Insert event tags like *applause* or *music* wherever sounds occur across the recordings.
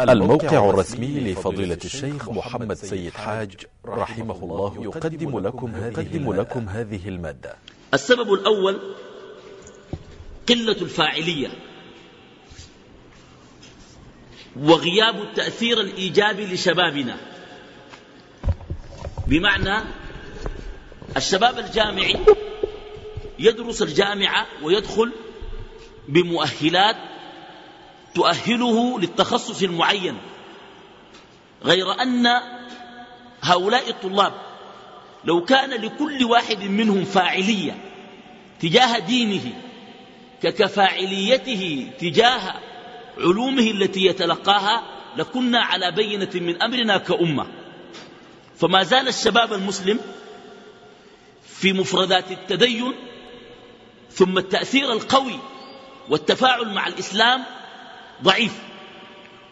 الموقع الرسمي لفضيلة الشيخ محمد سيد حاج رحمه الله يقدم لكم هذه, لكم هذه المادة. السبب الأول قلة الفاعلية وغياب التأثير الإيجابي لشبابنا. بمعنى الشباب الجامعي يدرس الجامعة ويدخل بمؤهلات تؤهله للتخصص المعين غير أن هؤلاء الطلاب لو كان لكل واحد منهم فاعلية تجاه دينه ككفاعليته تجاه علومه التي يتلقاها لكنا على بينة من أمرنا كأمة. فما زال الشباب المسلم في مفردات التدين ثم التأثير القوي والتفاعل مع الإسلام ضعيف.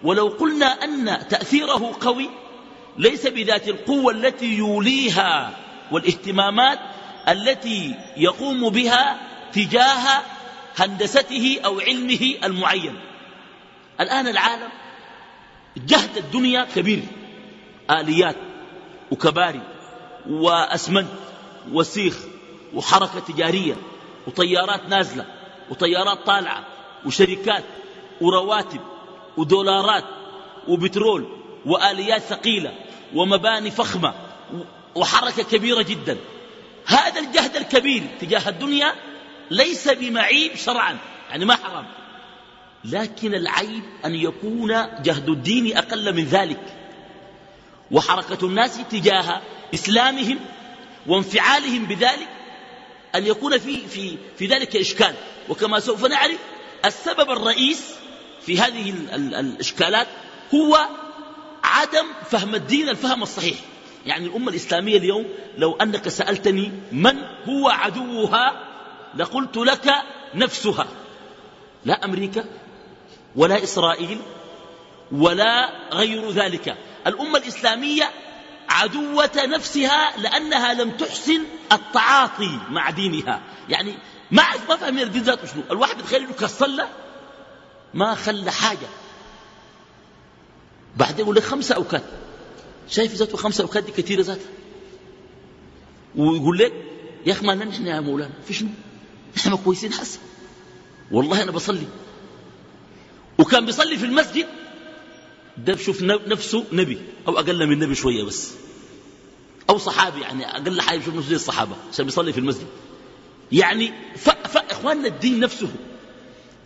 ولو قلنا أن تأثيره قوي ليس بذات القوة التي يوليها والاهتمامات التي يقوم بها تجاه هندسته أو علمه المعين. الآن العالم جهد الدنيا كبير آليات وكباري وأسمنت وسيخ وحركة تجارية وطيارات نازلة وطيارات طالعة وشركات ورواتب ودولارات وبترول وآليات ثقيلة ومباني فخمة وحركة كبيرة جدا. هذا الجهد الكبير تجاه الدنيا ليس بمعيب شرعا يعني ما حرام. لكن العيب أن يكون جهد الدين أقل من ذلك. وحركة الناس تجاه إسلامهم وانفعالهم بذلك أن يكون في, في, في ذلك إشكال. وكما سوف نعرف السبب الرئيس في هذه الإشكالات هو عدم فهم الدين الفهم الصحيح. يعني الأمة الإسلامية اليوم لو أنك سألتني من هو عدوها لقلت لك نفسها. لا أمريكا ولا إسرائيل ولا غير ذلك. الأمة الإسلامية عدوة نفسها لأنها لم تحسن التعاطي مع دينها. يعني ما ما فهم الدين ذاته شنو. الواحد بتخيل إنه كالصلة ما خلى حاجة. بعدين يقول لك خمسة أوكات شايف ذاته خمسة أوكات دي كثيرة ذاتها. ويقول لك يا أخي ما نحن يا مولانا. في شنو؟ نحن كويسين حسن. والله أنا بصلي. وكان بيصلي في المسجد. ده بشوف نفسه نبي. أو أقل من نبي شوية بس. أو صحابي يعني. أقل حاجة بشوف نفسه زي الصحابة. عشان بيصلي في المسجد. يعني فإخواننا الدين نفسه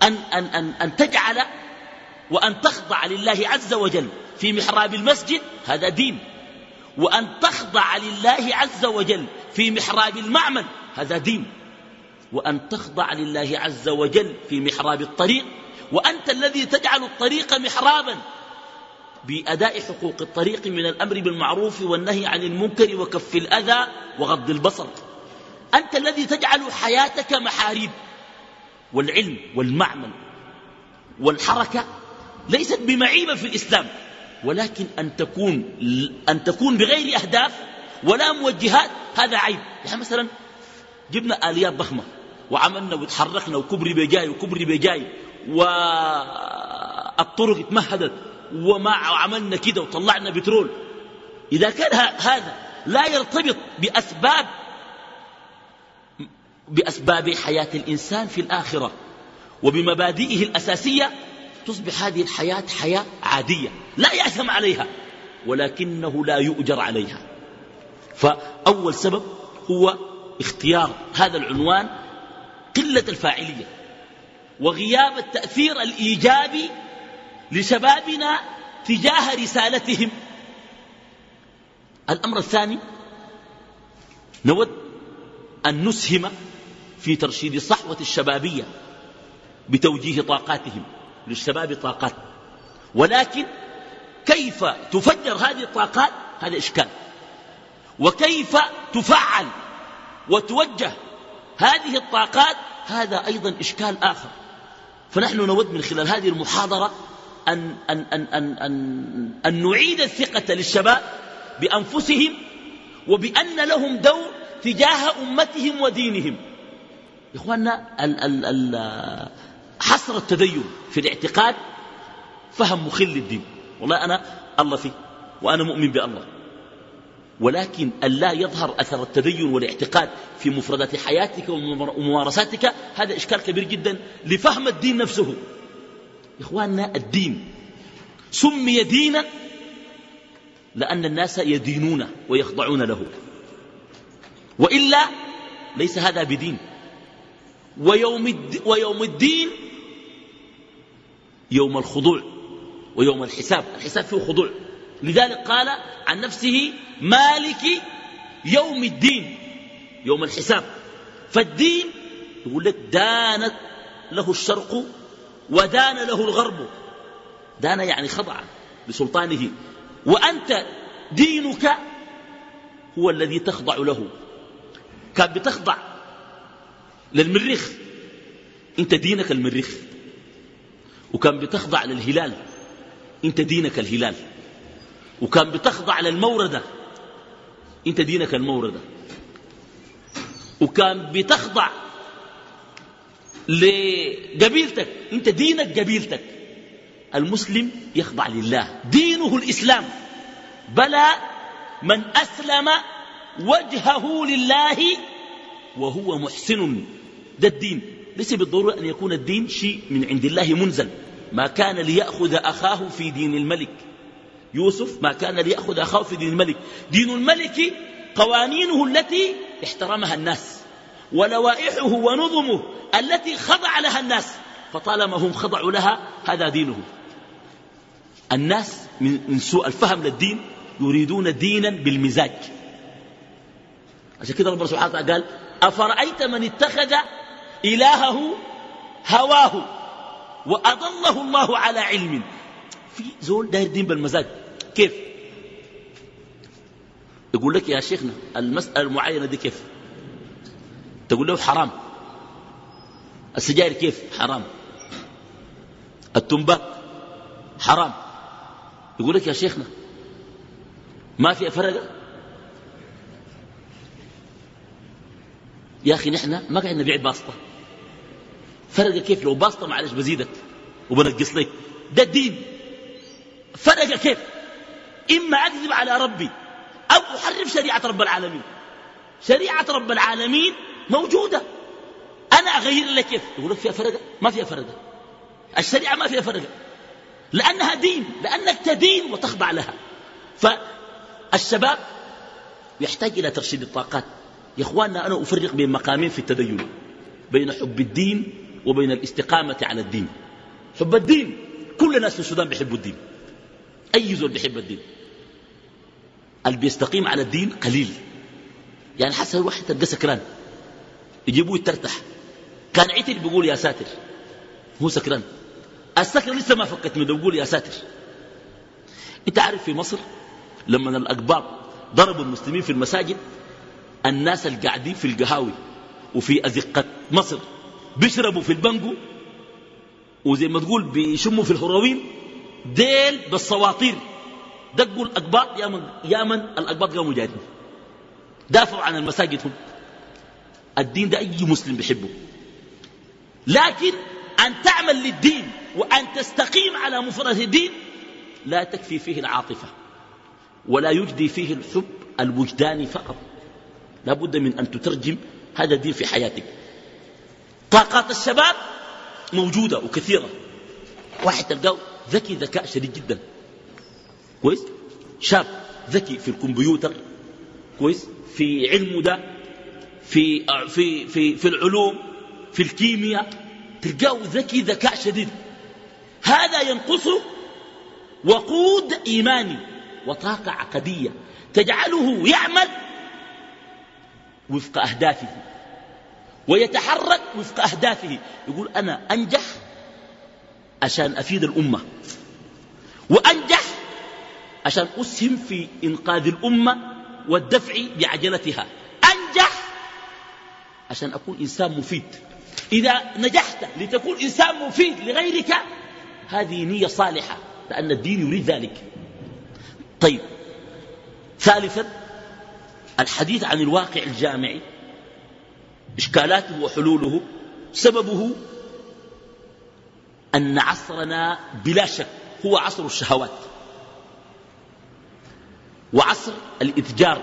أن, أن, أن, أن تجعل وأن تخضع لله عز وجل في محراب المسجد هذا دين. وأن تخضع لله عز وجل في محراب المعمل هذا دين. وأن تخضع لله عز وجل في محراب الطريق وأنت الذي تجعل الطريق محرابا بأداء حقوق الطريق من الأمر بالمعروف والنهي عن المنكر وكف الأذى وغض البصر. أنت الذي تجعل حياتك محاريب. والعلم والمعمل والحركة ليست بمعيبة في الإسلام ولكن أن تكون, أن تكون بغير أهداف ولا موجهات هذا عيب. يعني مثلا جبنا آليات ضخمة وعملنا وتحركنا وكبري بجاي وكبري بجاي والطرق اتمهدت وما عملنا كده وطلعنا بترول. إذا كان هذا لا يرتبط بأسباب بأسباب حياة الإنسان في الآخرة وبمبادئه الأساسية تصبح هذه الحياة حياة عادية لا يأثم عليها ولكنه لا يؤجر عليها. فأول سبب هو اختيار هذا العنوان قلة الفاعلية وغياب التأثير الإيجابي لشبابنا تجاه رسالتهم. الأمر الثاني نود أن نسهم في ترشيد الصحوة الشبابية بتوجيه طاقاتهم للشباب طاقات. ولكن كيف تفجر هذه الطاقات؟ هذا إشكال. وكيف تفعل وتوجه هذه الطاقات؟ هذا أيضا إشكال آخر. فنحن نود من خلال هذه المحاضرة أن, أن, أن, أن, أن, أن نعيد الثقة للشباب بأنفسهم وبأن لهم دور تجاه أمتهم ودينهم. إخواننا ال ال ال حصر التدين في الاعتقاد فهم مخل الدين. والله أنا الله فيه وأنا مؤمن بالله. ولكن أن لا يظهر أثر التدين والاعتقاد في مفردات حياتك وممارساتك هذا إشكال كبير جدا لفهم الدين نفسه. إخواننا الدين سمي دينا لأن الناس يدينون ويخضعون له. وإلا ليس هذا بدين. ويوم, ويوم الدين يوم الخضوع ويوم الحساب الحساب فيه خضوع. لذلك قال عن نفسه مالك يوم الدين يوم الحساب. فالدين يقول لك دانت له الشرق ودان له الغرب. دان يعني خضع لسلطانه. وأنت دينك هو الذي تخضع له. كان بتخضع للمريخ. انت دينك المريخ. وكان بتخضع للهلال. انت دينك الهلال. وكان بتخضع للموردة. انت دينك الموردة. وكان بتخضع لقبيلتك. انت دينك قبيلتك. المسلم يخضع لله. دينه الإسلام. بلى من أسلم وجهه لله وهو محسن. ده الدين. ليس بالضرورة أن يكون الدين شيء من عند الله منزل. ما كان ليأخذ أخاه في دين الملك. يوسف ما كان ليأخذ أخاه في دين الملك. دين الملك قوانينه التي احترمها الناس. ولوائحه ونظمه التي خضع لها الناس. فطالما هم خضعوا لها هذا دينه الناس من سوء الفهم للدين يريدون دينا بالمزاج. عشان كده ربنا سبحانه وتعالى قال أفرأيت من اتخذ إلهه هواه وأضله الله على علم. في زول داير دين بالمزاج. كيف؟ يقول لك يا شيخنا المسألة المعينة دي كيف؟ تقول له حرام. السجاير كيف؟ حرام. التنباك حرام. يقول لك يا شيخنا ما في فرق؟ يا أخي نحن ما قاعد نبيع باسطة فرق كيف؟ لو باسطة معلش بزيدك وبنقص لك. ده الدين. فرق كيف؟ إما أكذب على ربي أو أحرف شريعة رب العالمين. شريعة رب العالمين موجودة. أنا أغير لك كيف؟ يقول لك فيها فرقة؟ ما فيها فرقة. الشريعة ما فيها فرقة. لأنها دين لأنك تدين وتخضع لها. فالشباب يحتاج إلى ترشيد الطاقات. يا إخواننا أنا أفرق بين مقامين في التدين بين حب الدين وبين الاستقامة على الدين. حب الدين. كل الناس في السودان بيحبوا الدين. أي زول بيحب الدين؟ اللي بيستقيم على الدين قليل. يعني حسن الواحد تلقى سكران. يجيبوه يترتح. كان عتل بيقول يا ساتر. هو سكران. السكر لسه ما فكت منه. بيقول يا ساتر. انت عارف في مصر لما الأقباط ضربوا المسلمين في المساجد الناس القاعدين في القهاوي وفي أزقة مصر بيشربوا في البنجو وزي ما تقول بيشموا في الهروين ديل بالصواطير. دقوا الأقباط يا من, يا من الأقباط قاموا جاهدين دافعوا عن المساجد هم. الدين ده أي مسلم بيحبه. لكن أن تعمل للدين وأن تستقيم على مفرد الدين لا تكفي فيه العاطفة ولا يجدي فيه الحب الوجداني فقط. لا بد من أن تترجم هذا الدين في حياتك. طاقات الشباب موجودة وكثيرة. واحد تلقاه ذكي ذكاء شديد جدا. كويس؟ شاب ذكي في الكمبيوتر. كويس؟ في علمه ده في, في, في, في العلوم في الكيمياء. تلقاه ذكي ذكاء شديد. هذا ينقصه وقود إيماني وطاقة عقدية تجعله يعمل وفق أهدافه. ويتحرك وفق أهدافه. يقول أنا أنجح عشان أفيد الأمة. وأنجح عشان أسهم في إنقاذ الأمة والدفع بعجلتها. أنجح عشان أكون إنسان مفيد. إذا نجحت لتكون إنسان مفيد لغيرك هذه نية صالحة لأن الدين يريد ذلك. طيب ثالثا الحديث عن الواقع الجامعي. إشكالاته وحلوله. سببه أن عصرنا بلا شك هو عصر الشهوات. وعصر الإتجار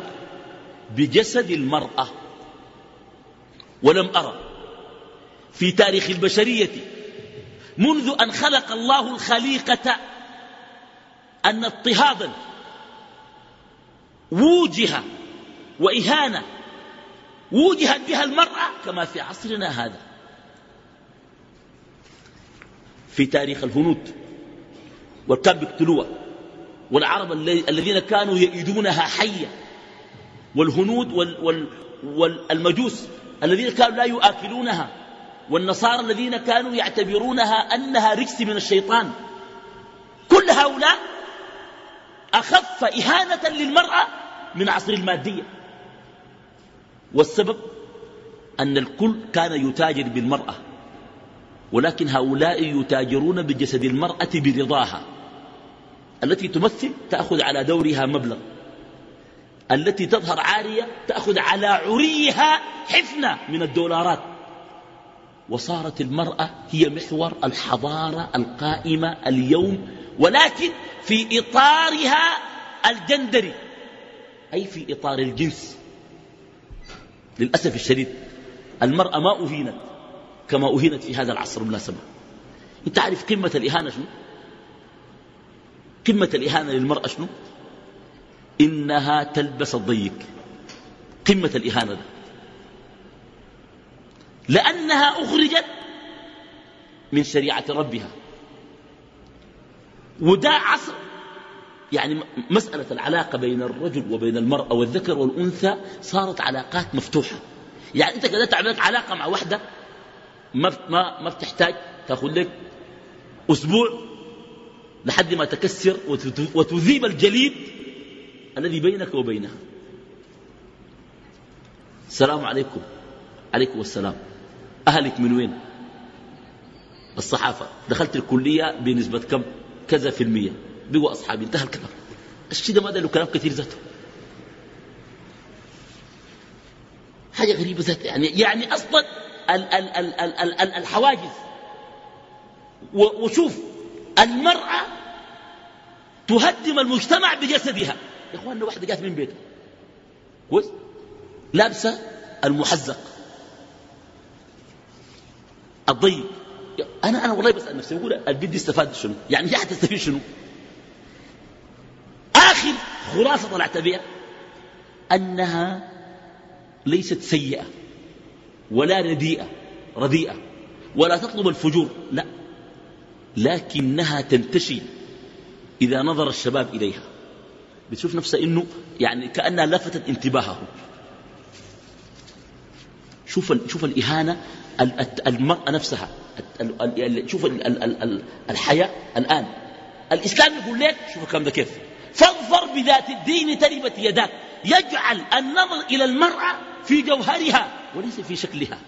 بجسد المرأة. ولم أرى في تاريخ البشرية منذ أن خلق الله الخليقة أن اضطهادا ووجه وإهانة وجهت بها المرأة كما في عصرنا هذا. في تاريخ الهنود والكان بيقتلوها والعرب الذين كانوا يئدونها حية والهنود والمجوس الذين كانوا لا يؤكلونها والنصارى الذين كانوا يعتبرونها أنها رجس من الشيطان. كل هؤلاء أخف إهانة للمرأة من عصر المادية. والسبب أن الكل كان يتاجر بالمرأة ولكن هؤلاء يتاجرون بجسد المرأة برضاها. التي تمثل تأخذ على دورها مبلغ. التي تظهر عارية تأخذ على عريها حفنة من الدولارات. وصارت المرأة هي محور الحضارة القائمة اليوم ولكن في إطارها الجندري أي في إطار الجنس. للأسف الشديد المرأة ما أهينت كما أهينت في هذا العصر بالمناسبة أنت عارف قمة الإهانة شنو؟ قمة الإهانة للمرأة شنو؟ إنها تلبس الضيق. قمة الإهانة ده. لأنها أخرجت من شريعة ربها. وده عصر يعني مسألة العلاقة بين الرجل وبين المرأة والذكر والأنثى صارت علاقات مفتوحة. يعني أنت كده تعمل علاقة مع واحدة ما ما ما بتحتاج تاخذ لك أسبوع لحد ما تكسر وتذيب الجليد الذي بينك وبينها. السلام عليكم. عليكم السلام. أهلك من وين؟ الصحافة. دخلت الكلية بنسبة كم؟ كذا في المية. بقوا أصحابي انتهى الكلام. الشيء ده ما له كلام كثير ذاته. حاجة غريبة ذات يعني يعني أصلا ال ال ال ال ال ال الحواجز. وشوف المرأة تهدم المجتمع بجسدها. يا اخواننا واحدة جات من بيتها. كويس؟ لابسة المحزق. الضيق. أنا أنا والله بسأل نفسي بقول البنت دي استفاد شنو؟ يعني هي حتستفيد شنو؟ اخر خلاصة طلعت بها. أنها ليست سيئة ولا رديئة رديئة ولا تطلب الفجور لا. لكنها تنتشي إذا نظر الشباب إليها. بتشوف نفسها إنه يعني كأنها لفتت انتباهه. شوف شوف الإهانة المرأة نفسها شوف الحياة الآن. الإسلام يقول لك شوف الكلام ده كيف؟ فاظفر بذات الدين تربت يداك. يجعل النظر إلى المرأة في جوهرها وليس في شكلها.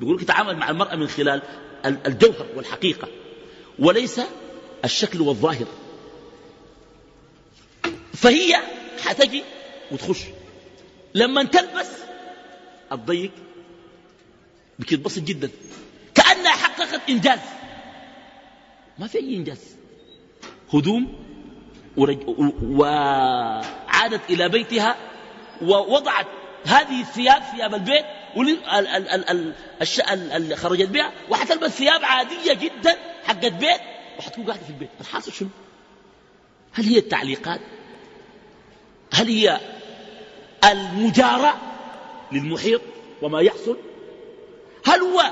يقول لك تعامل مع المرأة من خلال الجوهر والحقيقة وليس الشكل والظاهر. فهي حتجي وتخش. لما تلبس الضيق بتتبسط جدا. كأنها حققت إنجاز. ما في أي إنجاز. هدوم وعادت إلى بيتها ووضعت هذه الثياب ثياب البيت خرجت بها وحتلبس ثياب عادية جدا حقت بيت. وحتكون قاعدة في البيت. الحاصل شنو؟ هل هي التعليقات؟ هل هي المجارة للمحيط وما يحصل؟ هل هو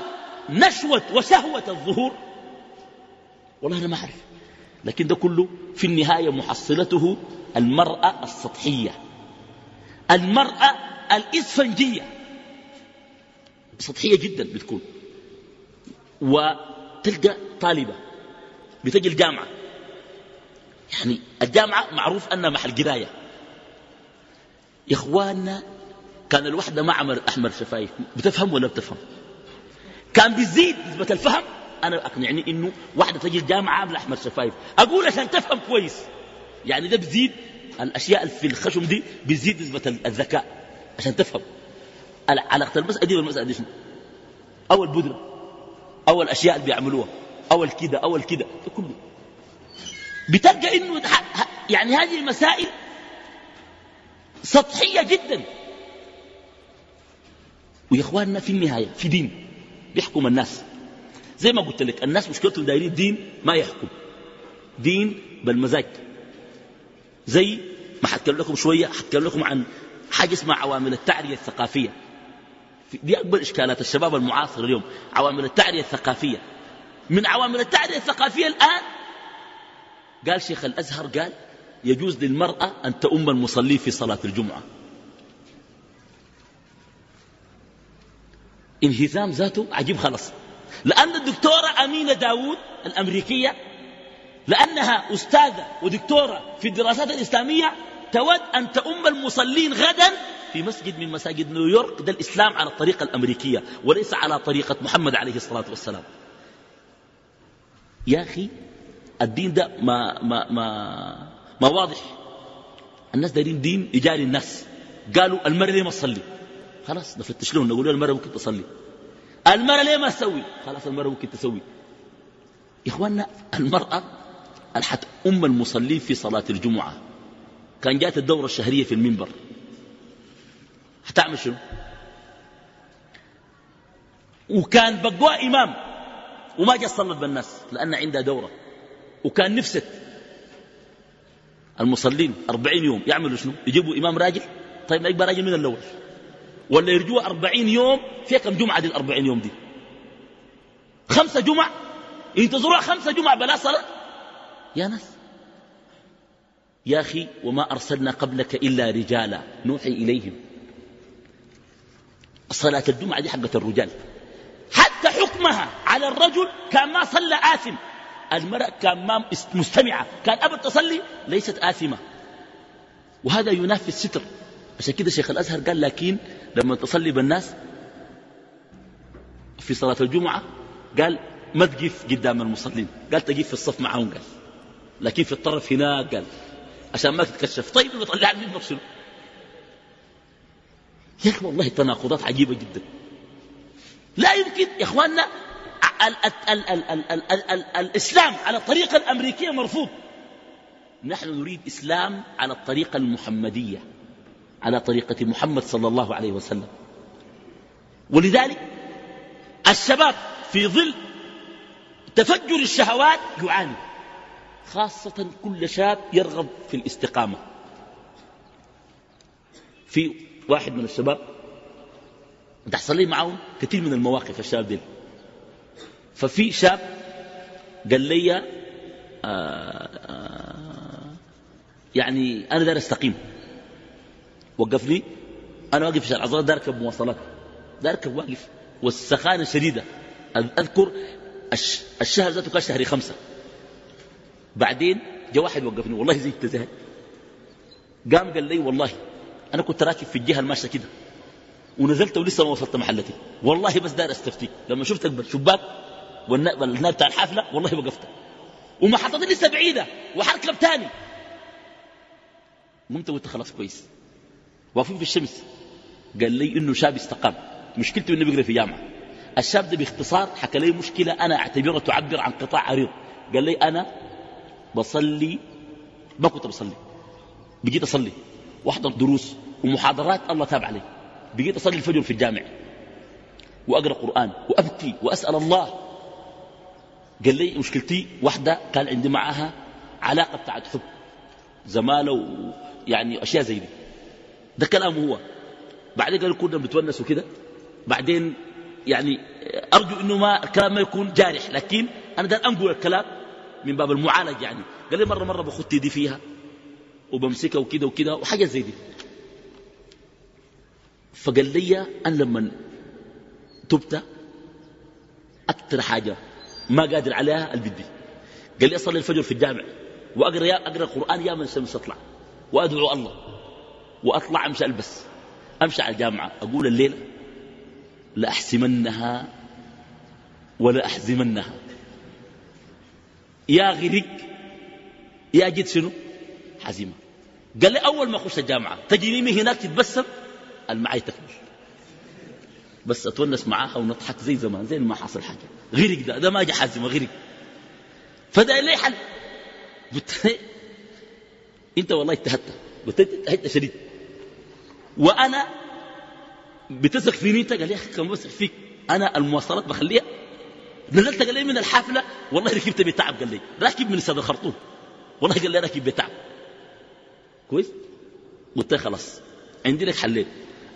نشوة وسهوة الظهور؟ والله أنا ما أعرف. لكن ده كله في النهاية محصلته المرأة السطحية. المرأة الإسفنجية. سطحية جدا بتكون. وتلقى طالبة بتجي الجامعة. يعني الجامعة معروف أنها محل قراية. يا إخواننا كان الوحدة معمر أحمر شفايف بتفهم ولا بتفهم؟ كان بيزيد نسبة الفهم. أنا أقنعني إنه واحدة تجي الجامعة عاملة أحمر شفايف أقول عشان تفهم كويس. يعني ده بيزيد الأشياء في الخشم دي بيزيد نسبة الذكاء. عشان تفهم. علاقة المسألة دي والمسألة دي شنو؟ أو البودرة أو الأشياء اللي بيعملوها. أو الكده أو الكده ده كله. بتلقى إنه يعني هذه المسائل سطحية جدا. ويا إخواننا في النهاية في دين. بيحكم الناس. زي ما قلت لك الناس مشكلتهم دايرين دين ما يحكم. دين بالمزاج. زي ما حتكلم لكم شوية حتكلم لكم عن حاجة اسمها عوامل التعرية الثقافية. دي أكبر إشكالات الشباب المعاصر اليوم عوامل التعرية الثقافية. من عوامل التعرية الثقافية الآن قال شيخ الأزهر قال يجوز للمرأة أن تؤم المصلي في صلاة الجمعة. انهزام ذاته عجيب خلص لأن الدكتورة أمينة داوود الأمريكية لأنها أستاذة ودكتورة في الدراسات الإسلامية تود أن تؤم المصلين غدا في مسجد من مساجد نيويورك ده الإسلام على الطريقة الأمريكية وليس على طريقة محمد عليه الصلاة والسلام. يا أخي الدين ده ما, ما, ما, ما واضح. الناس دارين دين يجاري الناس. قالوا المرأة ليه ما تصلي؟ خلاص نفتش لهم نقول المرأة ممكن تصلي. المرأة ليه ما تسوي؟ خلاص المرأة ممكن تسوي. يا إخواننا المرأة الحت أم المصلين في صلاة الجمعة. كان جات الدورة الشهرية في المنبر. هتعمل شنو؟ وكان بقوا إمام. وما جاء صلت بالناس لأن عندها دورة. وكان نفسك المصلين أربعين يوم. يعملوا شنو؟ يجيبوا إمام راجل طيب ما يبقى راجل من الأول. ولا يرجوه أربعين يوم؟ في كم جمعة دي الأربعين يوم دي؟ خمسة جمع ينتظروها خمسة جمع بلا صلاة؟ يا ناس. يا أخي وما أرسلنا قبلك إلا رجالا. نوحي إليهم. صلاة الجمعة دي حقة الرجال. حتى حكمها على الرجل كان ما صلى آثم. المرأة كان ما مستمعة. كان أبد تصلي ليست آثمة. وهذا ينافي الستر. عشان كده شيخ الأزهر قال لكن لما تصلي بالناس في صلاة الجمعة قال ما تقف قدام المصلين. قال تقف في الصف معهم قال. لكن في الطرف هناك قال. عشان ما تتكشف. طيب يطلع من نفسه يا أخي والله تناقضات عجيبة جدا. لا يمكن يا إخواننا ال ال ال ال ال ال ال الإسلام على الطريقة الأمريكية مرفوض. نحن نريد إسلام على الطريقة المحمدية. على طريقة محمد صلى الله عليه وسلم. ولذلك الشباب في ظل تفجر الشهوات يعاني خاصة كل شاب يرغب في الاستقامة. في واحد من الشباب تحصل لي معهم كثير من المواقف الشباب دي. ففي شاب قال لي آآ آه، آآ آه، يعني أنا دار أستقيم. وقفني أنا واقف في شارع العزراء دار أركب مواصلات دار أركب واقف. والسخانة شديدة. أذكر الشهر ذاته كان شهري خمسة. بعدين جاء واحد وقفني. والله زي التزهد قام قال لي والله أنا كنت راكب في الجهة الماشية كده. ونزلت ولسه ما وصلت محلتي. والله بس دار استفتيك لما شفتك بالشباك والنار بتاع الحافلة والله وقفت. ومحطتي لسه بعيدة. وحركب تاني قمت قلت خلاص كويس. واقفين في الشمس قال لي إنه شاب استقام. مشكلته إنه بيقرأ في جامعة. الشاب ده باختصار حكى لي مشكلة أنا اعتبرها تعبر عن قطاع عريض. قال لي أنا بصلي ما كنت بصلي. بقيت أصلي. واحضر دروس ومحاضرات الله تابع علي. بقيت أصلي الفجر في الجامع. وأقرأ قرآن وأبكي وأسأل الله. قال لي مشكلتي واحدة كان عندي معها علاقة بتاعت حب. زمالة يعني أشياء زي دي. ده كلامه هو. بعدين قال كنا بنتونس وكده. بعدين يعني أرجو أنه ما الكلام ما يكون جارح لكن أنا دار أنقل الكلام من باب المعالج يعني. قال لي مرة مرة بخط يدي فيها وبمسكها وكده وكده وحاجة زي دي. فقال لي أنا لما تبت أكثر حاجة ما قادر عليها البدي. قال لي أصلي الفجر في الجامع وأقرأ يا أقرأ القرآن يا من الشمس تطلع وأدعو الله. وأطلع أمشي ألبس. أمشي على الجامعة. أقول الليلة لأحسمنها ولا أحزمنها. يا غريق يا جد شنو؟ حزيمة. قال لي أول ما أخش الجامعة تجي مي هناك تتبسم؟ المعي تكمل. بس أتونس معاها ونضحك زي زمان زي ما حصل حاجة. غريق ده ده ما جا حازمة غريق. فده لي حل؟ قلت أنت والله اجتهدت. قلت أنت اجتهدت شديد. وأنا بتثق في نيتك قال يا أخي كم بثق فيك. أنا المواصلات بخليها. نزلت قال لي من الحافلة والله ركبت بتعب قال لي. راكب من استاد الخرطوم. والله قال لي راكب بتعب. كويس؟ قلت له خلاص. عندي لك حلين.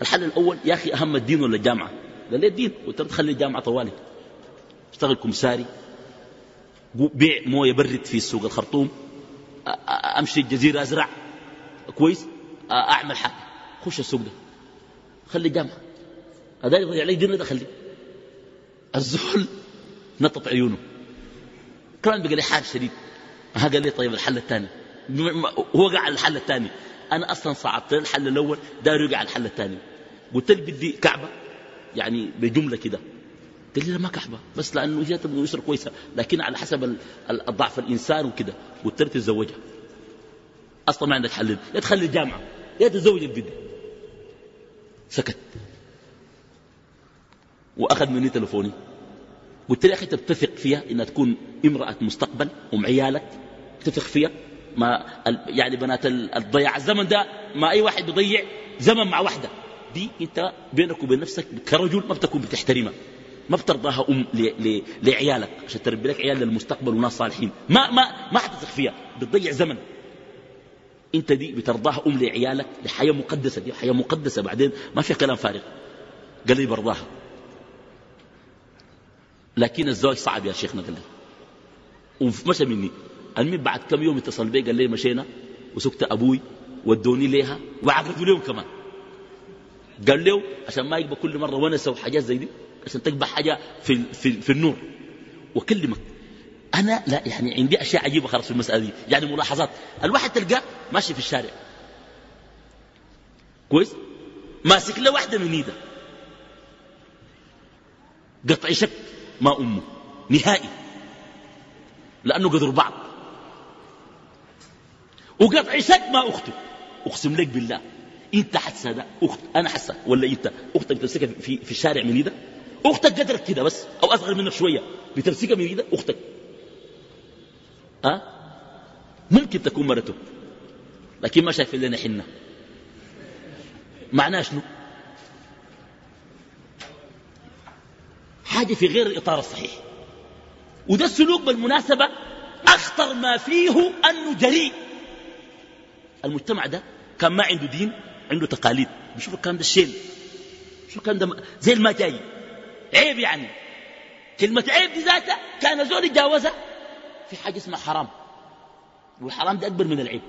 الحل الأول يا أخي أهم الدين ولا الجامعة؟ قال لي الدين. قلت له تخلي الجامعة طوالي. اشتغل كمساري بيع موية برد في سوق الخرطوم. أمشي الجزيرة أزرع. كويس؟ أعمل حاجة. خش السوق ده. خلي جامعه هذا يضيع علي دين ده خلي. الزول نطط عيونه. كمان بقى لي حاجة شديد. ها قال لي طيب الحل الثاني. هو قاعد على الحل الثاني. أنا أصلا صعدت الحل الأول دار يقع على الحل الثاني. قلت له بدي كعبة. يعني بجملة كده. قال لي لا ما كعبة. بس لأنه هي تبغى يسر كويسة. لكن على حسب الضعف الإنسان وكده. قلت له تتزوجها. أصلا ما عندك حل. يا تخلي الجامعة. يا تتزوج البدء سكت. وأخذ مني تلفوني. قلت له يا أخي تتفق فيها انها تكون امرأة مستقبل أم عيالك؟ تتفق فيها؟ ما يعني بنات الضياع. الزمن ده ما أي واحد بيضيع زمن مع واحدة دي أنت بينك وبين نفسك كرجل ما بتكون بتحترمها. ما بترضاها أم لعيالك. عشان تربي لك عيال للمستقبل وناس صالحين. ما ما ما حتثق فيها. بتضيع زمن. انت دي بترضاها أم لعيالك لحياة مقدسة دي حياة مقدسة بعدين ما فيها كلام فارغ. قال لي برضاها. لكن الزواج صعب يا شيخنا قال لي. ومشى مني. المهم بعد كم يوم اتصل بي قال لي مشينا وسكت أبوي ودوني ليها وعرفوا لهم كمان. قال له عشان ما يبقى كل مرة ونسة وحاجات زي دي عشان تقبح حاجة في, في, في النور. وكلمك أنا لا يعني عندي أشياء عجيبة خلاص في المسألة دي. يعني ملاحظات. الواحد تلقاه ماشي في الشارع. كويس؟ ماسك له واحدة من إيده. قطع شك ما أمه. نهائي. لأنه قدروا بعض. وقطع شك ما أخته. أقسم لك بالله. أنت حتى ده؟ أخت أنا حاسة. ولا أنت؟ أختك تمسكها في, في الشارع من إيدك أختك قدرك كده بس؟ أو أصغر منك شوية. بتمسكها من إيدك أختك. ها أه؟ ممكن تكون مرته. لكن ما شايف لنا حنه معناه شنو؟ حاجة في غير الإطار الصحيح. وده السلوك بالمناسبة أخطر ما فيه أنه جريء. المجتمع ده كان ما عنده دين عنده تقاليد. بيشوف الكلام ده الشيل شو الكلام ده زي الما جاي عيب يعني. كلمة عيب دي ذاتها كان زول يتجاوزها. في حاجة اسمها حرام. والحرام ده أكبر من العيب.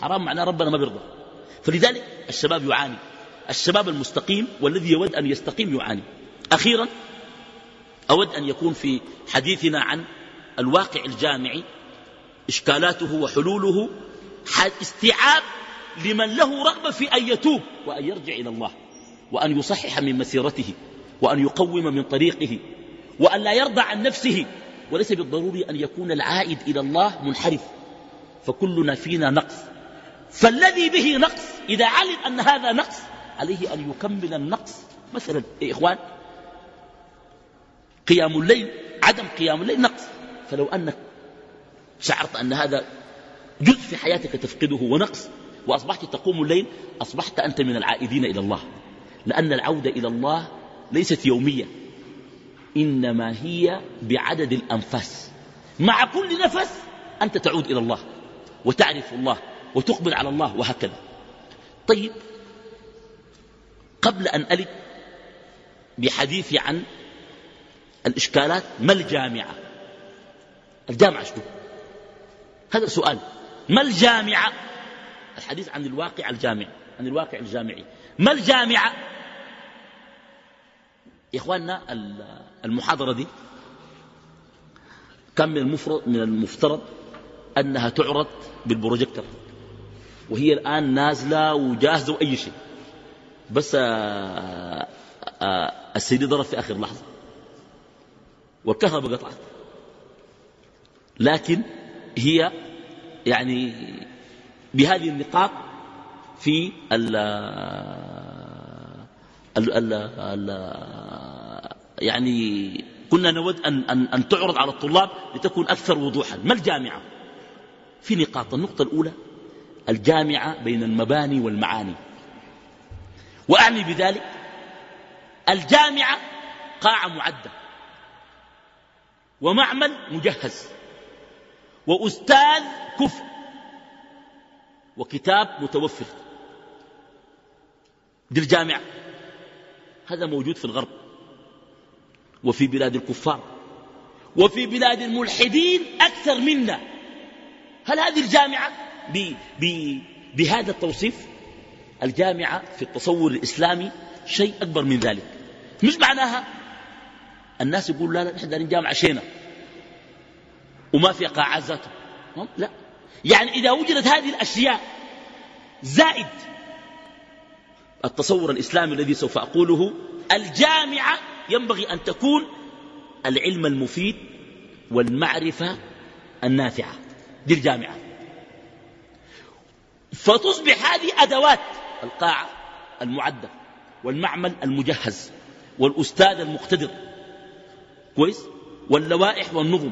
حرام معناه ربنا ما بيرضى. فلذلك الشباب يعاني. الشباب المستقيم والذي يود أن يستقيم يعاني. أخيرا أود أن يكون في حديثنا عن الواقع الجامعي إشكالاته وحلوله استيعاب لمن له رغبة في أن يتوب وأن يرجع إلى الله وأن يصحح من مسيرته وأن يقوم من طريقه وأن لا يرضى عن نفسه. وليس بالضروري أن يكون العائد إلى الله منحرف فكلنا فينا نقص. فالذي به نقص إذا علم أن هذا نقص عليه أن يكمل النقص. مثلا يا إخوان؟ قيام الليل عدم قيام الليل نقص. فلو أنك شعرت أن هذا جزء في حياتك تفقده ونقص وأصبحت تقوم الليل أصبحت أنت من العائدين إلى الله. لأن العودة إلى الله ليست يومية. إنما هي بعدد الأنفاس. مع كل نفس أنت تعود إلى الله وتعرف الله وتقبل على الله وهكذا. طيب قبل أن ألد بحديثي عن الإشكالات ما الجامعة؟ الجامعة شنو؟ هذا سؤال ما الجامعة؟ الحديث عن الواقع الجامعي عن الواقع الجامعي. ما الجامعة؟ إخواننا المحاضرة دي كان من المفروض من المفترض أنها تعرض بالبروجيكتور وهي الآن نازلة وجاهزة وأي شيء. بس آه، آه، السيدي ضرب في آخر لحظة. والكهرباء قطعت. لكن هي يعني بهذه النقاط في ال ال ال ال يعني كنا نود أن, أن, أن تعرض على الطلاب لتكون أكثر وضوحا. ما الجامعة؟ في نقاط. النقطة الأولى الجامعة بين المباني والمعاني. وأعني بذلك الجامعة قاعة معدة ومعمل مجهز وأستاذ كفء وكتاب متوفر. دي الجامعة. هذا موجود في الغرب. وفي بلاد الكفار وفي بلاد الملحدين أكثر منا. هل هذه الجامعة ب ب بهذا التوصيف الجامعة في التصور الإسلامي شيء أكبر من ذلك؟ مش معناها الناس يقول لا لا نحن دارين جامعة شينا وما في قاعات ذاته لا. يعني إذا وجدت هذه الأشياء زائد التصور الإسلامي الذي سوف أقوله الجامعة ينبغي أن تكون العلم المفيد والمعرفة النافعة دي الجامعة فتصبح هذه أدوات القاعة المعدة والمعمل المجهز والأستاذ المقتدر كويس؟ واللوائح والنظم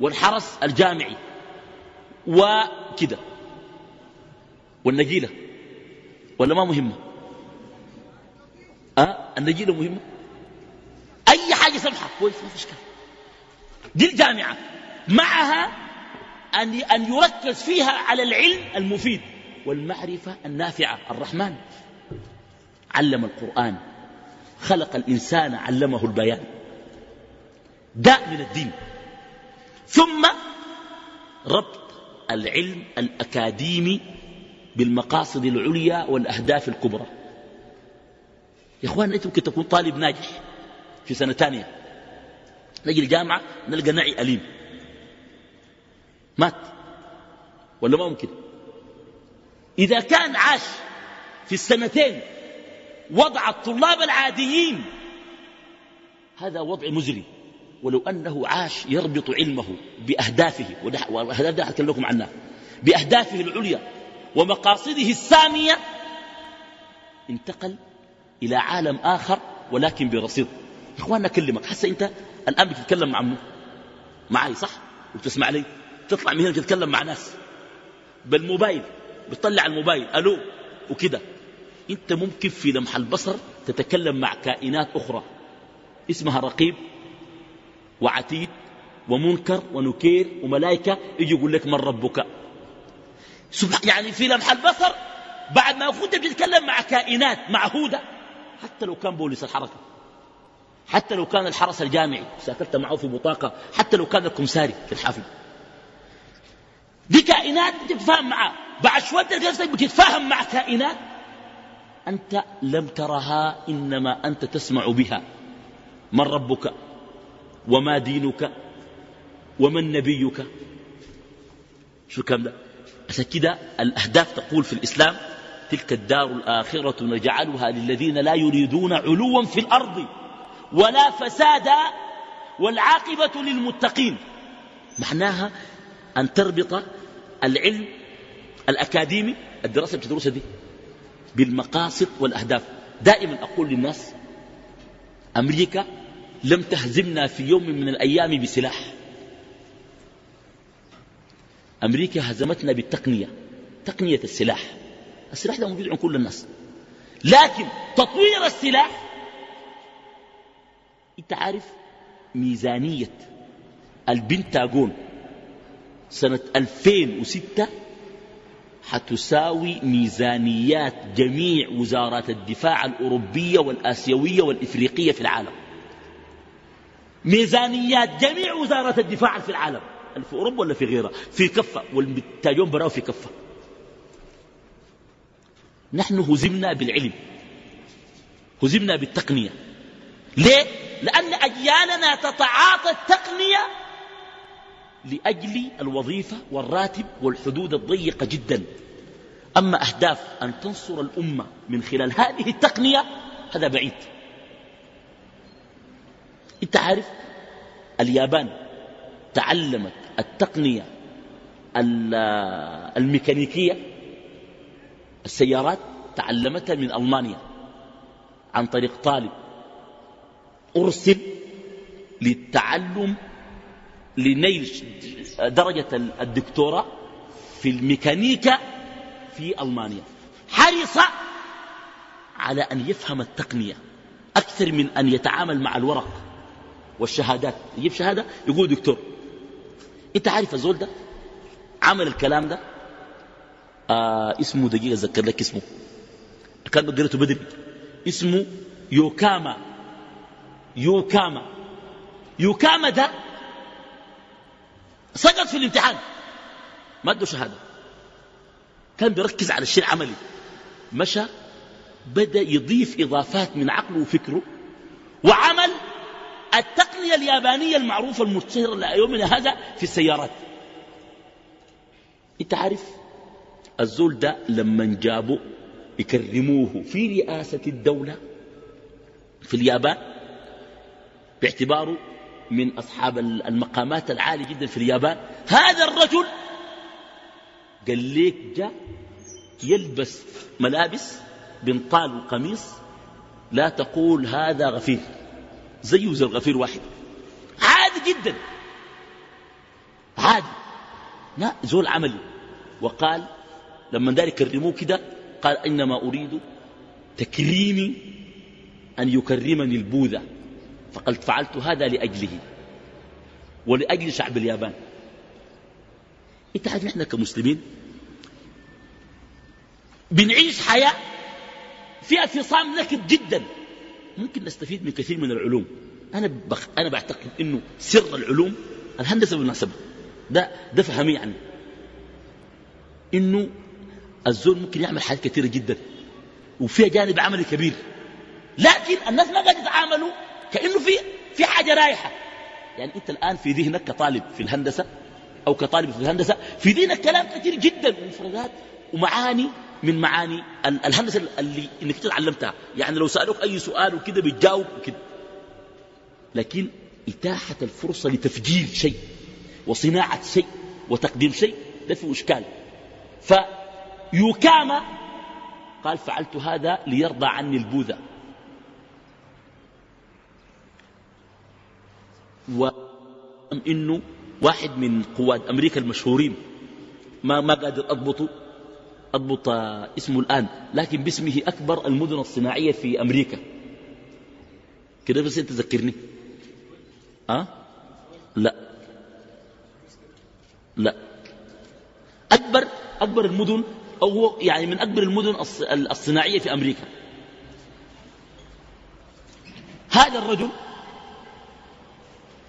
والحرس الجامعي وكده. والنجيلة. ولا ما مهمة؟ أه؟ النجيلة مهمة؟ سمحة كويس ما في إشكال دي الجامعة. معها أن أن يركز فيها على العلم المفيد. والمعرفة النافعة الرحمن. علم القرآن. خلق الإنسان علمه البيان. داء من الدين. ثم ربط العلم الأكاديمي بالمقاصد العليا والأهداف الكبرى. يا إخوان أنت ممكن تكون طالب ناجح في سنة ثانية. نجي الجامعة نلقى نعي أليم. مات. ولا ما ممكن؟ إذا كان عاش في السنتين وضع الطلاب العاديين هذا وضع مزري. ولو أنه عاش يربط علمه بأهدافه وأهداف ده أتكلم لكم عنها بأهدافه العليا ومقاصده السامية انتقل إلى عالم آخر ولكن برصيد. إخواننا أكلمك. حتى أنت الآن بتتكلم مع معي صح؟ وتسمع لي. تطلع من هنا تتكلم مع ناس. بالموبايل. بتطلع الموبايل. ألو؟ وكده. أنت ممكن في لمح البصر تتكلم مع كائنات أخرى. اسمها رقيب وعتيد ومنكر ونكير وملائكة. يجي يقول لك من ربك؟ يعني في لمح البصر بعد ما كنت بتتكلم مع كائنات معهودة حتى لو كان بوليس الحركة. حتى لو كان الحرس الجامعي ساكلت معه في بطاقة حتى لو كان الكمساري في الحافل دي كائنات بتتفاهم معها بعد شوية نفسك بتتفاهم مع كائنات. أنت لم ترها إنما أنت تسمع بها. من ربك؟ وما دينك؟ ومن نبيك؟ شو الكلام ده؟ عشان كده الأهداف تقول في الإسلام تلك الدار الآخرة نجعلها للذين لا يريدون علوا في الأرض. ولا فسادا والعاقبة للمتقين. معناها أن تربط العلم الأكاديمي الدراسة اللي بتدرسها دي بالمقاصد والأهداف. دائما أقول للناس أمريكا لم تهزمنا في يوم من الأيام بسلاح. أمريكا هزمتنا بالتقنية تقنية السلاح. السلاح ده موجود عند كل الناس. لكن تطوير السلاح انت عارف ميزانية البنتاغون سنة 2006 حتساوي ميزانيات جميع وزارات الدفاع الأوروبية والآسيوية والإفريقية في العالم. ميزانيات جميع وزارات الدفاع في العالم. في أوروبا ولا في غيرها؟ في كفة والتاجون براو في كفة. نحن هزمنا بالعلم هزمنا بالتقنية. ليه؟ لأن أجيالنا تتعاطى التقنية لأجل الوظيفة والراتب والحدود الضيقة جدا. أما أهداف أن تنصر الأمة من خلال هذه التقنية هذا بعيد. أنت عارف اليابان تعلمت التقنية الميكانيكية. السيارات تعلمتها من ألمانيا عن طريق طالب أرسل للتعلم لنيل درجة الدكتوراه في الميكانيكا في ألمانيا. حرص على أن يفهم التقنية أكثر من أن يتعامل مع الورق والشهادات. يجيب شهادة؟ يقول دكتور أنت عارف الزول ده؟ عمل الكلام ده؟ آه اسمه دقيقة أذكر لك اسمه. كان قريته بدري. اسمه يوكاما. يوكاما. يوكاما ده سقط في الامتحان. ما ادوا شهادة. كان بيركز على الشيء العملي. مشى بدأ يضيف إضافات من عقله وفكره وعمل التقنية اليابانية المعروفة المشتهرة ليومنا هذا في السيارات. انت عارف الزول ده لما جابوا يكرموه في رئاسة الدولة في اليابان؟ باعتباره من أصحاب المقامات العالية جدا في اليابان. هذا الرجل قال ليك جاء يلبس ملابس بنطال وقميص لا تقول هذا غفير زيه زي الغفير واحد. عادي جدا. عادي. لا زول عملي. وقال لما دار يكرموه كده قال إنما أريد تكريمي أن يكرمني البوذا. فقلت فعلت هذا لأجله ولأجل شعب اليابان. انت عارف إحنا كمسلمين؟ بنعيش حياة فيها فصام نكد جدا. ممكن نستفيد من كثير من العلوم. أنا, بخ... أنا بعتقد أنه سر العلوم الهندسة بالمناسبة ده, ده فهمي يعني أنه الزول ممكن يعمل حاجات كثيرة جدا. وفيها جانب عملي كبير. لكن الناس ما قاعد يتعاملوا كأنه في في حاجة رايحة. يعني أنت الآن في ذهنك كطالب في الهندسة أو كطالب في الهندسة في ذهنك كلام كثير جدا ومفردات ومعاني من معاني الهندسة اللي إنك تعلمتها يعني لو سألوك أي سؤال وكده بتجاوب وكده. لكن إتاحة الفرصة لتفجير شيء وصناعة شيء وتقديم شيء ده في إشكال. فيوكاما قال فعلت هذا ليرضى عني البوذا. وإنه واحد من قواد أمريكا المشهورين. ما ما قادر أضبطه أضبط اسمه الآن لكن باسمه أكبر المدن الصناعية في أمريكا. كده بس أنت تذكرني أه؟ لا. لا. أكبر أكبر المدن أو هو يعني من أكبر المدن الصناعية في أمريكا. هذا الرجل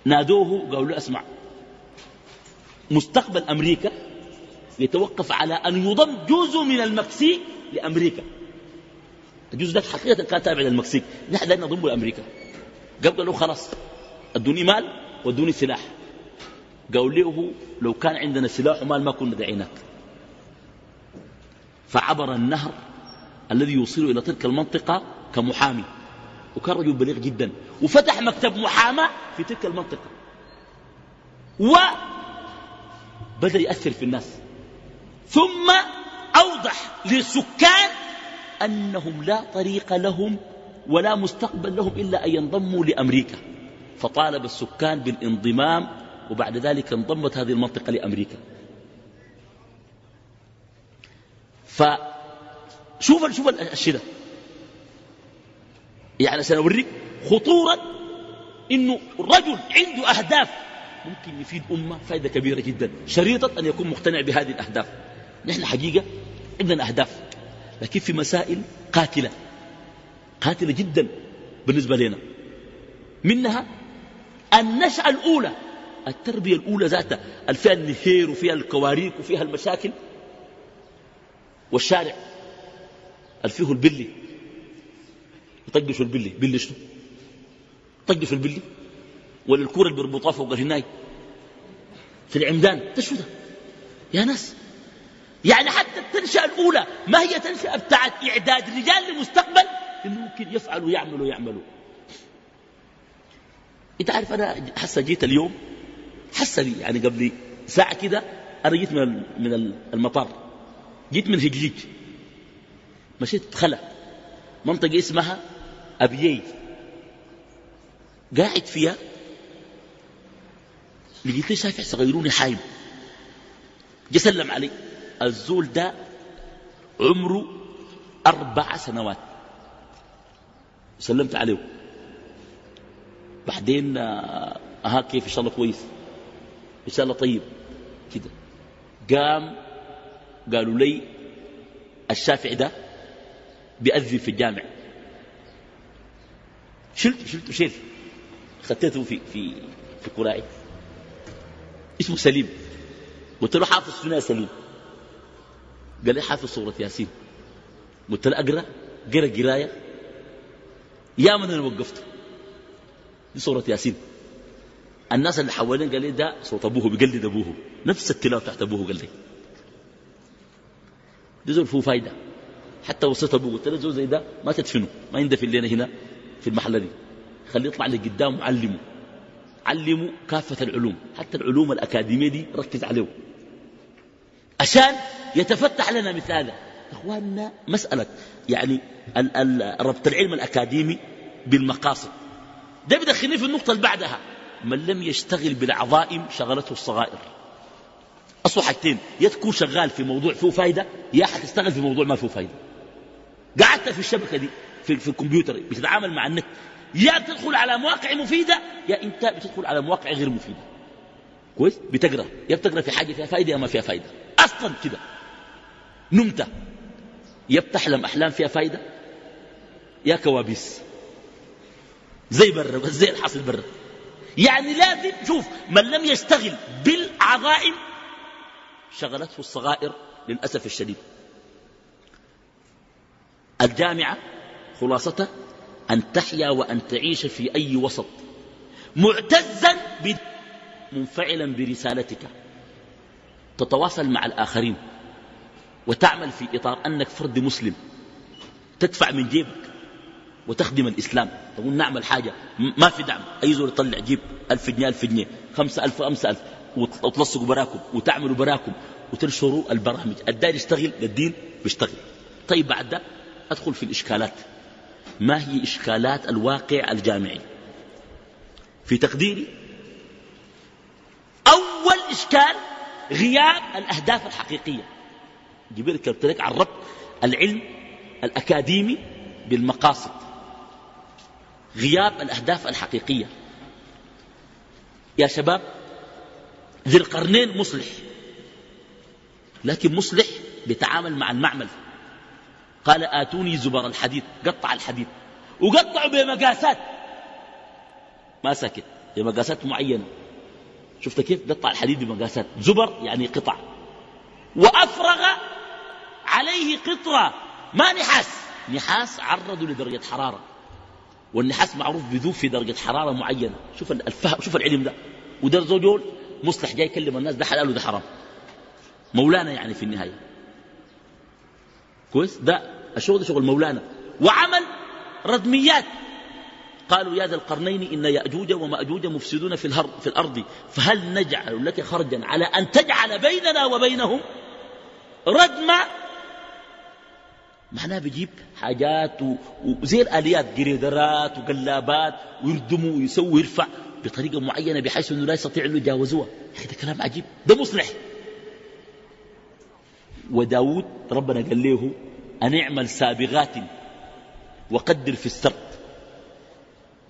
نادوه قالوا له اسمع مستقبل أمريكا يتوقف على أن يضم جزء من المكسيك لأمريكا. الجزء ده حقيقة كان تابع للمكسيك. نحن لا نضمه لأمريكا. قال له خلاص أدوني مال وأدوني سلاح. قالوا له لو كان عندنا سلاح ومال ما كنا دعيناك. فعبر النهر الذي يوصل إلى تلك المنطقة كمحامي. وكان رجل بليغ جدا. وفتح مكتب محاماة في تلك المنطقة. وبدأ يأثر في الناس. ثم أوضح للسكان أنهم لا طريق لهم ولا مستقبل لهم إلا أن ينضموا لأمريكا. فطالب السكان بالانضمام وبعد ذلك انضمت هذه المنطقة لأمريكا. فشوف شوف الشيء ده يعني سنوريك خطورة إنه رجل عنده أهداف. ممكن يفيد أمة فائده كبيرة جدا شريطة أن يكون مقتنع بهذه الأهداف. نحن حقيقة عندنا أهداف لكن في مسائل قاتلة قاتلة جدا بالنسبة لنا. منها النشأة الأولى التربية الأولى ذاتها الفيها النهير وفيها الكواريك وفيها المشاكل؟ والشارع الفيه البلي. يطقشوا البلي. بلي شنو؟ طقشوا البلي. ولا الكورة اللي بيربطوها فوق الهناي. في العمدان. ده ده؟ يا ناس. يعني حتى التنشئة الأولى ما هي تنشئة بتاعت إعداد رجال لمستقبل؟ إنه ممكن يفعلوا يعملوا يعملوا إنت عارف أنا حاسه جيت اليوم؟ حاسه لي. يعني قبل ساعة كده أنا جيت من من المطار. جيت من هجليج مشيت خلا. منطقة اسمها أبيي. قاعد فيها. لقيت لي شافع صغيروني حايم جه سلم علي. الزول ده عمره أربع سنوات. سلمت عليه. بعدين آه، ها كيف إن شاء الله كويس. إن شاء الله طيب. كده. قام قالوا لي الشافعي ده بيأذن في الجامع. شلت شلت شيل خطيته في في في كراعي. اسمه سليم. قلت له حافظ سنة سليم؟ قال لي حافظ سورة ياسين. قلت له أقرأ؟ قرأ قراية؟ يا من أنا وقفته دي سورة ياسين. الناس اللي حوالين قال لي ده صوت أبوه بيقلد أبوه. نفس التلاوة تحت أبوه قال لي. دي زول فيه فايدة. حتى وصيت أبوه. قلت له زول زي ده ما تدفنه ما يندفن لنا هنا. في المحل دي خليه يطلع لقدام وعلمه علموا كافة العلوم. حتى العلوم الأكاديمية دي ركز عليه عشان يتفتح لنا مثل هذا. أخواننا مسألة. يعني ال ال ربط العلم الأكاديمي بالمقاصد. ده بدخلني في النقطة اللي بعدها. من لم يشتغل بالعظائم شغلته الصغائر. أصل حاجتين. يا تكون شغال في موضوع فيه فايدة يا حتشتغل في موضوع ما فيه فايدة. قعدت في الشبكة دي. في, في الكمبيوتر بتتعامل مع النت. يا بتدخل على مواقع مفيدة يا انت بتدخل على مواقع غير مفيدة. كويس؟ بتقرأ. يا بتقرأ في حاجة فيها فايدة يا ما فيها فايدة. أصلا كده. نمت يا بتحلم أحلام فيها فايدة يا كوابيس. زي برا زي الحاصل برا. يعني لازم شوف من لم يشتغل بالعظائم شغلته الصغائر للأسف الشديد. الجامعة خلاصته أن تحيا وأن تعيش في أي وسط. معتزا منفعلا برسالتك. تتواصل مع الآخرين. وتعمل في إطار أنك فرد مسلم. تدفع من جيبك. وتخدم الإسلام. تقول نعمل حاجة ما في دعم. أي زول يطلع جيب. ألف جنيه ألف جنيه. خمسة ألف خمسة ألف. وتلصقوا براكم. وتعملوا براكم. وتنشروا البرامج. الدار يشتغل للدين بيشتغل. طيب بعد ده أدخل في الإشكالات. ما هي إشكالات الواقع الجامعي؟ في تقديري أول إشكال غياب الأهداف الحقيقية. جبير كتبت لك عن ربط العلم الأكاديمي بالمقاصد. غياب الأهداف الحقيقية. يا شباب ذي القرنين مصلح لكن مصلح بيتعامل مع المعمل. قال آتوني زبر الحديد قطع الحديد. وقطعوا بمقاسات. ما سكت بمقاسات معينة. شفت كيف؟ قطع الحديد بمقاسات. زبر يعني قطع. وأفرغ عليه قطرة. ما نحاس. نحاس عرضوا لدرجة حرارة. والنحاس معروف بذوب في درجة حرارة معينة. شوف الفهم شوف العلم ده. وده زوجول مصلح جاي يكلم الناس ده حلال وده حرام. مولانا يعني في النهاية. كويس؟ ده الشغل ده شغل مولانا. وعمل ردميات قالوا يا ذا القرنين إن يأجوج ومأجوج مفسدون في, الهر في الأرض. فهل نجعل لك خرجا على أن تجعل بيننا وبينهم ردما معناه بيجيب حاجات وزي الآليات جريدرات وقلابات ويردموا ويسوي ويرفع بطريقة معينة بحيث أنه لا يستطيع أن يجاوزوها هذا كلام عجيب. ده مصلح. وداود ربنا قال له أن اعمل سابغات وقدر في السرد.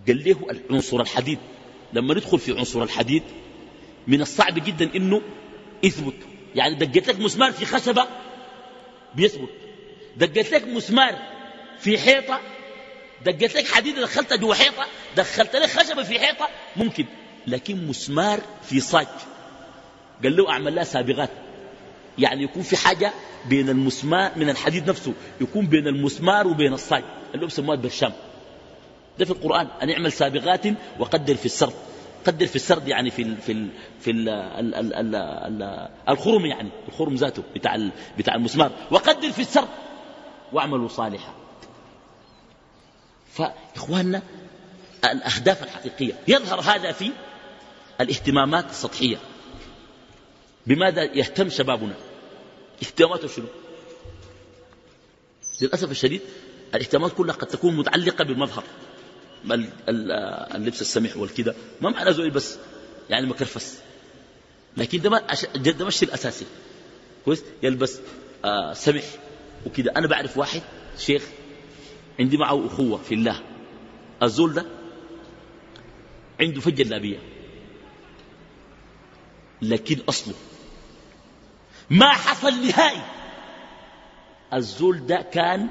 قال له عنصر الحديد. لما ندخل في عنصر الحديد من الصعب جدا إنه يثبت. يعني دقيت لك مسمار في خشبة بيثبت. دقيت لك مسمار في حيطة دقيت لك حديد دخلتها جوا حيطة دخلت لك خشبة في حيطة ممكن. لكن مسمار في صاج. قال له أعمل لها سابغات. يعني يكون في حاجة بين المسمار من الحديد نفسه يكون بين المسمار وبين الصاج اللي هو بسموها بالشام ده في القرآن أن اعمل سابغات وقدر في السرد. قدر في السرد يعني في ال في ال في ال ال ال ال ال الخرم يعني الخرم ذاته بتاع بتاع المسمار. وقدر في السرد واعملوا صالحا. فإخواننا الأهداف الحقيقية يظهر هذا في الاهتمامات السطحية. بماذا يهتم شبابنا؟ اهتماماته شنو؟ للأسف الشديد الاهتمامات كلها قد تكون متعلقة بالمظهر. اللبس السمح والكده ما معنى زوي بس يعني مكرفس. لكن ده, ده مش الأساسي. كويس؟ يلبس آه سمح وكده أنا بعرف واحد شيخ عندي معه أخوة في الله. الزول ده عنده فجة جلابية لكن أصله ما حصل نهائي. الزول ده كان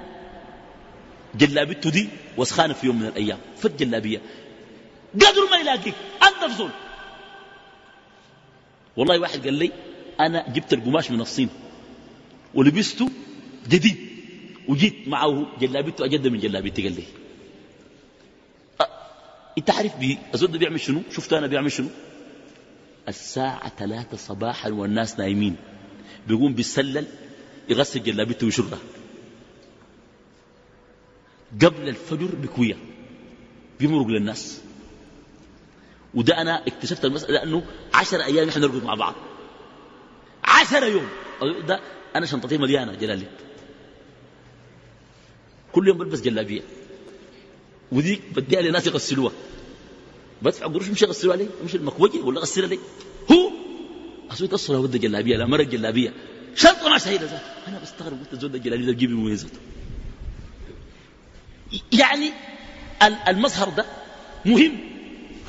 جلابيته دي وسخانة في يوم من الأيام فت جلابية قدر ما يلاقيك أنت زول والله واحد قال لي أنا جبت القماش من الصين ولبسته جديد وجيت معه جلابيته أجد من جلابيتي قال لي. إنت عارف بي الزول ده بيعمل شنو؟ شفت أنا بيعمل شنو؟ الساعة ثلاثة صباحا والناس نايمين. بيقوم بيسلل يغسل جلابيته ويشرها قبل الفجر بكوية بيمرق للناس. وده أنا اكتشفت المسألة لأنه عشر أيام نحن نرقد مع بعض. عشر يوم! ده أنا شنطتي مليانة جلالي. كل يوم بلبس جلابية. وديك بديها لناس يغسلوها. بدفع قروش مش يغسلوها لي مش المكوجة ولا غسلها لي هو! أسوي تصل ود جلابية لا مرق جلابية. شنطة ما شهيدة. ذات أنا بستغرب قلت الزود الجلابية ده بجيب مميزاته يعني المظهر ده مهم.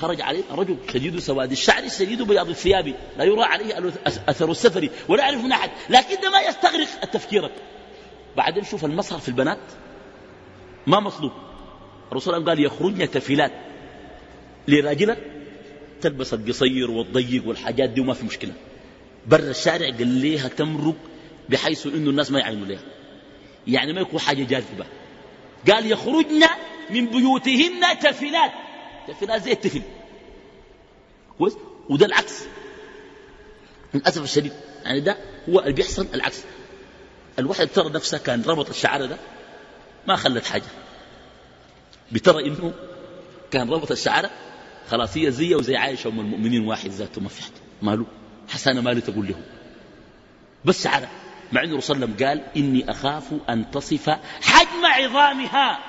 خرج عليه رجل شديد سواد. الشعر شديد بياض الثياب لا يرى عليه أثر السفر ولا يعرف من أحد. لكن ده ما يستغرق التفكير. بعدين شوف المظهر في البنات. ما مطلوب. الرسول قال يخرجن تفيلات لراجلة تلبس القصير والضيق والحاجات دي وما في مشكلة. بر الشارع قال ليها تمرق بحيث إنه الناس ما يعينوا لها يعني ما يكون حاجة جاذبة قال يخرجن من بيوتهن تفلات. تفلات زي التفل. كويس؟ وده العكس. للأسف الشديد. يعني ده هو اللي بيحصل العكس. الواحد ترى نفسه كان ربط الشعر ده ما خلت حاجة. بترى إنه كان ربط الشعر خلاص هي زيه وزي عائشة أم المؤمنين واحد ذاته ما في حد. ماله؟ حسانة مالي تقول له. بس شعر مع أنه صلى الله عليه وسلم قال إني أخاف أن تصف حجم عظامها.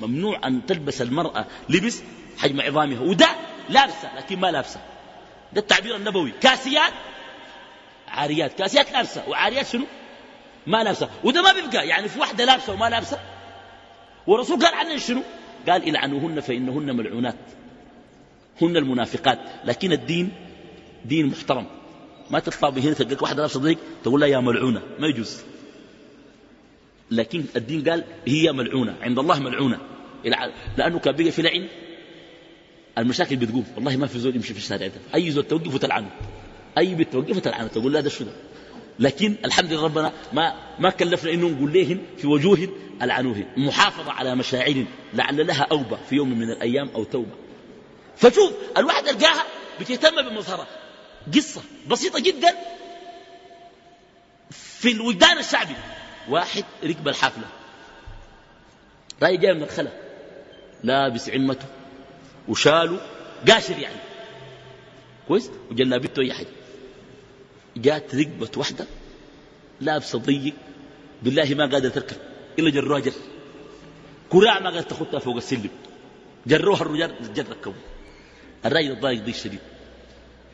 ممنوع أن تلبس المرأة لبس حجم عظامها. وده لابسة لكن ما لابسة. ده التعبير النبوي. كاسيات؟ عاريات. كاسيات لابسة. وعاريات شنو؟ ما لابسة. وده ما بيبقى. يعني في واحدة لابسة وما لابسة. والرسول قال عنها شنو؟ قال إلعنوهن فإنهن ملعونات. هن المنافقات. لكن الدين دين محترم. ما تطلع بهنا تلقاك واحدة لابسة ضيق تقول لها يا ملعونة. ما يجوز. لكن الدين قال هي ملعونة عند الله ملعونة. لأنه كان في لعن. المشاكل بتقوم. والله ما في زول يمشي في الشارع ده. أي زول توقف وتلعنه. أي بيت توقف وتلعنه. تقول لا ده ده لكن الحمد لله ربنا ما ما كلفنا إنه نقول لهم في وجوه ألعنوه. محافظة على مشاعر لعل لها أوبة في يوم من الأيام أو توبة. فشوف الواحد القاها بتهتم بمظهرها قصة بسيطة جدا في الوجدان الشعبي. واحد ركب الحافله رأي جاي من الخلا لابس عمته وشاله قاشر يعني. كويس؟ وجلابته أي حاجة. جات ركبة واحدة لابسة ضيق. بالله ما قادرة تركب إلا جروها جر. كراع ما قادرة تخطها فوق السلم. جروها الرجال جر ركبوا الراجل الضايق ضيق شديد.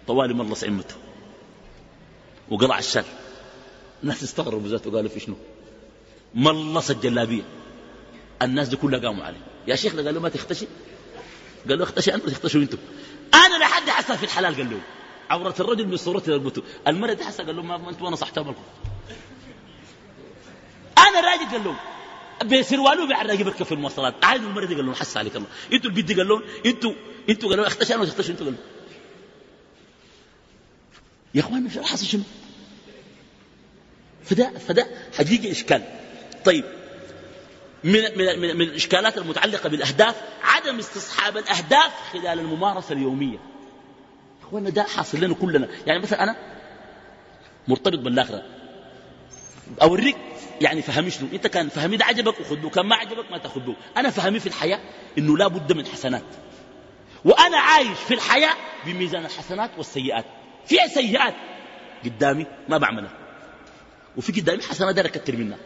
طوالي ملص عمته وقلع الشال الناس استغربوا ذاته قالوا في شنو؟ ملص الجلابية الناس دي كلها قاموا عليه. يا شيخ قالوا ما تختشي؟ قالوا اختشي أنت تختشوا أنتم. أنا لحد حسن في الحلال قال له عورة الرجل من صورته يربطه. المرأة دي حسن قال له ما أنتوا نصحتها مالكم أنا راجل قال له بسروالو بيعرق بركة في المواصلات. عاد المرة دي قال لهم حس عليك الله. أنتوا البيت قال لهم. أنتوا أنتوا قالوا اختشوا أنا اختشوا أنتوا قالوا يا إخوان مش حصل شنو؟ فده فده حقيقة إشكال. طيب من من من, من الإشكالات المتعلقة بالأهداف عدم استصحاب الأهداف خلال الممارسة اليومية. اخوانا ده حاصل لنا كلنا. يعني مثلا أنا مرتبط بالآخرة. أوريك يعني فهمي شنو؟ أنت كان فهمي ده عجبك وخذوه كان ما عجبك ما تاخذوه أنا فهمي في الحياة إنه لا بد من حسنات. وأنا عايش في الحياة بميزان الحسنات والسيئات. في سيئات. قدامي ما بعملها وفي قدامي حسنات دار أكثر منها.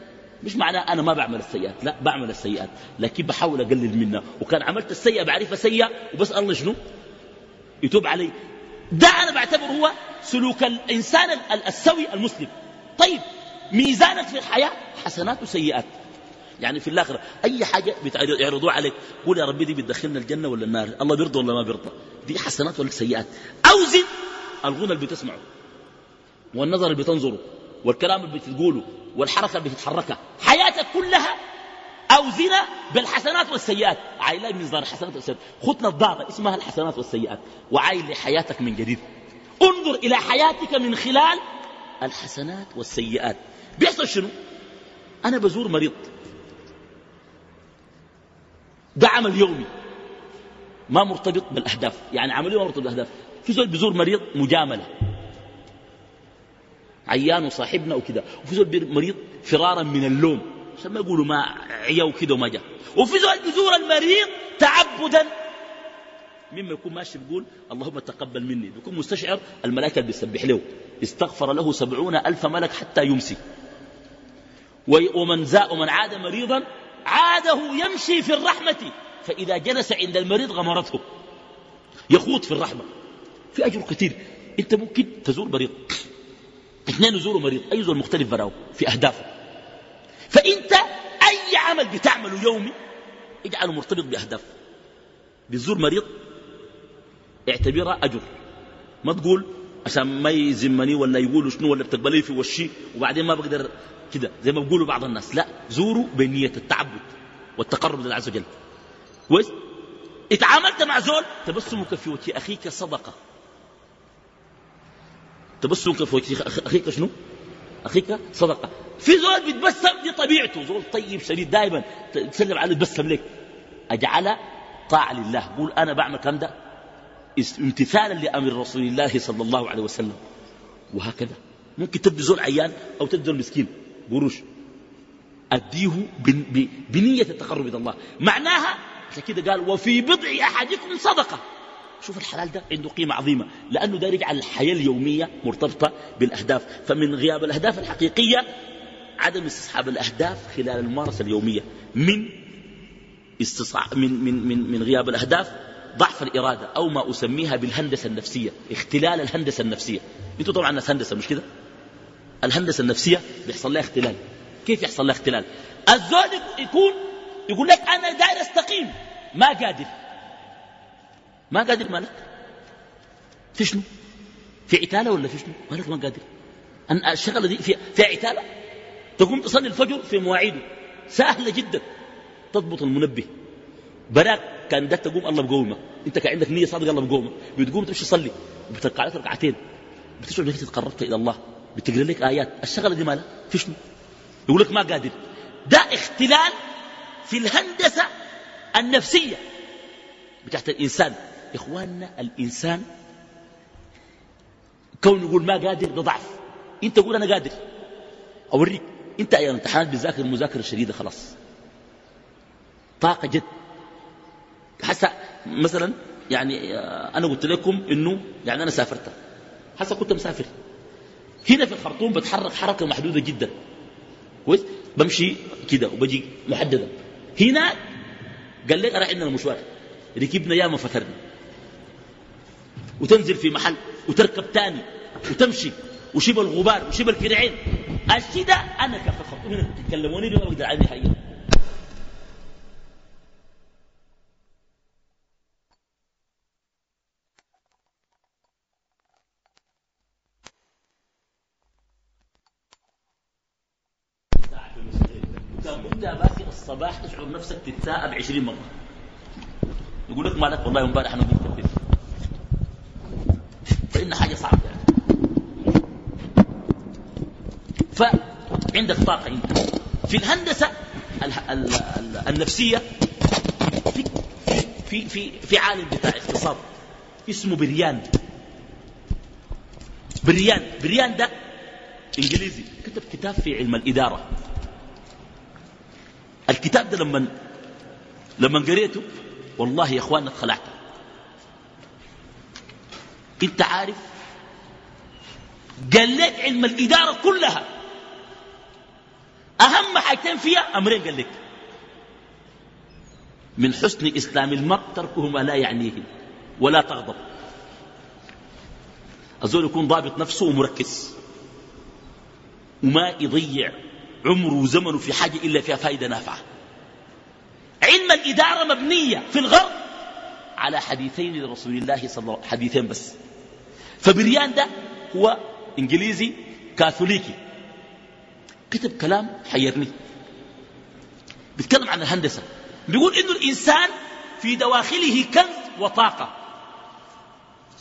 مش معناه أنا ما بعمل السيئات. لا بعمل السيئات. لكن بحاول أقلل منها. وكان عملت السيئة بعرفها سيئة وبس الله شنو؟ يتوب علي. ده أنا بعتبره هو سلوك الإنسان السوي المسلم. طيب ميزانك في الحياة حسنات وسيئات. يعني في الآخرة أي حاجة بيعرضوها عليك قول يا ربي دي بتدخلنا الجنة ولا النار؟ الله بيرضى ولا ما بيرضى؟ دي حسنات ولا سيئات. أوزن الغنى اللي بتسمعه والنظر اللي بتنظره والكلام اللي بتقوله والحركة اللي بتتحركها. حياتك كلها أوزنة بالحسنات والسيئات. عايلة من نظار الحسنات والسيئات. خذ نظارة اسمها الحسنات والسيئات وعايل لحياتك من جديد. انظر إلى حياتك من خلال الحسنات والسيئات. بيحصل شنو؟ أنا بزور مريض. ده عمل يومي. ما مرتبط بالأهداف. يعني عمل يومي ما مرتبط بالأهداف. في زول بزور مريض مجاملة. عيان وصاحبنا وكذا وفي زول مريض فرارا من اللوم. عشان ما يقولوا ما عيا وكذا وما جاء وفي زول بزور المريض تعبدا. مما يكون ماشي بيقول اللهم تقبل مني. بيكون مستشعر الملائكة بيسبح له. استغفر له سبعون ألف ملك حتى يمسي. ومن زاء ومن عاد مريضا عاده يمشي في الرحمة. فإذا جلس عند المريض غمرته. يخوض في الرحمة. في أجر كثير. أنت ممكن تزور مريض. اثنين يزوروا مريض أي زور مختلف براو في أهدافه فأنت أي عمل بتعمله يومي اجعله مرتبط بأهداف. بتزور مريض اعتبرها أجر. ما تقول عشان ما يزمني ولا يقولوا شنو ولا بتقبلي في وشي وبعدين ما بقدر كده زي ما بيقولوا بعض الناس. لا زوروا بنية التعبد والتقرب لله عز وجل. كويس؟ اتعاملت مع زول تبسمك في وجه أخيك صدقة. تبسمك في وجه أخيك شنو؟ أخيك صدقة. في زول بيتبسم دي طبيعته زول طيب شديد دائما تسلم عليه تبسم لك أجعل طاعة لله. قول أنا بعمل كم ده؟ امتثالا لأمر رسول الله صلى الله عليه وسلم. وهكذا. ممكن تدي زول عيان أو تدي زول مسكين. قروش. أديه بنية التقرب إلى الله. معناها عشان كده قال وفي بضع أحدكم صدقة. شوف الحلال ده عنده قيمة عظيمة لأنه ده يجعل الحياة اليومية مرتبطة بالأهداف. فمن غياب الأهداف الحقيقية عدم استصحاب الأهداف خلال الممارسة اليومية. من استصع... من من من من غياب الأهداف ضعف الإرادة أو ما أسميها بالهندسة النفسية اختلال الهندسة النفسية. أنتوا طبعا الناس هندسة مش كده؟ الهندسة النفسية بيحصل لها اختلال. كيف يحصل لها اختلال؟ الزول يكون يقول لك أنا داير أستقيم ما قادر. ما قادر مالك؟ في شنو؟ في عتالة ولا في شنو؟ مالك ما قادر. أن الشغلة دي في, في عتالة؟ تقوم تصلي الفجر في مواعيده. سهلة جدا. تضبط المنبه. براك كان ده تقوم الله بقومك أنت كان عندك نية صادقة الله بقومك بتقوم تمشي تصلي. بتركع لك ركعتين. بتشعر انك تقربت إلى الله. بتقرأ لك آيات. الشغلة دي مالها في شنو؟ يقول لك ما قادر. ده اختلال في الهندسة النفسية. بتاعت الإنسان. إخواننا الإنسان كون يقول ما قادر ده ضعف. أنت قول أنا قادر. أوريك. أنت أيام الامتحانات بتذاكر المذاكره الشديده خلاص. طاقة جد. حتى مثلا يعني آه، أنا قلت لكم إنه يعني أنا سافرت. حتى كنت مسافر. هنا في الخرطوم بتحرك حركة محدودة جدا. كويس؟ بمشي كده وبجي محددا هنا قال لك راح عندنا مشوار. ركبنا ياما فترنا. وتنزل في محل وتركب تاني وتمشي وشبه الغبار وشبه الكرعين الشيء ده أنا كفر الخرطوم هنا تكلموني ما بقدر عني حقيقه الصباح تشعر نفسك تتثاءب عشرين مرة. يقول لك مالك والله امبارح أنا قلت كثير فإن حاجة صعبة. فعندك طاقة أنت. في الهندسة النفسية في في في في عالم بتاع اقتصاد اسمه بريان. بريان. بريان ده إنجليزي. كتب كتاب في علم الإدارة. الكتاب ده لما لما قريته والله يا اخواننا اتخلعت. انت عارف؟ قال لك علم الإدارة كلها. أهم حاجتين فيها أمرين قال لك. من حسن إسلام المرء تركه ما لا يعنيه ولا تغضب. الزول يكون ضابط نفسه ومركز. وما يضيع عمره وزمنه في حاجة إلا فيها فائدة نافعة. علم الإدارة مبنية في الغرب على حديثين لرسول الله صلى الله عليه وسلم حديثين بس. فبريان ده هو إنجليزي كاثوليكي. كتب كلام حيرني. بيتكلم عن الهندسة. بيقول إنه الإنسان في دواخله كنز وطاقة.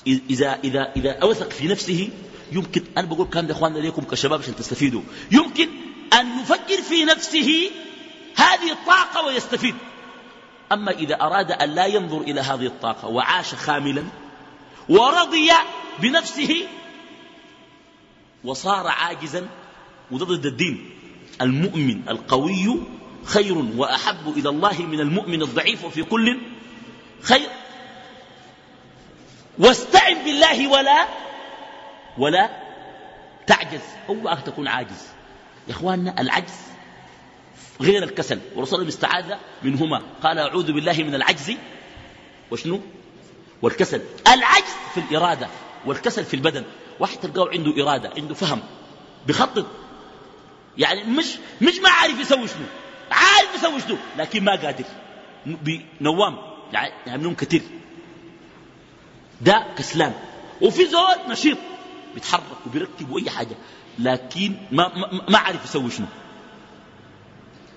إذا, إذا, إذا أوثق في نفسه يمكن أنا بقول كان لإخواننا ليكم كشباب عشان تستفيدوا. يمكن أن يفكر في نفسه هذه الطاقة ويستفيد. أما إذا أراد أن لا ينظر إلى هذه الطاقة وعاش خاملا ورضي بنفسه وصار عاجزا. وضد الدين. المؤمن القوي خير وأحب إلى الله من المؤمن الضعيف وفي كل خير. واستعن بالله ولا ولا تعجز. اوعك تكون عاجز. يا إخواننا العجز غير الكسل. ورسول الله استعاذ منهما. قال أعوذ بالله من العجز. وشنو؟ والكسل العجز في الإرادة والكسل في البدن. واحد تلقاه عنده إرادة عنده فهم بخطط يعني مش مش ما عارف يسوي شنو. عارف يسوي شنو لكن ما قادر. بنوام. يعني نوم كثير ده كسلان. وفي زول نشيط بيتحرك وبيركب وأي حاجة لكن ما ما, ما عارف يسوي شنو.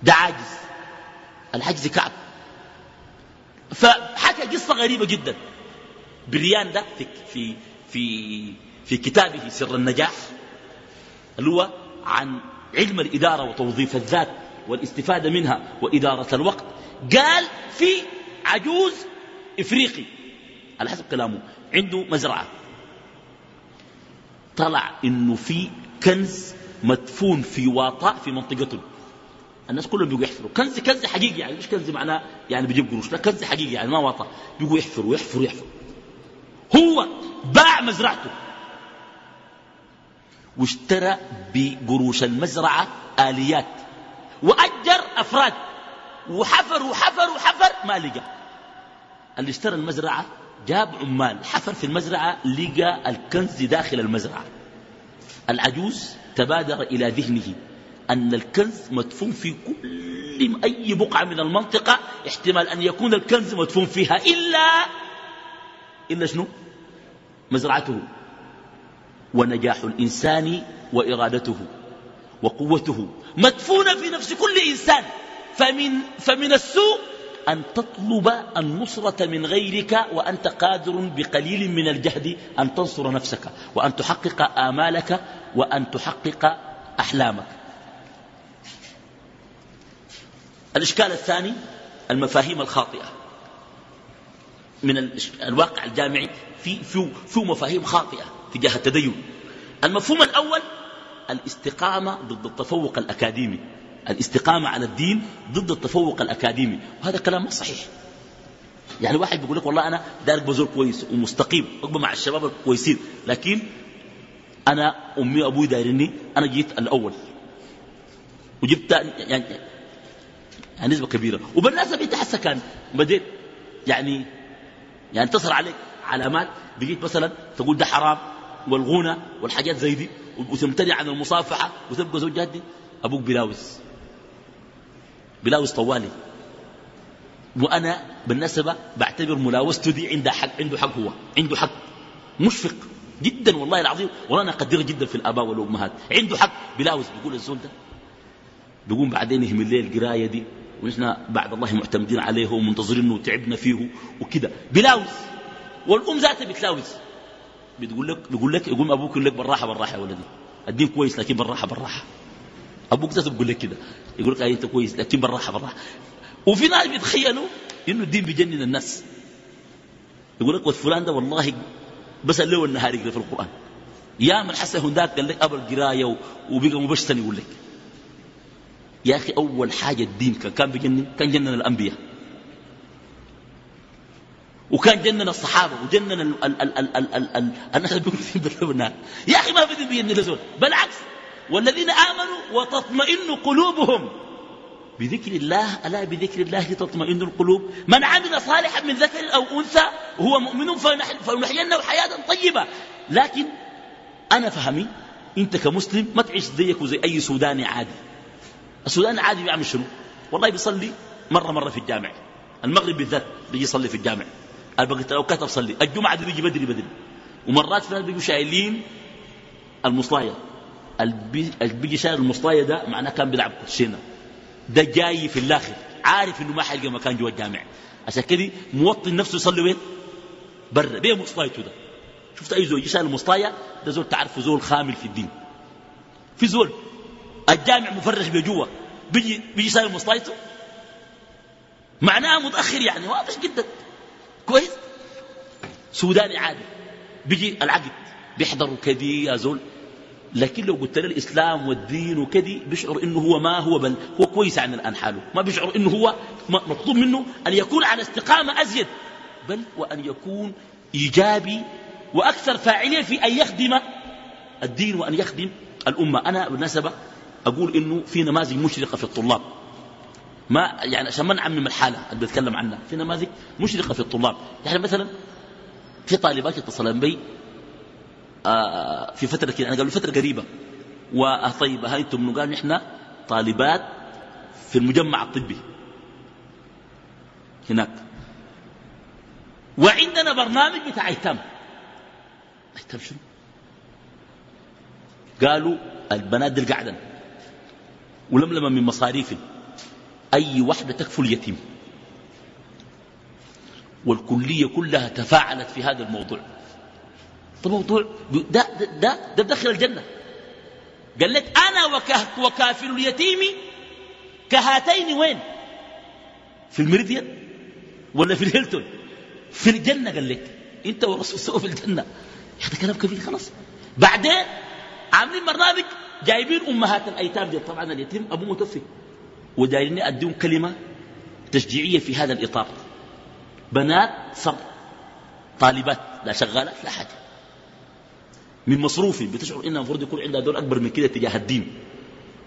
ده عاجز. العجز كعب. فحكى قصة غريبة جدا. بريان ده في في في, في كتابه سر النجاح اللي هو عن علم الإدارة وتوظيف الذات والاستفادة منها وإدارة الوقت. قال في عجوز إفريقي على حسب كلامه عنده مزرعة. طلع إنه في كنز مدفون في واطاء في منطقته. الناس كلهم بيقوا يحفروا. كنز كنز حقيقي يعني مش كنز معناه يعني بيجيب قروش لا كنز حقيقي يعني ما واطاء بيقوا يحفروا يحفروا يحفروا. هو باع مزرعته. واشترى بقروش المزرعة آليات. وأجر أفراد. وحفر وحفر وحفر ما لقى. اللي اشترى المزرعة جاب عمال. حفر في المزرعة لقى الكنز داخل المزرعة. العجوز تبادر إلى ذهنه أن الكنز مدفون في كل أي بقعة من المنطقة احتمال أن يكون الكنز مدفون فيها. إلا إلا شنو؟ مزرعته. ونجاح الإنسان وإرادته وقوته. مدفونة في نفس كل إنسان. فمن, فمن السوء أن تطلب النصرة من غيرك وأنت قادر بقليل من الجهد أن تنصر نفسك وأن تحقق آمالك وأن تحقق أحلامك. الإشكال الثاني المفاهيم الخاطئة. من الواقع الجامعي في في في مفاهيم خاطئة تجاه التدين. المفهوم الأول الاستقامة ضد التفوق الأكاديمي. الاستقامة على الدين ضد التفوق الأكاديمي. وهذا كلام صحيح. يعني واحد بيقول لك والله أنا دارك بزور كويس ومستقيم أقبل مع الشباب الكويسين لكن أنا أمي وأبوي دايرني أنا جيت الأول. وجبت يعني, يعني نسبة كبيرة. وبالنسبة أنت حسا بديت يعني يعني تصل عليك. علامات بقيت مثلا تقول ده حرام والغنى والحاجات زي دي وتمتنع عن المصافحة وتبقى زوجات دي. أبوك بلاوز. بلاوز طوالي. وأنا بالنسبة بعتبر ملاوزته دي عنده حق عنده حق هو. عنده حق. مشفق جدا والله العظيم. والله أنا أقدره جدا في الآباء والأمهات. عنده حق. بلاوز. بيقول الزول ده. بيقوم بعدين يهم الليل القراية دي. ونحن بعد الله معتمدين عليه ومنتظرينه وتعبنا فيه وكده. بلاوز. والأم ذاتها بتلاوز. بتقول لك بيقول لك يقوم أبوك يقول لك بالراحة بالراحة يا ولدي. الدين كويس لكن بالراحة بالراحة. أبوك ذاته بيقول لك كده. يقول لك أنت كويس لكن بالراحة بالراحة. وفي ناس بيتخيلوا إنه الدين بيجنن الناس. يقول لك فلان ده والله بس الليل والنهار يقرأ في القرآن. يا من حسن هنداك قال لك أبا القراية وبقى مبشتن يقول لك. يا أخي أول حاجة الدين كان بيجنن كان جنن الأنبياء. وكان جنن الصحابة وجنن الناس اللي بيقولوا في بالله والنهار يا أخي ما في دين بيجنن زول بالعكس والذين آمنوا وتطمئن قلوبهم. بذكر الله ألا بذكر الله تطمئن القلوب؟ من عمل صالحا من ذكر أو أنثى وهو مؤمن فنحيينه حياة طيبة. لكن أنا فهمي أنت كمسلم ما تعيش زيك وزي أي سوداني عادي. السودان عادي بيعمل شنو؟ والله بيصلي مرة مرة في الجامع. المغرب بالذات بيجي يصلي في الجامع. البقيت الأوقات أصلي الجمعة دي بيجي بدري بدري. ومرات في ناس بيجوا شايلين المصلاية اللي بيجي شايل المصلاية ده معناه كان بيلعب كوتشينه ده جاي في الآخر. عارف إنه ما حيلقى مكان جوا الجامع. عشان كده موطن نفسه يصلي وين؟ برا. بيه مصلايته ده. شفت أي زول يجي شايل المصلايه ده زول تعرفه زول خامل في الدين. في زول الجامع مفرش بجوا بيجي بيجي شايل مصلايته معناها متأخر يعني واضح جدا. كويس؟ سوداني عادي. بيجي العقد بيحضروا كذي يا زول. لكن لو قلت له الإسلام والدين وكذي بيشعر إنه هو ما هو بل هو كويس عن الآن حاله. ما بيشعر إنه هو مطلوب منه أن يكون على استقامة أزيد بل وأن يكون إيجابي وأكثر فاعلية في أن يخدم الدين وأن يخدم الأمة. أنا بالنسبة أقول إنه في نماذج مشرقة في الطلاب. ما يعني عشان ما نعمم الحالة اللي بتكلم عنها. في نماذج مشرقة في الطلاب. يعني مثلا في طالبات اتصلن بي آه في فترة كده. أنا قبل فترة قريبة. وطيب هاي أنتم قال نحن طالبات في المجمع الطبي. هناك. وعندنا برنامج بتاع ايتام ايتام شنو؟ قالوا البنات دي قاعدا ولملما من مصاريف أي وحدة تكفل يتيم والكلية كلها تفاعلت في هذا الموضوع. ده موضوع ده ده ده, ده بدخل الجنة. قال لك أنا وكافل اليتيم كهاتين وين؟ في الميريديان ولا في الهيلتون؟ في الجنة قال لك. أنت والرسول سوا في الجنة. هذا كلام كبير خلاص. بعدين عاملين برنامج جايبين امهات الايتام دي طبعا اليتيم ابوه متوفي. ودايرين أديهم كلمة تشجيعية في هذا الإطار. بنات صبر طالبات. لا شغالات لا حاجة. من مصروفي. بتشعر إنها المفروض يكون عندها دور أكبر من كده تجاه الدين.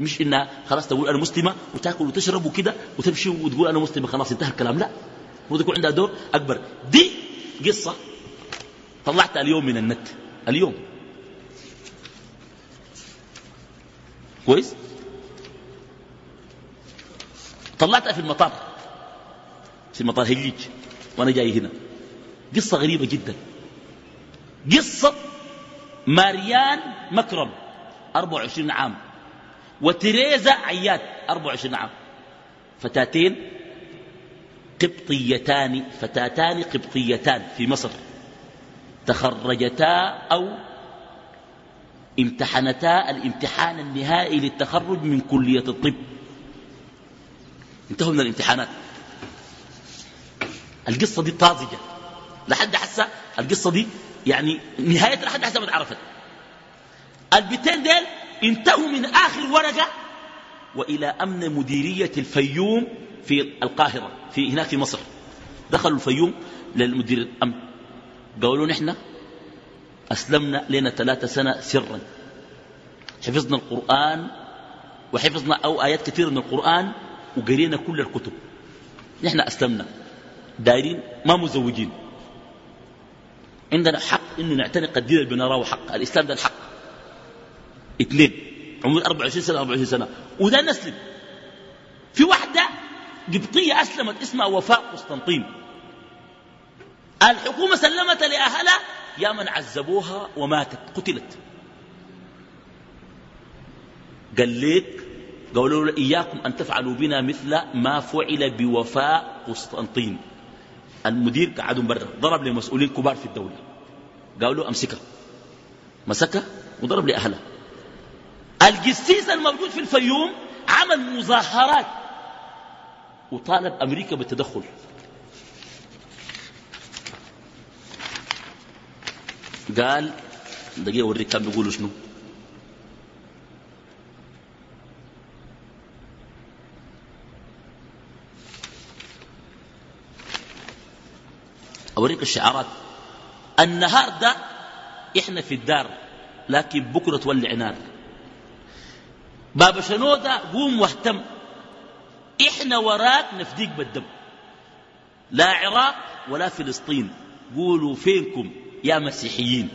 مش إنها خلاص تقول أنا مسلمة وتأكل وتشرب وكده وتمشي وتقول أنا مسلمة. خلاص انتهى الكلام. لا. المفروض يكون عندها دور أكبر. دي قصة طلعتها اليوم من النت. اليوم. كويس؟ طلعتها في المطار. في مطار هليج وأنا جاي هنا. قصة غريبة جدا. قصة ماريان مكرم 24 عام. وتريزا عياد 24 عام. فتاتين قبطيتان فتاتان قبطيتان في مصر. تخرجتا أو امتحنتا الامتحان النهائي للتخرج من كلية الطب. انتهوا من الامتحانات. القصة دي طازجة. لحد حسا القصة دي يعني نهاية لحد حسا ما تعرفت البيتين ديل انتهوا من آخر ورقة وإلى أمن مديرية الفيوم في القاهرة في هناك في مصر. دخلوا الفيوم للمدير الأمن. قالوا نحن أسلمنا لنا ثلاثة سنة سرا. حفظنا القرآن وحفظنا أو آيات كثيرة من القرآن وقرينا كل الكتب. نحن أسلمنا. دايرين ما مزوجين. عندنا حق إنه نعتنق الدين اللي بنراه حق. الإسلام ده الحق. اثنين. عمر 24 سنة 24 سنة. وده نسلم. في واحدة قبطية أسلمت اسمها وفاء قسطنطين. الحكومة سلمت لأهلها يا من عذبوها وماتت قتلت. قال لك قالوا له إياكم أن تفعلوا بنا مثل ما فعل بوفاء قسطنطين. المدير قعدوا برا ضرب لمسؤولين كبار في الدولة. قالوا له أمسكها مسكها وضرب لأهلها القسيس الموجود في الفيوم عمل مظاهرات وطالب أمريكا بالتدخل. قال دقيقة أوريك كان بيقولوا شنو. أوريك الشعارات. النهار ده إحنا في الدار لكن بكرة تولع نار بابا شنودة قوم واهتم. إحنا وراك نفديك بالدم. لا عراق ولا فلسطين. قولوا فينكم. يا مسيحيين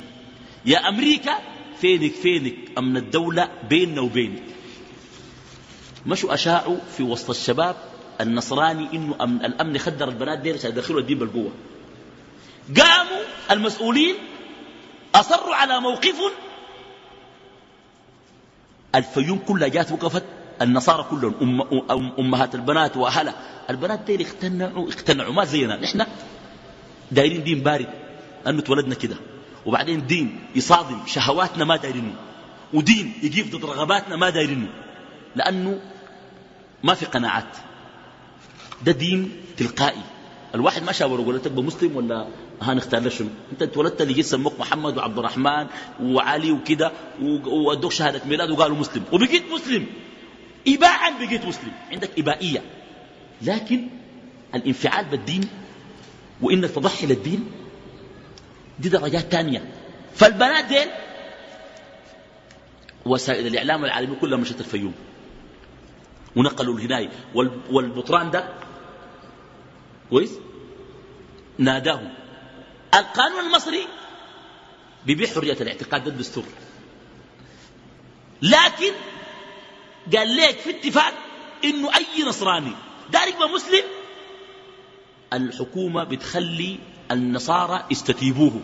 يا أمريكا فينك فينك؟ أمن الدولة بيننا وبينك. مشوا أشاعوا في وسط الشباب النصراني إنه أمن الأمن خدر البنات دي عشان يدخلوا الدين بالقوة. قاموا المسؤولين أصروا على موقف الفيوم كلها جات وقفت النصارى كلهم أم أم أمهات البنات وأهلها. البنات دير اقتنعوا اقتنعوا ما زينا. نحن دايرين دين بارد. أنه تولدنا كده. وبعدين دين يصادم شهواتنا ما دايرينه. ودين يجيب ضد رغباتنا ما دايرينه. لأنه ما في قناعات. ده دين تلقائي. الواحد ما شاور وقال تبقى مسلم ولا هنختار له شنو؟ أنت اتولدت اللي سموك محمد وعبد الرحمن وعلي وكده وأدوك شهادة ميلاد وقالوا مسلم. وبقيت مسلم. اباعا بقيت مسلم. عندك إبائية. لكن الانفعال بالدين وانك تضحي للدين دي درجات ثانية فالبنات دين وسائل الإعلام العالمي كلها مشت الفيوم. ونقلوا الهناية والبطران ده كويس؟ ناداه القانون المصري بيبيع حرية الاعتقاد ضد الدستور. لكن قال لك في اتفاق إنه أي نصراني دار يبقى مسلم الحكومة بتخلي النصارى يستتيبوه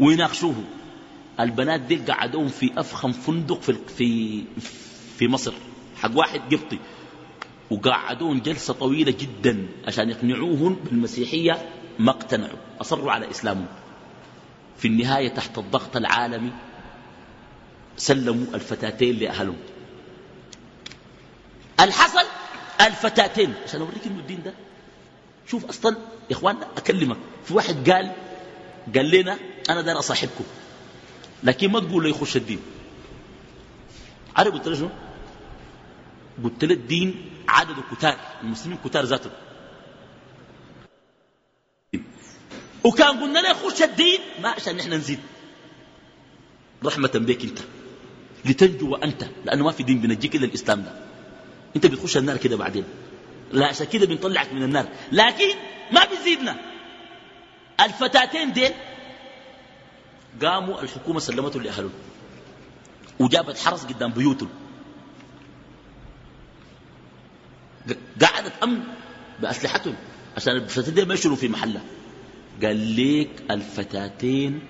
ويناقشوه. البنات دي قعدوهم في أفخم فندق في في في مصر. حق واحد قبطي. وقعدون جلسة طويلة جدا عشان يقنعوهم بالمسيحية ما اقتنعوا. أصروا على إسلامهم. في النهاية تحت الضغط العالمي سلموا الفتاتين لأهلهم. الحصل الفتاتين. عشان أوريك إنه الدين ده شوف أصلا يا أكلمك. في واحد قال قال لنا أنا دار أصاحبكم. لكن ما تقول له يخش الدين عارف قلت له شنو؟ قلت له الدين عدد كتار المسلمين كتار ذاتهم. وكان قلنا له خش الدين ما عشان نحن نزيد. رحمة بك أنت. لتنجو أنت لأنه ما في دين بنجيك إلا الإسلام ده. أنت بتخش النار كده بعدين. لا عشان كده بنطلعك من النار. لكن ما بيزيدنا. الفتاتين دين قاموا الحكومة سلمته لأهلهم وجابت حرس قدام بيوتهم. قعدت أمن بأسلحتهم عشان الفتاتين ما يشيلوا في محله. قال ليك الفتاتين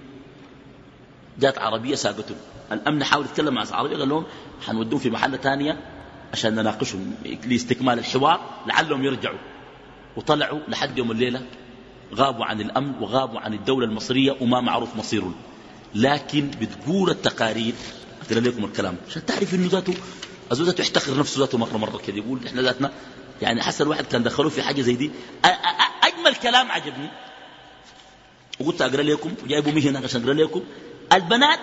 جات عربية سابتهم. الأمن حاول يتكلم مع العربية قال لهم حنودوهم في محلة ثانية عشان نناقشهم لاستكمال الحوار لعلهم يرجعوا. وطلعوا لحد يوم الليلة غابوا عن الأمن وغابوا عن الدولة المصرية وما معروف مصيرهم. لكن بتقول التقارير أقرأ لكم الكلام عشان تعرف إنه ذاته ذاته يحتقر نفسه ذاته مرة مرة كده. يقول إحنا ذاتنا يعني حسن الواحد كان دخلوه في حاجة زي دي. أجمل كلام عجبني. وقلت أقرأ لكم وجايبوا مي عشان أقرأ لكم. البنات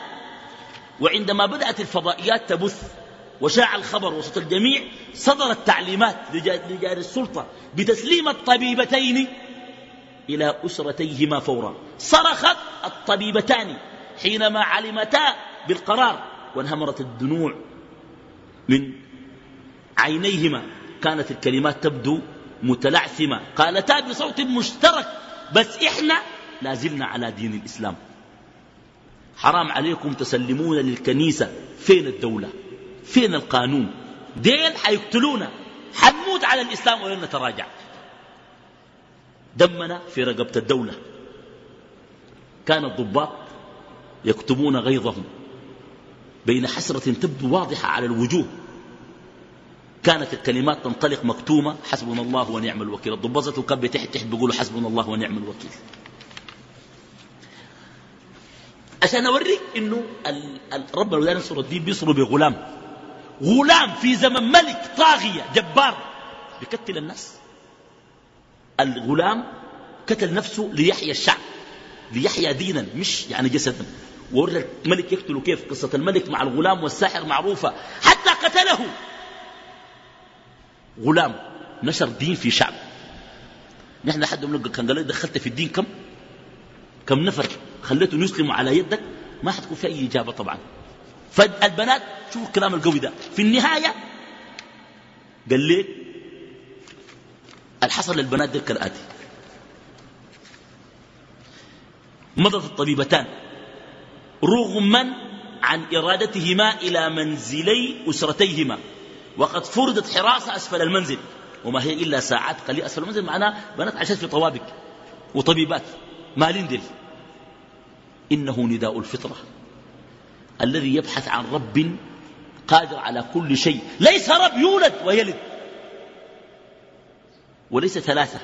وعندما بدأت الفضائيات تبث وشاع الخبر وسط الجميع صدرت تعليمات لرجال السلطة بتسليم الطبيبتين إلى أسرتيهما فورا. صرخت الطبيبتان حينما علمتا بالقرار وانهمرت الدموع من عينيهما. كانت الكلمات تبدو متلعثمة. قالتا بصوت مشترك بس إحنا لازلنا على دين الإسلام. حرام عليكم تسلمون للكنيسة فين الدولة؟ فين القانون؟ دين حيقتلونا. حنموت على الإسلام ولن نتراجع. دمنا في رقبة الدولة. كان الضباط يكتبون غيظهم بين حسرة تبدو واضحة على الوجوه. كانت الكلمات تنطلق مكتومة. حسبنا الله ونعم الوكيل. الضباط كان بتحت تحت بيقولوا حسبنا الله ونعم الوكيل. عشان أوريك إنه ربنا لا ينصر الدين بيصروا بغلام. غلام في زمن ملك طاغية جبار. بيقتل الناس. الغلام قتل نفسه ليحيى الشعب ليحيى دينا مش يعني جسدا. وورد الملك يقتله كيف؟ قصة الملك مع الغلام والساحر معروفة. حتى قتله. غلام نشر دين في شعب. نحن حد من كان قال دخلت في الدين كم؟ كم نفر؟ خليتهم يسلموا على يدك. ما حتكون في أي إجابة طبعا. فالبنات شوفوا الكلام القوي ده. في النهاية قال لي الحصل للبنات دي كالآتي مضت الطبيبتان. رغما عن إرادتهما إلى منزلي أسرتيهما. وقد فرضت حراسة أسفل المنزل. وما هي إلا ساعات قليلة. أسفل المنزل معناه بنات عشت في طوابق وطبيبات ما لندل إنه نداء الفطرة. الذي يبحث عن رب قادر على كل شيء. ليس رب يولد ويلد. وليس ثلاثة.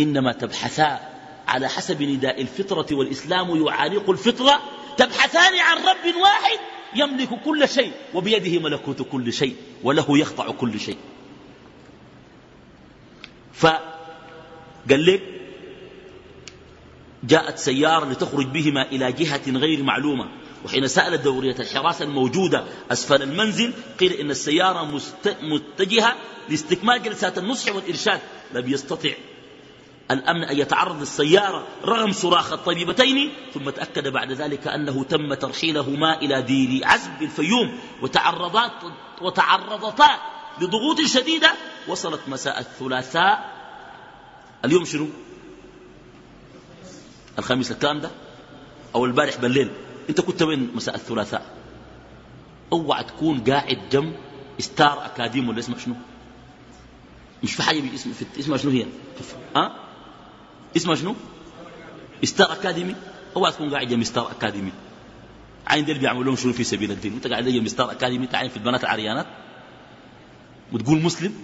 إنما تبحثا على حسب نداء الفطرة والإسلام يعانق الفطرة. تبحثان عن رب واحد يملك كل شيء وبيده ملكوت كل شيء وله يخضع كل شيء. فقال لك جاءت سيارة لتخرج بهما إلى جهة غير معلومة. وحين سألت دورية الحراسة الموجودة أسفل المنزل قيل إن السيارة متجهة لاستكمال جلسات النصح والإرشاد. لم يستطع الأمن أن يتعرض للسيارة رغم صراخ الطبيبتين ثم تأكد بعد ذلك أنه تم ترحيلهما إلى دير عزب بالفيوم وتعرضات وتعرضتا لضغوط شديدة. وصلت مساء الثلاثاء. اليوم شنو؟ الخميس الكلام ده؟ أو البارح بالليل. أنت كنت وين مساء الثلاثاء؟ اوعى تكون قاعد جنب ستار أكاديم ولا اسمه شنو؟ مش في حاجة باسم في اسمها شنو هي؟ ها؟ أه؟ اسمها شنو؟ ستار أكاديمي؟ اوعى تكون قاعد جنب ستار أكاديمي. عين ديل بيعملوا لهم شنو في سبيل الدين؟ انت قاعد جنب ستار أكاديمي تعين في البنات العريانات؟ وتقول مسلم؟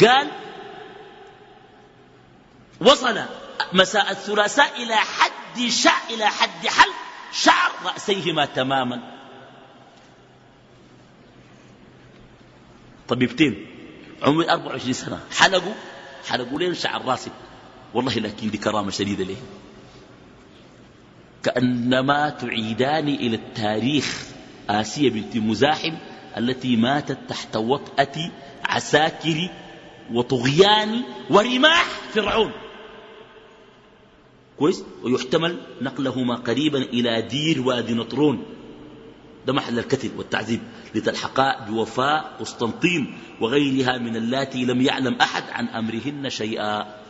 قال وصل مساء الثلاثاء إلى حد شع إلى حد حلق شعر رأسيهما تماما. طبيبتين عمري 24 سنة. حلقوا؟ حلقوا لين شعر راسي. والله لكن دي كرامة شديدة ليه كأنما تعيدان إلى التاريخ آسية بنت مزاحم التي ماتت تحت وطأة عساكر وطغيان ورماح فرعون. كويس ويحتمل نقلهما قريبا إلى دير وادي نطرون. ده محل الكتل والتعذيب لتلحقا بوفاء قسطنطين وغيرها من اللاتي لم يعلم أحد عن أمرهن شيئا.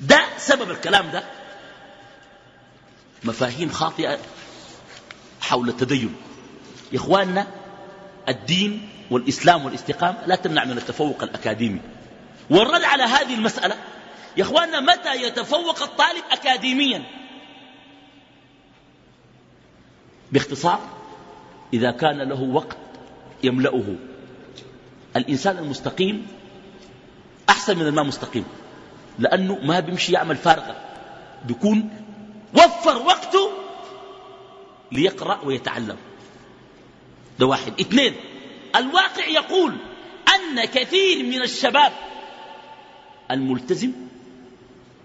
ده سبب الكلام ده. مفاهيم خاطئة حول التدين. يا إخواننا الدين والإسلام والإستقامة لا تمنع من التفوق الأكاديمي. والرد على هذه المسألة يا إخواننا متى يتفوق الطالب أكاديميا؟ باختصار إذا كان له وقت يملأه. الإنسان المستقيم أحسن من الماء مستقيم لأنه ما بيمشي يعمل فارغة. بيكون وفر وقته ليقرأ ويتعلم. ده واحد. اثنين الواقع يقول أن كثير من الشباب الملتزم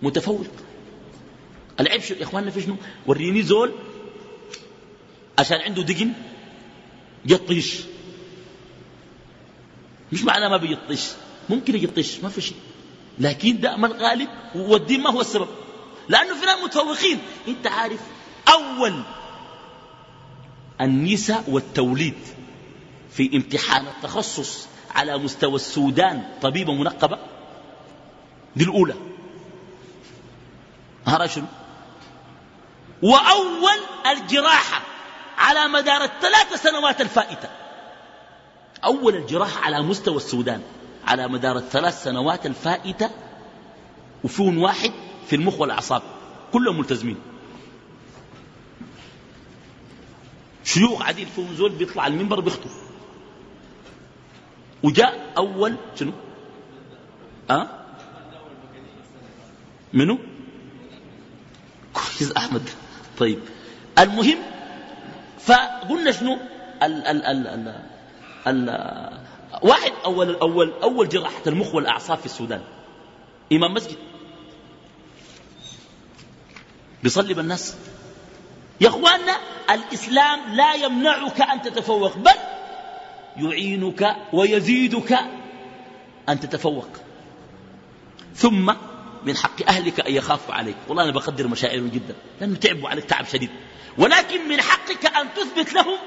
متفوق. العيب شو يا إخواننا في شنو؟ وريني زول عشان عنده دقن يطيش مش معناه ما بيطيش ممكن يطيش ما في شيء. لكن ده ما الغالب والدين ما هو السبب. لأنه في ناس متفوقين. أنت عارف أول النساء والتوليد في امتحان التخصص على مستوى السودان طبيبة منقبة دي الأولى. هذا شنو؟ وأول الجراحة على مدار الثلاث سنوات الفائتة. أول الجراحة على مستوى السودان على مدار الثلاث سنوات الفائتة وفيهم واحد في المخ والأعصاب كلهم ملتزمين. شيوخ عديد فيهم زول بيطلع المنبر بيخطب وجاء أول شنو؟ أه؟ منو؟ كويس أحمد. طيب. المهم فقلنا شنو؟ ال ال ال ال ال واحد أول, أول, أول جراحة المخ والأعصاب في السودان. إمام مسجد. بيصلي بالناس. يا إخواننا الإسلام لا يمنعك أن تتفوق بل يعينك ويزيدك أن تتفوق. ثم من حق أهلك أن يخافوا عليك. والله أنا بقدر مشاعرهم جدا. لأنه تعبوا عليك تعب شديد. ولكن من حقك أن تثبت لهم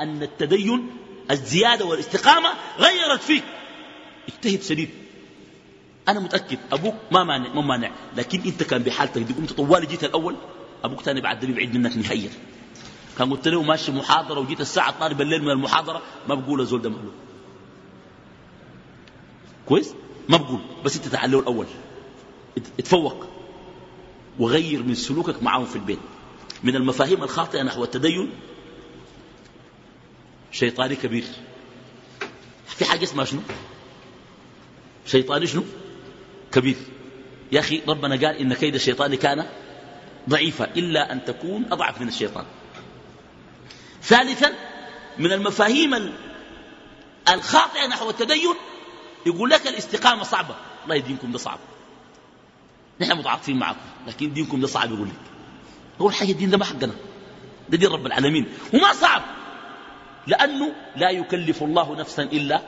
أن التدين الزيادة والاستقامة غيرت فيك. اجتهد شديد. أنا متأكد أبوك ما مانع ما مانع. لكن أنت كان بحالتك دي قمت طوالي جيت الأول أبوك تاني بعد بعيد منك نهائيا. كان قلت له ماشي محاضرة وجيت الساعة طالب الليل من المحاضرة ما بقول الزول ده مهلوك كويس؟ ما بقول. بس أنت تعليه الأول. اتفوق وغير من سلوكك معهم في البيت. من المفاهيم الخاطئة نحو التدين شيطاني كبير. في حاجة اسمها شنو؟ شيطاني شنو؟ كبير. يا أخي ربنا قال إن كيد الشيطان كان ضعيفة إلا أن تكون أضعف من الشيطان. ثالثا من المفاهيم الخاطئة نحو التدين يقول لك الاستقامة صعبة. الله يدينكم ده صعب. نحن متعاطفين معكم لكن دينكم ده صعب يقول لك. أول حاجة الدين ده ما حقنا ده دين رب العالمين وما صعب. لأنه لا يكلف الله نفسا إلا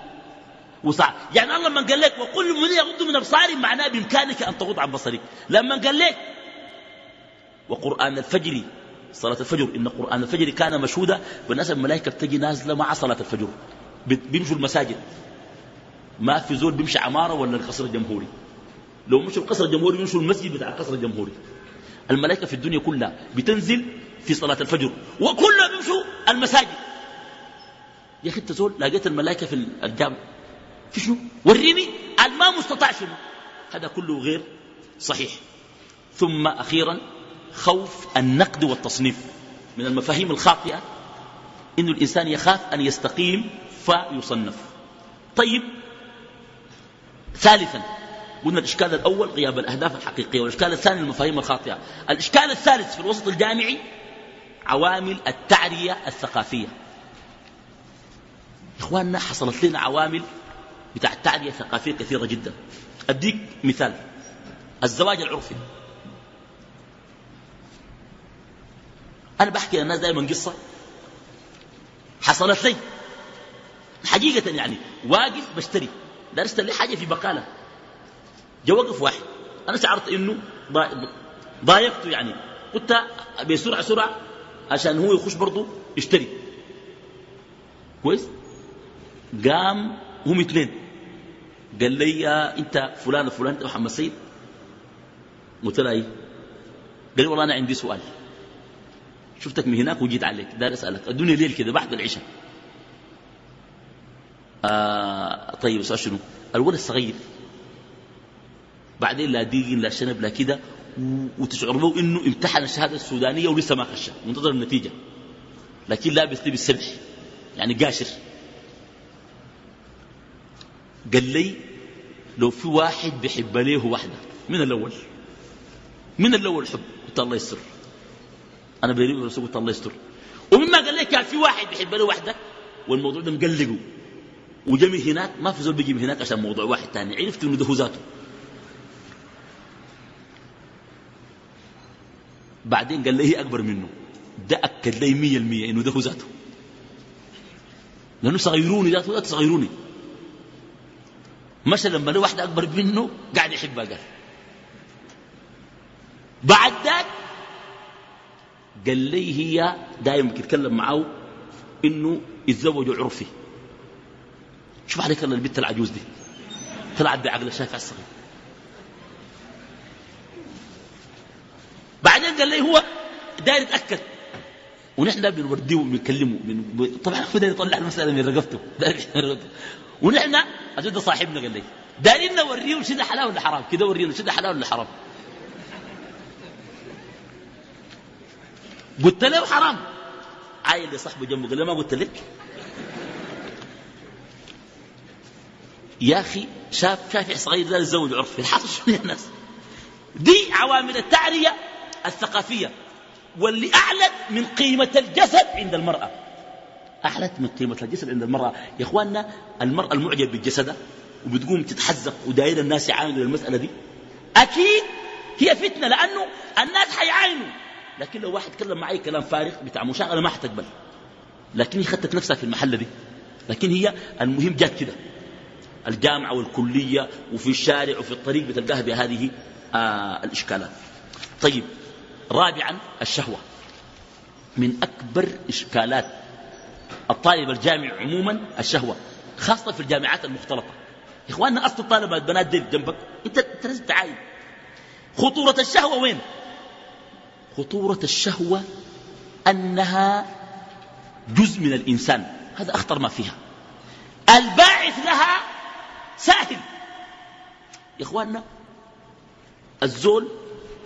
وسع يعني الله من قال لك وكل من يغض من أبصارهم معناه بإمكانك أن تغض عن بصرك. لما قال لك وقرآن الفجر صلاة الفجر إن قرآن الفجر كان مشهودا والناس الملائكة بتجي نازلة مع صلاة الفجر بيمشوا المساجد. ما في زول بيمشي عمارة ولا القصر الجمهوري. لو مشوا القصر الجمهوري يمشوا المسجد بتاع القصر الجمهوري الملائكة في الدنيا كلها بتنزل في صلاة الفجر وكلهم بيمشوا المساجد. يا أخي تزول لقيت الملائكة في الجامع. في شنو؟ وريني ما مستطاع شنو. هذا كله غير صحيح. ثم أخيرا خوف النقد والتصنيف. من المفاهيم الخاطئة إن الإنسان يخاف أن يستقيم فيصنف. طيب ثالثا قلنا الإشكال الأول غياب الأهداف الحقيقية والإشكال الثاني المفاهيم الخاطئة. الإشكال الثالث في الوسط الجامعي عوامل التعرية الثقافية. إخواننا حصلت لنا عوامل بتاع التعرية الثقافية كثيرة جدا. أديك مثال الزواج العرفي. أنا بحكي للناس دائما قصة حصلت لي. حقيقة يعني واقف بشتري درست لي حاجة في بقالة. جا وقف واحد. أنا شعرت إنه ضايقته يعني. قلت بسرعة سرعة عشان هو يخش برضه يشتري. كويس؟ قام هم اثنين. قال لي أنت فلان فلان أنت محمد سيد. قلت له إيه؟ قال لي والله أنا عندي سؤال. شفتك من هناك وجيت عليك دار أسألك. الدنيا ليل كده بعد العشاء. آه طيب سؤال شنو؟ الولد الصغير بعدين لا دين لا شنب لا كده. وتشعر به إنه امتحن الشهادة السودانية ولسه ما خشها منتظر النتيجة. لكن لابس لبس سبح. يعني قاشر. قال لي لو في واحد بيحب له واحدة من الأول؟ من الأول حب؟ قلت الله يستر. أنا بيني وبين قلت الله يستر. ومما قال لي كان في واحد بيحب له واحدة والموضوع ده مقلقه. وجمي هناك ما في زول بيجي هناك عشان موضوع واحد ثاني عرفت إنه ده هو ذاته. بعدين قال لي هي أكبر منه؟ ده أكد لي مية المية إنه ده هو ذاته. لأنه صغيروني ذاته ذاته صغيروني. مشى لما له واحدة أكبر منه قاعد يحبها قال. بعد ذاك قال لي هي دائما تتكلم معه إنه يتزوجوا عرفي. شوف عليك البنت العجوز دي. طلعت بعقل الشافع الصغير بعدين قال لي هو داير يتأكد. ونحن بنوديه وبنكلمه طبعا هو داير يطلع المساله من رقبته. *laughs* ونحن أجد صاحبنا قال لي دايرين نوريه شدة حلال ولا حرام؟ كده ورينا شدة حلال ولا حرام؟ قلت له حرام. عايل لصاحبه جنبه قال له ما قلت لك. يا أخي شاف شافع صغير ذا يتزوج عرفي الحاصل شنو يا الناس دي عوامل التعرية الثقافية واللي أعلت من قيمة الجسد عند المرأة. أعلت من قيمة الجسد عند المرأة. يا إخواننا المرأة المعجب بالجسد وبتقوم تتحزق وداير الناس يعاينوا المسألة دي. أكيد هي فتنة لأنه الناس حيعاينوا لكن لو واحد تكلم معي كلام فارغ بتاع مشاغلة ما حتقبل. لكن هي خدت نفسها في المحل دي. لكن هي المهم جات كده. الجامعة والكلية وفي الشارع وفي الطريق بتلقاها بهذه آه الإشكالات. طيب رابعا الشهوة. من أكبر إشكالات الطالب الجامعي عموما الشهوة خاصة في الجامعات المختلطة. إخواننا أصل الطالبات بنات ديل جنبك أنت لازم تعاين. خطورة الشهوة وين؟ خطورة الشهوة أنها جزء من الإنسان. هذا أخطر ما فيها. الباعث لها سهل يا إخواننا الزول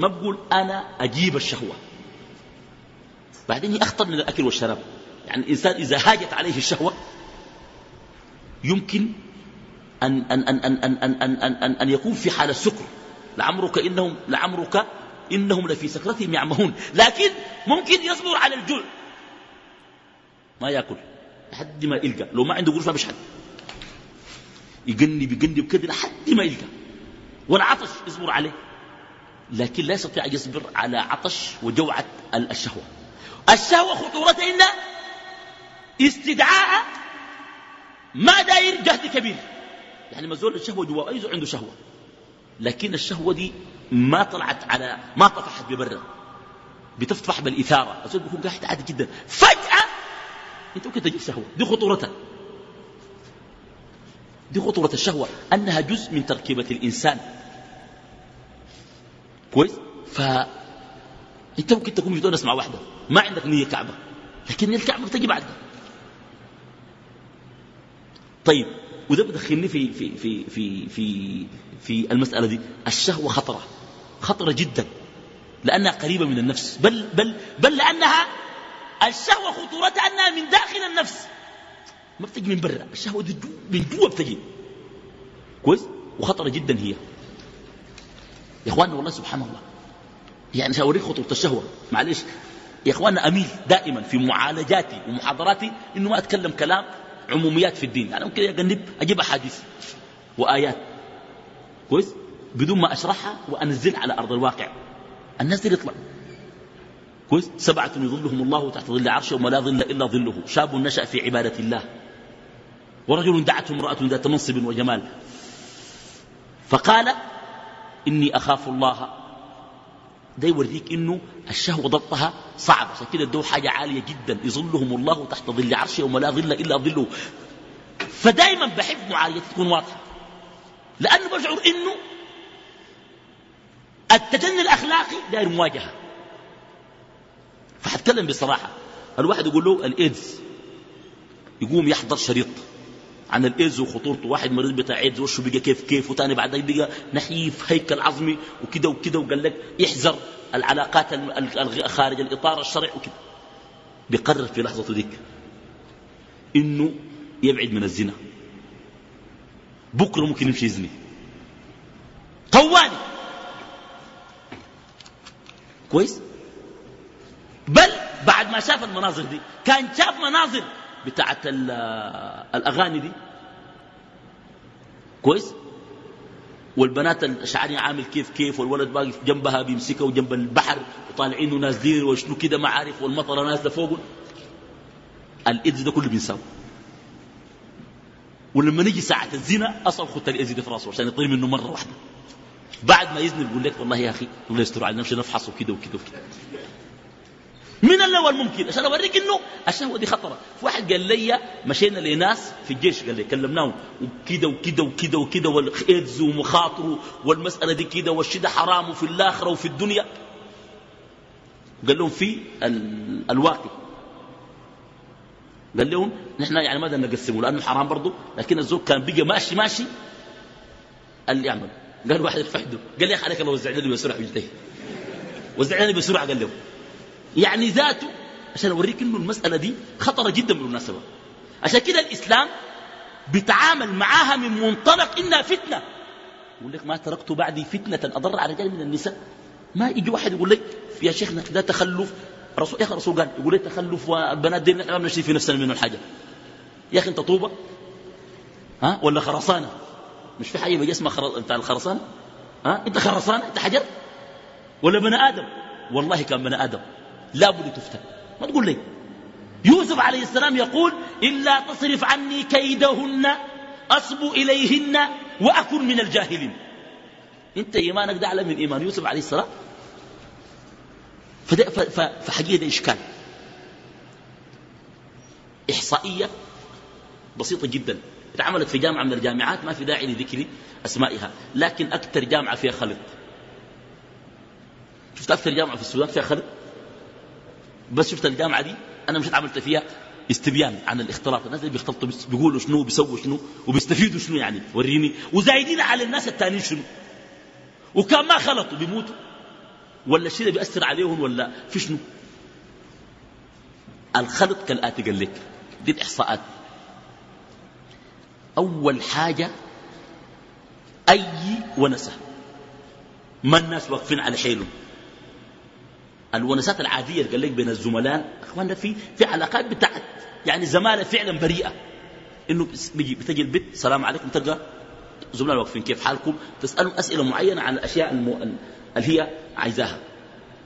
ما بقول أنا أجيب الشهوة. بعدين أخطر من الأكل والشراب. يعني الإنسان إذا هاجت عليه الشهوة يمكن أن, أن, أن, أن, أن, أن, أن, أن, أن, أن يكون في حال السكر لعمرك إنهم, لعمرك إنهم لفي سكرتهم يعمهون. لكن ممكن يصبر على الجوع. ما يأكل. لحد ما يلقى. لو ما عنده قروش ما بيشحن يقنب يقنب كده لحد ما يلقى. والعطش يصبر عليه. لكن لا يستطيع أن يصبر على عطش وجوعة الشهوة. الشهوة خطورتها إن استدعاء ما داير جهد كبير. يعني ما زول الشهوة جوا أي زول عنده شهوة. لكن الشهوة دي ما طلعت على ما طفحت ببرة. بتفتح بالإثارة. الزول بيكون قاعد عادي جدا. فجأة أنت ممكن تجيب شهوة. دي خطورتها دي خطورة الشهوة. أنها جزء من تركيبة الإنسان. كويس؟ ف انت ممكن تكون بدون اسمع واحدة. ما عندك نية كعبة. لكن الكعبة بتجي بعدها طيب وده بدخلني في في في في في في المسألة دي. الشهوة خطرة. خطرة جدا. لأنها قريبة من النفس. بل بل بل لأنها الشهوة خطورتها أنها من داخل النفس. ما بتجي من برا. الشهوة دي من جوا بتجي. كويس؟ وخطرة جدا هي. يا إخواننا والله سبحان الله. يعني سأوريك خطورة الشهوة معلش يا إخواننا أميل دائما في معالجاتي ومحاضراتي إنه ما أتكلم كلام عموميات في الدين. يعني ممكن اجنب أجيب أحاديث وآيات. كويس؟ بدون ما أشرحها وأنزل على أرض الواقع. الناس دي يطلع. كويس؟ سبعة يظلهم الله تحت ظل عرشه وما لا ظل إلا ظله. شاب نشأ في عبادة الله. ورجل دعته امرأة ذات منصب وجمال. فقال إني أخاف الله. ده يوريك إنه الشهوة ضبطها صعب. عشان كده الدو حاجة عالية جدا. يظلهم الله تحت ظل عرشه وما لا ظل إلا ظله. فدائما بحب معالجتي تكون واضحة. لأنه بشعر إنه التجني الأخلاقي داير مواجهة. فحتكلم بصراحة. الواحد يقول له الإيدز يقوم يحضر شريط. عن الإيدز وخطورته. واحد مريض بتاع إيدز وشه بقى كيف كيف وثاني بعد بقى نحيف هيكل عظمي وكده وكده وقال لك احذر العلاقات خارج الإطار الشرعي وكده. بيقرر في لحظته ذيك إنه يبعد من الزنا. بكرة ممكن يمشي يزني. طوالي! كويس؟ بل بعد ما شاف المناظر دي كان شاف مناظر بتاعت الأغاني دي. كويس؟ والبنات الشعري عامل كيف كيف والولد واقف جنبها بيمسكها وجنب البحر وطالعين ونازلين وشنو كده ما عارف والمطرة نازلة فوق. الإيدز ده كله بينساوه. ولما نجي ساعة الزنا أصلا خدت الإيدز دي في راسه عشان يطير منه مرة واحدة. بعد ما يزني يقول لك والله يا أخي الله يستر علينا نمشي نفحص وكده وكده وكده. من الأول ممكن عشان أوريك إنه الشهوه دي خطرة. في واحد قال لي مشينا لناس في الجيش قال لي كلمناهم. وكده وكده وكده وكده والايدز ومخاطره والمسألة دي كده والشدة حرام وفي الآخرة وفي الدنيا. قال لهم في الواقي قال لهم نحن يعني ما بدنا نقسمه لأنه حرام برضه لكن الزوج كان بقى ماشي ماشي قال لي اعمل قال واحد فحده قال لي يا أخي عليك الله وزع لي بسرعة بجتهي وزع لي بسرعة قال له يعني ذاته عشان أوريك إنه المسألة دي خطرة جدا بالمناسبة. عشان كده الإسلام بيتعامل معاها من منطلق إنها فتنة. يقول لك ما تركت بعدي فتنة أضر على رجال من النساء. ما يجي واحد يقول لك يا شيخنا ده تخلف. رسول يا أخي الرسول قال يقول لك تخلف والبنات دي ما بنشتري في نفسنا منه الحاجة يا أخي أنت طوبة؟ ها؟ ولا خرسانة؟ مش في حاجة بيجي اسمها خر... بتاع الخرسانة؟ ها؟ أنت خرسانة؟ أنت حجر؟ ولا بني آدم؟ والله كان بني آدم. لا بد تفتن. ما تقول لي. يوسف عليه السلام يقول إلا تصرف عني كيدهن أصب إليهن وأكن من الجاهلين. أنت إيمانك ده أعلى من إيمان يوسف عليه السلام؟ فحقيقة ده إشكال. إحصائية بسيطة جدا. اتعملت في جامعة من الجامعات ما في داعي لذكر أسمائها لكن أكثر جامعة فيها خلط شفت أكثر جامعة في السودان فيها خلط بس شفت الجامعة دي؟ أنا مشيت عملت فيها استبيان عن الاختلاط. الناس اللي بيختلطوا بيقولوا شنو بيسووا شنو وبيستفيدوا شنو يعني؟ وريني. وزايدين على الناس التانيين شنو؟ وكان ما خلطوا بيموتوا. ولا الشيء ده بيأثر عليهم ولا في شنو؟ الخلط كالآتي قال لك. دي الإحصاءات. أول حاجة أي ونسة. ما الناس واقفين على حيلهم. الونسات العادية قال لك بين الزملاء أخوانا في في علاقات بتاعت يعني زمالة فعلا بريئة. إنه بيجي بتجي البيت السلام عليكم تلقى زملاء واقفين كيف حالكم؟ تسألهم أسئلة معينة عن الأشياء. اللي هي عايزاها.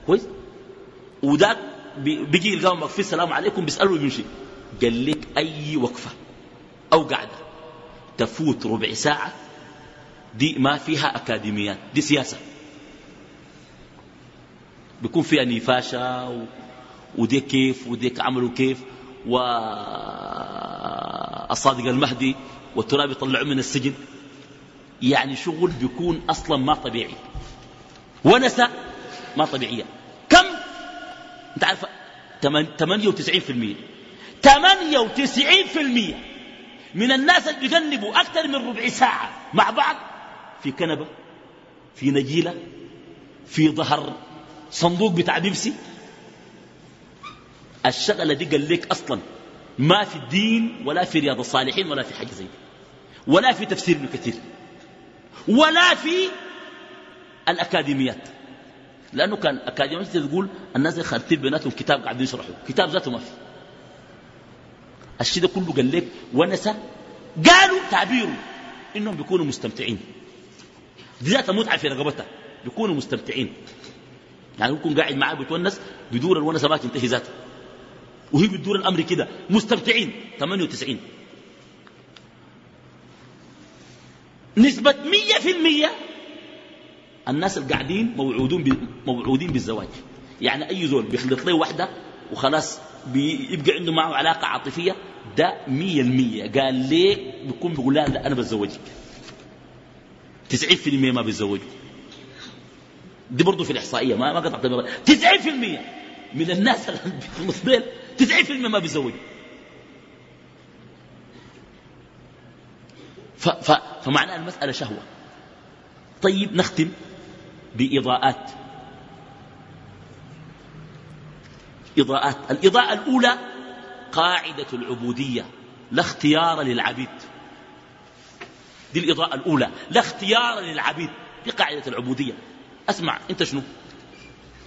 كويس؟ وذاك بيجي يلقاهم واقفين السلام عليكم بيسألوا يمشي. قال لك أي وقفة أو قعدة تفوت ربع ساعة دي ما فيها أكاديميات دي سياسة. بيكون فيها نفاشة و... وديك كيف وديك عملوا كيف والصادق المهدي والتراب يطلعوا من السجن. يعني شغل بيكون أصلا ما طبيعي. ونسى ما طبيعية. كم؟ أنت عارف 98% 98% من الناس اللي بيجنبوا أكثر من ربع ساعة مع بعض في كنبة في نجيلة في ظهر صندوق بتاع بيبسي الشغلة دي قال لك أصلا ما في الدين ولا في رياض الصالحين ولا في حاجة زي دي. ولا في تفسير ابن كثير. ولا في الأكاديميات. لأنه كان أكاديميات تقول الناس خارطين بيناتهم كتاب قاعدين يشرحوا كتاب ذاته ما في. الشيء ده كله قال لك ونسى. قالوا تعبيره. إنهم بيكونوا مستمتعين. دي ذاتها متعة في رقبتها. بيكونوا مستمتعين. يعني يكون قاعد معاه بيتونس بدور الونسة ما تنتهي ذاتها وهي بتدور الأمر كده. مستمتعين. 98 نسبة مية في المية الناس القاعدين موعودون موعودين بالزواج. يعني أي زول بيخلط له واحدة وخلاص بيبقى عنده معه علاقة عاطفية ده مية المية. قال ليه؟ بيكون بيقول لا, لا أنا بتزوجك. تسعين في المية ما بيتزوجوا. دي برضه في الإحصائية ما ما قطعت تسعين في المية من الناس *laughs* اللي بيخلص في المية ما بيتزوجوا فمعنى المسألة شهوة. طيب نختم بإضاءات. إضاءات. الإضاءة الأولى قاعدة العبودية لا اختيار للعبيد. دي الإضاءة الأولى لا اختيار للعبيد. دي قاعدة العبودية. أسمع أنت شنو؟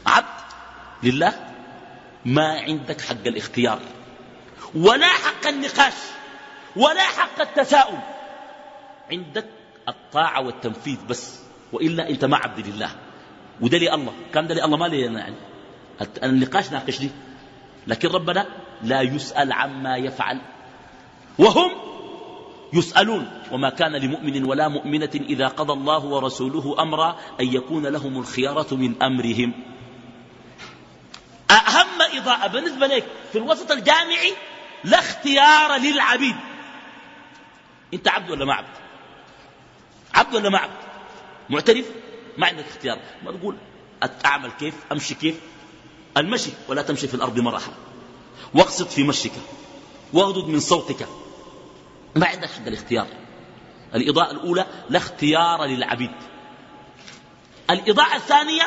عبد لله ما عندك حق الاختيار ولا حق النقاش ولا حق التساؤل. عندك الطاعة والتنفيذ بس وإلا أنت ما عبد لله. وده لي الله. كان ده لي الله ما لي يعني. النقاش ناقش دي لكن ربنا لا يسأل عما يفعل. وهم يسألون وما كان لمؤمن ولا مؤمنة إذا قضى الله ورسوله أمرا أن يكون لهم الخيارة من أمرهم. أهم إضاءة بالنسبة لك في الوسط الجامعي لا اختيار للعبيد. أنت عبد ولا ما عبد؟ عبد ولا ما عبد؟ معترف؟ ما عندك اختيار. ما تقول أعمل كيف؟ أمشي كيف؟ المشي ولا تمشي في الأرض مرحا واقصد في مشيك. واغضض من صوتك. ما عندك حق الاختيار. الإضاءة الأولى لا اختيار للعبيد. الإضاءة الثانية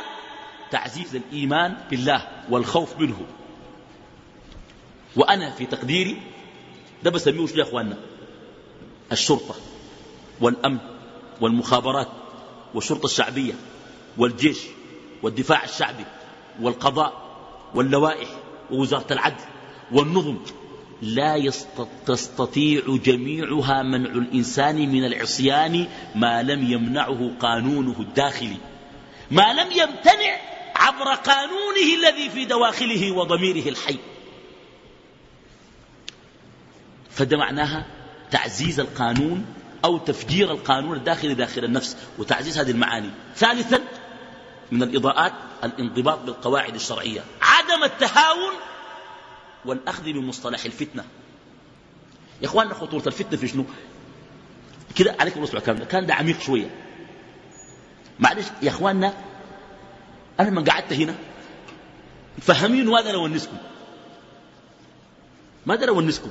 تعزيز الإيمان بالله والخوف منه. وأنا في تقديري ده بسميه شو يا أخواننا؟ الشرطة والأمن والمخابرات والشرطة الشعبية والجيش والدفاع الشعبي والقضاء واللوائح ووزارة العدل والنظم لا تستطيع جميعها منع الإنسان من العصيان ما لم يمنعه قانونه الداخلي. ما لم يمتنع عبر قانونه الذي في دواخله وضميره الحي. فده معناها تعزيز القانون أو تفجير القانون الداخلي داخل النفس وتعزيز هذه المعاني. ثالثا من الإضاءات الانضباط بالقواعد الشرعية. عدم التهاون والأخذ بمصطلح الفتنة. يا إخواننا خطورة الفتنة في شنو؟ كده عليكم الأسبوع كامل كان ده عميق شوية. معلش يا إخواننا أنا من قعدت هنا فهمين وهذا لو النسكم ما دار أونسكم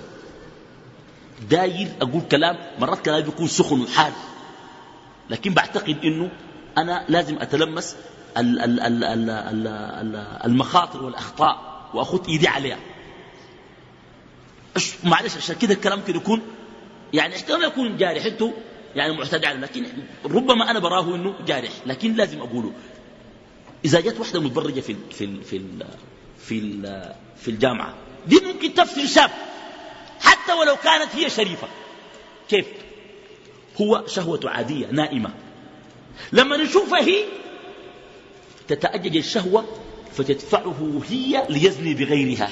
داير أقول كلام مرات كلام بيكون سخن وحار لكن بعتقد إنه أنا لازم أتلمس المخاطر والأخطاء وأخذ إيدي عليها. معلش عشان كده الكلام كده يكون يعني احتمال يكون جارح انتو يعني معتدى عليه لكن ربما أنا براه إنه جارح لكن لازم أقوله. إذا جت واحدة متبرجة في في في في, في الجامعة دي ممكن تفصل شاب حتى ولو كانت هي شريفة. كيف؟ هو شهوة عادية نائمة. لما نشوفها هي تتأجج الشهوة فتدفعه هي ليزني بغيرها.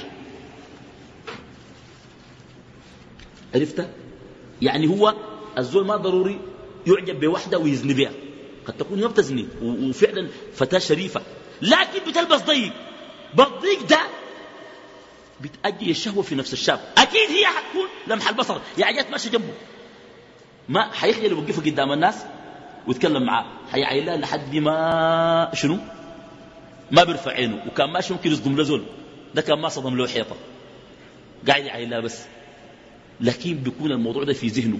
عرفت يعني هو الزول ما ضروري يعجب بوحدة ويزني بها قد تكون هي بتزني وفعلا فتاة شريفة. لكن بتلبس ضيق. بالضيق ده بتأجي الشهوة في نفس الشاب. أكيد هي حتكون لمح البصر. يعني جات ماشية جنبه. ما حيخجل يوقفه قدام الناس ويتكلم معاه. حيعيلها لحد ما شنو؟ ما بيرفع عينه. وكان ماشي ممكن يصدم له زول. ده كان ما صدم له حيطة. قاعد يعيلها بس. لكن بيكون الموضوع ده في ذهنه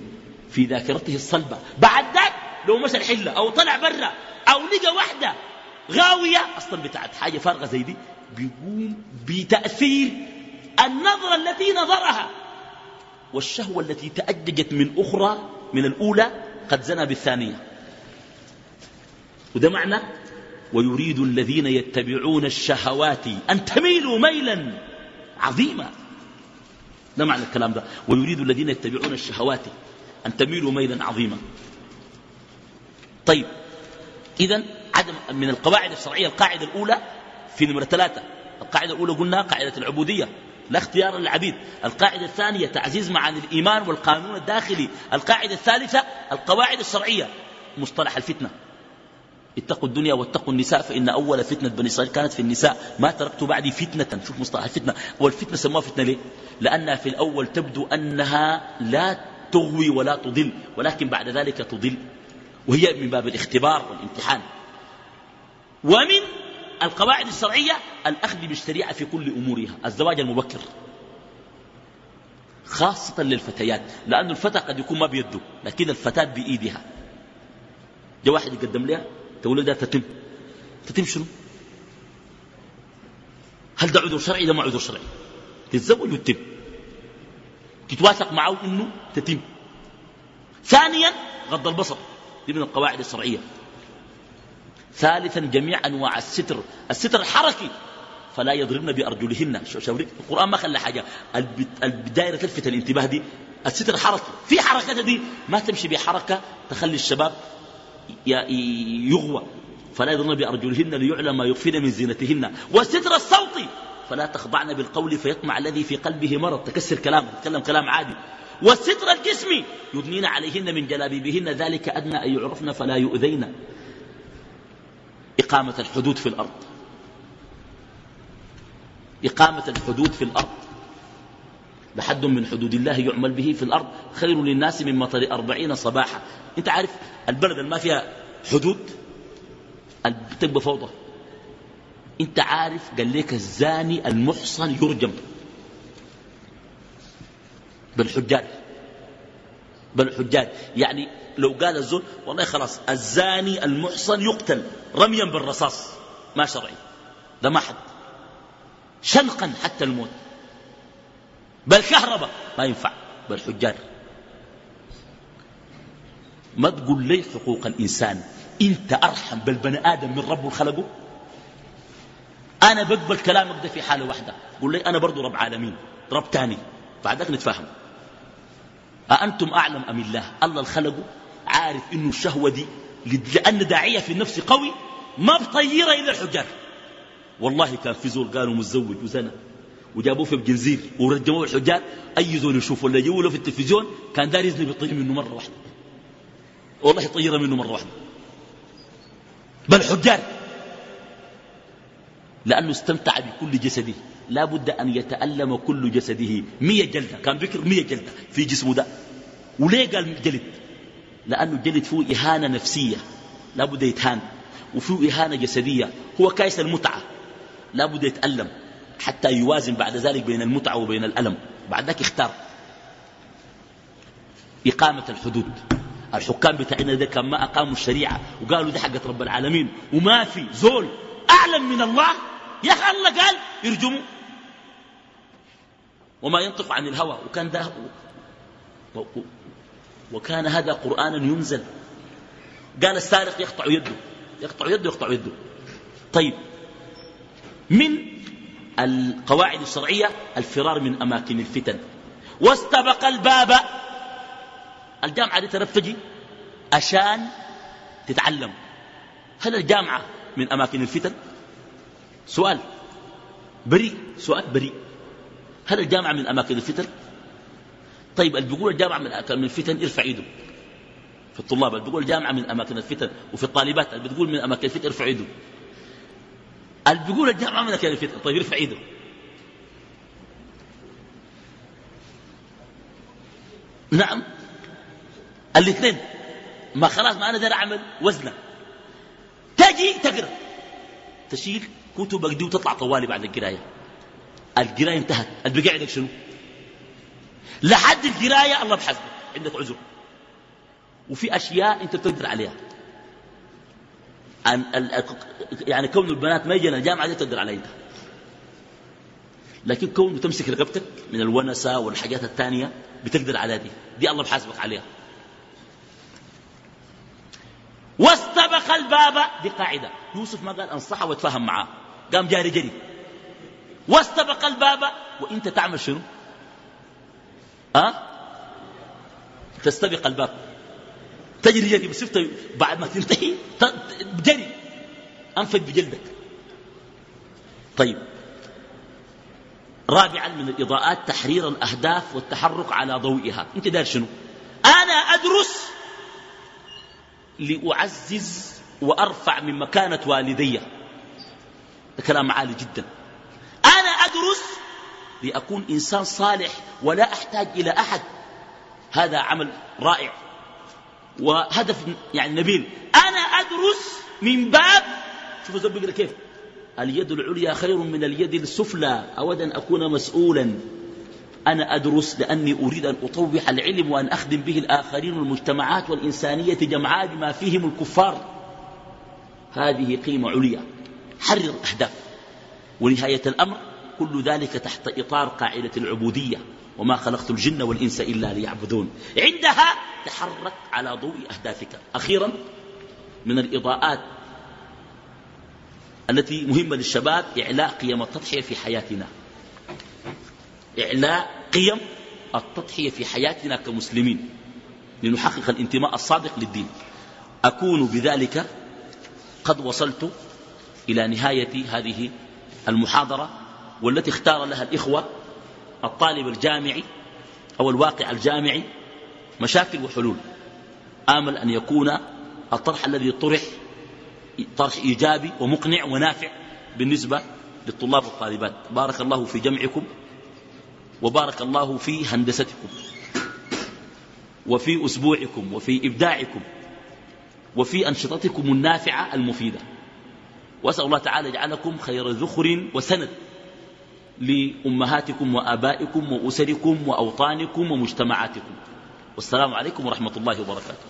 في ذاكرته الصلبة. بعد ذاك لو مشى الحلة أو طلع برا أو لقى واحدة غاوية أصلا بتاعت حاجة فارغة زي دي بيقوم بتأثير النظرة التي نظرها. والشهوة التي تأججت من أخرى من الأولى قد زنى بالثانية. وده معنى ويريد الذين يتبعون الشهوات أن تميلوا ميلا عظيما. ده معنى الكلام ده؟ ويريد الذين يتبعون الشهوات أن تميلوا ميلا عظيما. طيب إذا عدم من القواعد الشرعية القاعدة الأولى في نمرة ثلاثة. القاعدة الأولى قلنا قاعدة العبودية لا اختيار للعبيد. القاعدة الثانية تعزيز معاني الإيمان والقانون الداخلي. القاعدة الثالثة القواعد الشرعية مصطلح الفتنة. اتقوا الدنيا واتقوا النساء فإن أول فتنة بني إسرائيل كانت في النساء. ما تركت بعدي فتنة. شوف مصطلح الفتنة. والفتنة سموها فتنة ليه؟ لأنها في الأول تبدو أنها لا تغوي ولا تضل ولكن بعد ذلك تضل. وهي من باب الاختبار والامتحان. ومن القواعد الشرعية الأخذ بالشريعة في كل أمورها. الزواج المبكر. خاصة للفتيات. لأن الفتى قد يكون ما بيده لكن الفتاة بإيدها. جاء واحد يقدم لها. تقول تتم. تتم شنو؟ هل ده عذر شرعي؟ ده ما عذر شرعي. تتزوج وتتم. تتواثق معه إنه تتم. ثانيا غض البصر. دي من القواعد الشرعية. ثالثا جميع أنواع الستر. الستر الحركي. فلا يضربن بأرجلهن. القرآن ما خلى حاجة. الدائرة تلفت الانتباه دي. الستر الحركي. في حركات دي ما تمشي بحركة تخلي الشباب يغوى. فلا يضرن بأرجلهن ليعلم ما يخفين من زينتهن. والستر الصوتي فلا تخضعن بالقول فيطمع الذي في قلبه مرض. تكسر كلام تتكلم كلام عادي. والستر الجسمي يدنين عليهن من جلابيبهن. ذلك أدنى أن يعرفن فلا يؤذين. إقامة الحدود في الأرض. إقامة الحدود في الأرض. لحد من حدود الله يعمل به في الأرض خير للناس من مطر أربعين صباحا. أنت عارف البلد ما فيها حدود؟ تبقى فوضى. أنت عارف؟ قال لك الزاني المحصن يرجم. بالحجاج. بالحجاج. يعني لو قال الزول والله خلاص الزاني المحصن يقتل رميا بالرصاص. ما شرعي. ده ما حد. شنقا حتى الموت. بل كهرباء. ما ينفع. بل حجار. ما تقول لي حقوق الإنسان؟ أنت أرحم بالبني آدم من رب خلقه؟ أنا بقبل كلامك ده في حالة واحدة. قول لي أنا برضو رب عالمين رب تاني. بعدك نتفاهم. أأنتم أعلم أم الله؟ الله الخلقه عارف إنه الشهوة دي لأن داعية في النفس قوي ما بطيرة إلى الحجار. والله كان في زول قالوا متزوج وزنا وجابوه في بجنزير ورجموه الحجار أي زول يشوفه ولا يجيبوا له في التلفزيون كان دار يزني بالطير منه مرة واحدة. والله طير منه مرة واحدة. بل حجار لأنه استمتع بكل جسده. لا بد أن يتألم كل جسده. مية جلدة كان بكر مية جلدة في جسمه ده. وليه قال جلد؟ لأنه الجلد فيه إهانة نفسية. لا بد يتهان. وفيه إهانة جسدية. هو كايس المتعة. لا بد يتألم. حتى يوازن بعد ذلك بين المتعة وبين الألم. بعد ذاك اختار. إقامة الحدود. الحكام بتاعنا ده كان ما أقاموا الشريعة وقالوا دي حقت رب العالمين. وما في زول أعلم من الله يا أخي الله قال يرجموا. وما ينطق عن الهوى. وكان ده وكان هذا قرآنا ينزل. قال السارق يقطع يده. يقطع يده يقطع يده. طيب. من القواعد الشرعية الفرار من أماكن الفتن. واستبق الباب. الجامعة دي ترفجي عشان تتعلم. هل الجامعة من أماكن الفتن؟ سؤال بريء. سؤال بريء. هل الجامعة من أماكن الفتن؟ طيب اللي بيقول الجامعة من أماكن الفتن ارفع ايده في الطلاب اللي بيقول الجامعة من أماكن الفتن وفي الطالبات اللي بتقول من أماكن الفتن ارفع ايده اللي بيقول الجامعة من أماكن الفتن طيب ارفع إيده. نعم. الاثنين. ما خلاص ما أنا داير أعمل وزنة. تجي تقرأ. تشيل كتبك دي وتطلع طوالي بعد القراية. القراية انتهت. بقى عندك شنو؟ لحد القراية الله بحسبك عندك عذر. وفي أشياء أنت بتقدر عليها. يعني كون البنات ما يجينا الجامعة دي تقدر عليها لكن كون تمسك رقبتك من الونسة والحاجات الثانية بتقدر عليها دي. دي الله بحاسبك عليها. واستبق الباب. دي قاعدة. يوسف ما قال أنصحه واتفاهم معاه. قام جاري جري واستبق الباب. وإنت تعمل شنو؟ أه؟ تستبق الباب. تجري جري بس بعد ما تنتهي جري. انفد بجلدك. طيب. رابعا من الإضاءات تحرير الأهداف والتحرك على ضوئها. أنت دار شنو؟ أنا أدرس لأعزز وأرفع من مكانة والدي. كلام عالي جدا. أنا أدرس لأكون إنسان صالح ولا أحتاج إلى أحد. هذا عمل رائع. وهدف يعني نبيل. أنا أدرس من باب شوف الزول بيقرأ كيف. اليد العليا خير من اليد السفلى. أود أن أكون مسؤولا. أنا أدرس لأني أريد أن أطوح العلم وأن أخدم به الآخرين والمجتمعات والإنسانية جمعاء بما فيهم الكفار. هذه قيمة عليا. حرر أهداف. ونهاية الأمر كل ذلك تحت إطار قاعدة العبودية. وما خلقت الجن والإنس إلا ليعبدون. عندها تحرك على ضوء أهدافك. أخيرا من الإضاءات التي مهمة للشباب إعلاء قيم التضحية في حياتنا. إعلاء قيم التضحية في حياتنا كمسلمين. لنحقق الانتماء الصادق للدين. أكون بذلك قد وصلت إلى نهاية هذه المحاضرة والتي اختار لها الإخوة الطالب الجامعي أو الواقع الجامعي مشاكل وحلول. آمل أن يكون الطرح الذي طرح طرح إيجابي ومقنع ونافع بالنسبة للطلاب والطالبات. بارك الله في جمعكم وبارك الله في هندستكم وفي أسبوعكم وفي إبداعكم وفي أنشطتكم النافعة المفيدة. وأسأل الله تعالى يجعلكم خير ذخر وسند. لأمهاتكم وآبائكم وأسركم وأوطانكم ومجتمعاتكم. والسلام عليكم ورحمة الله وبركاته.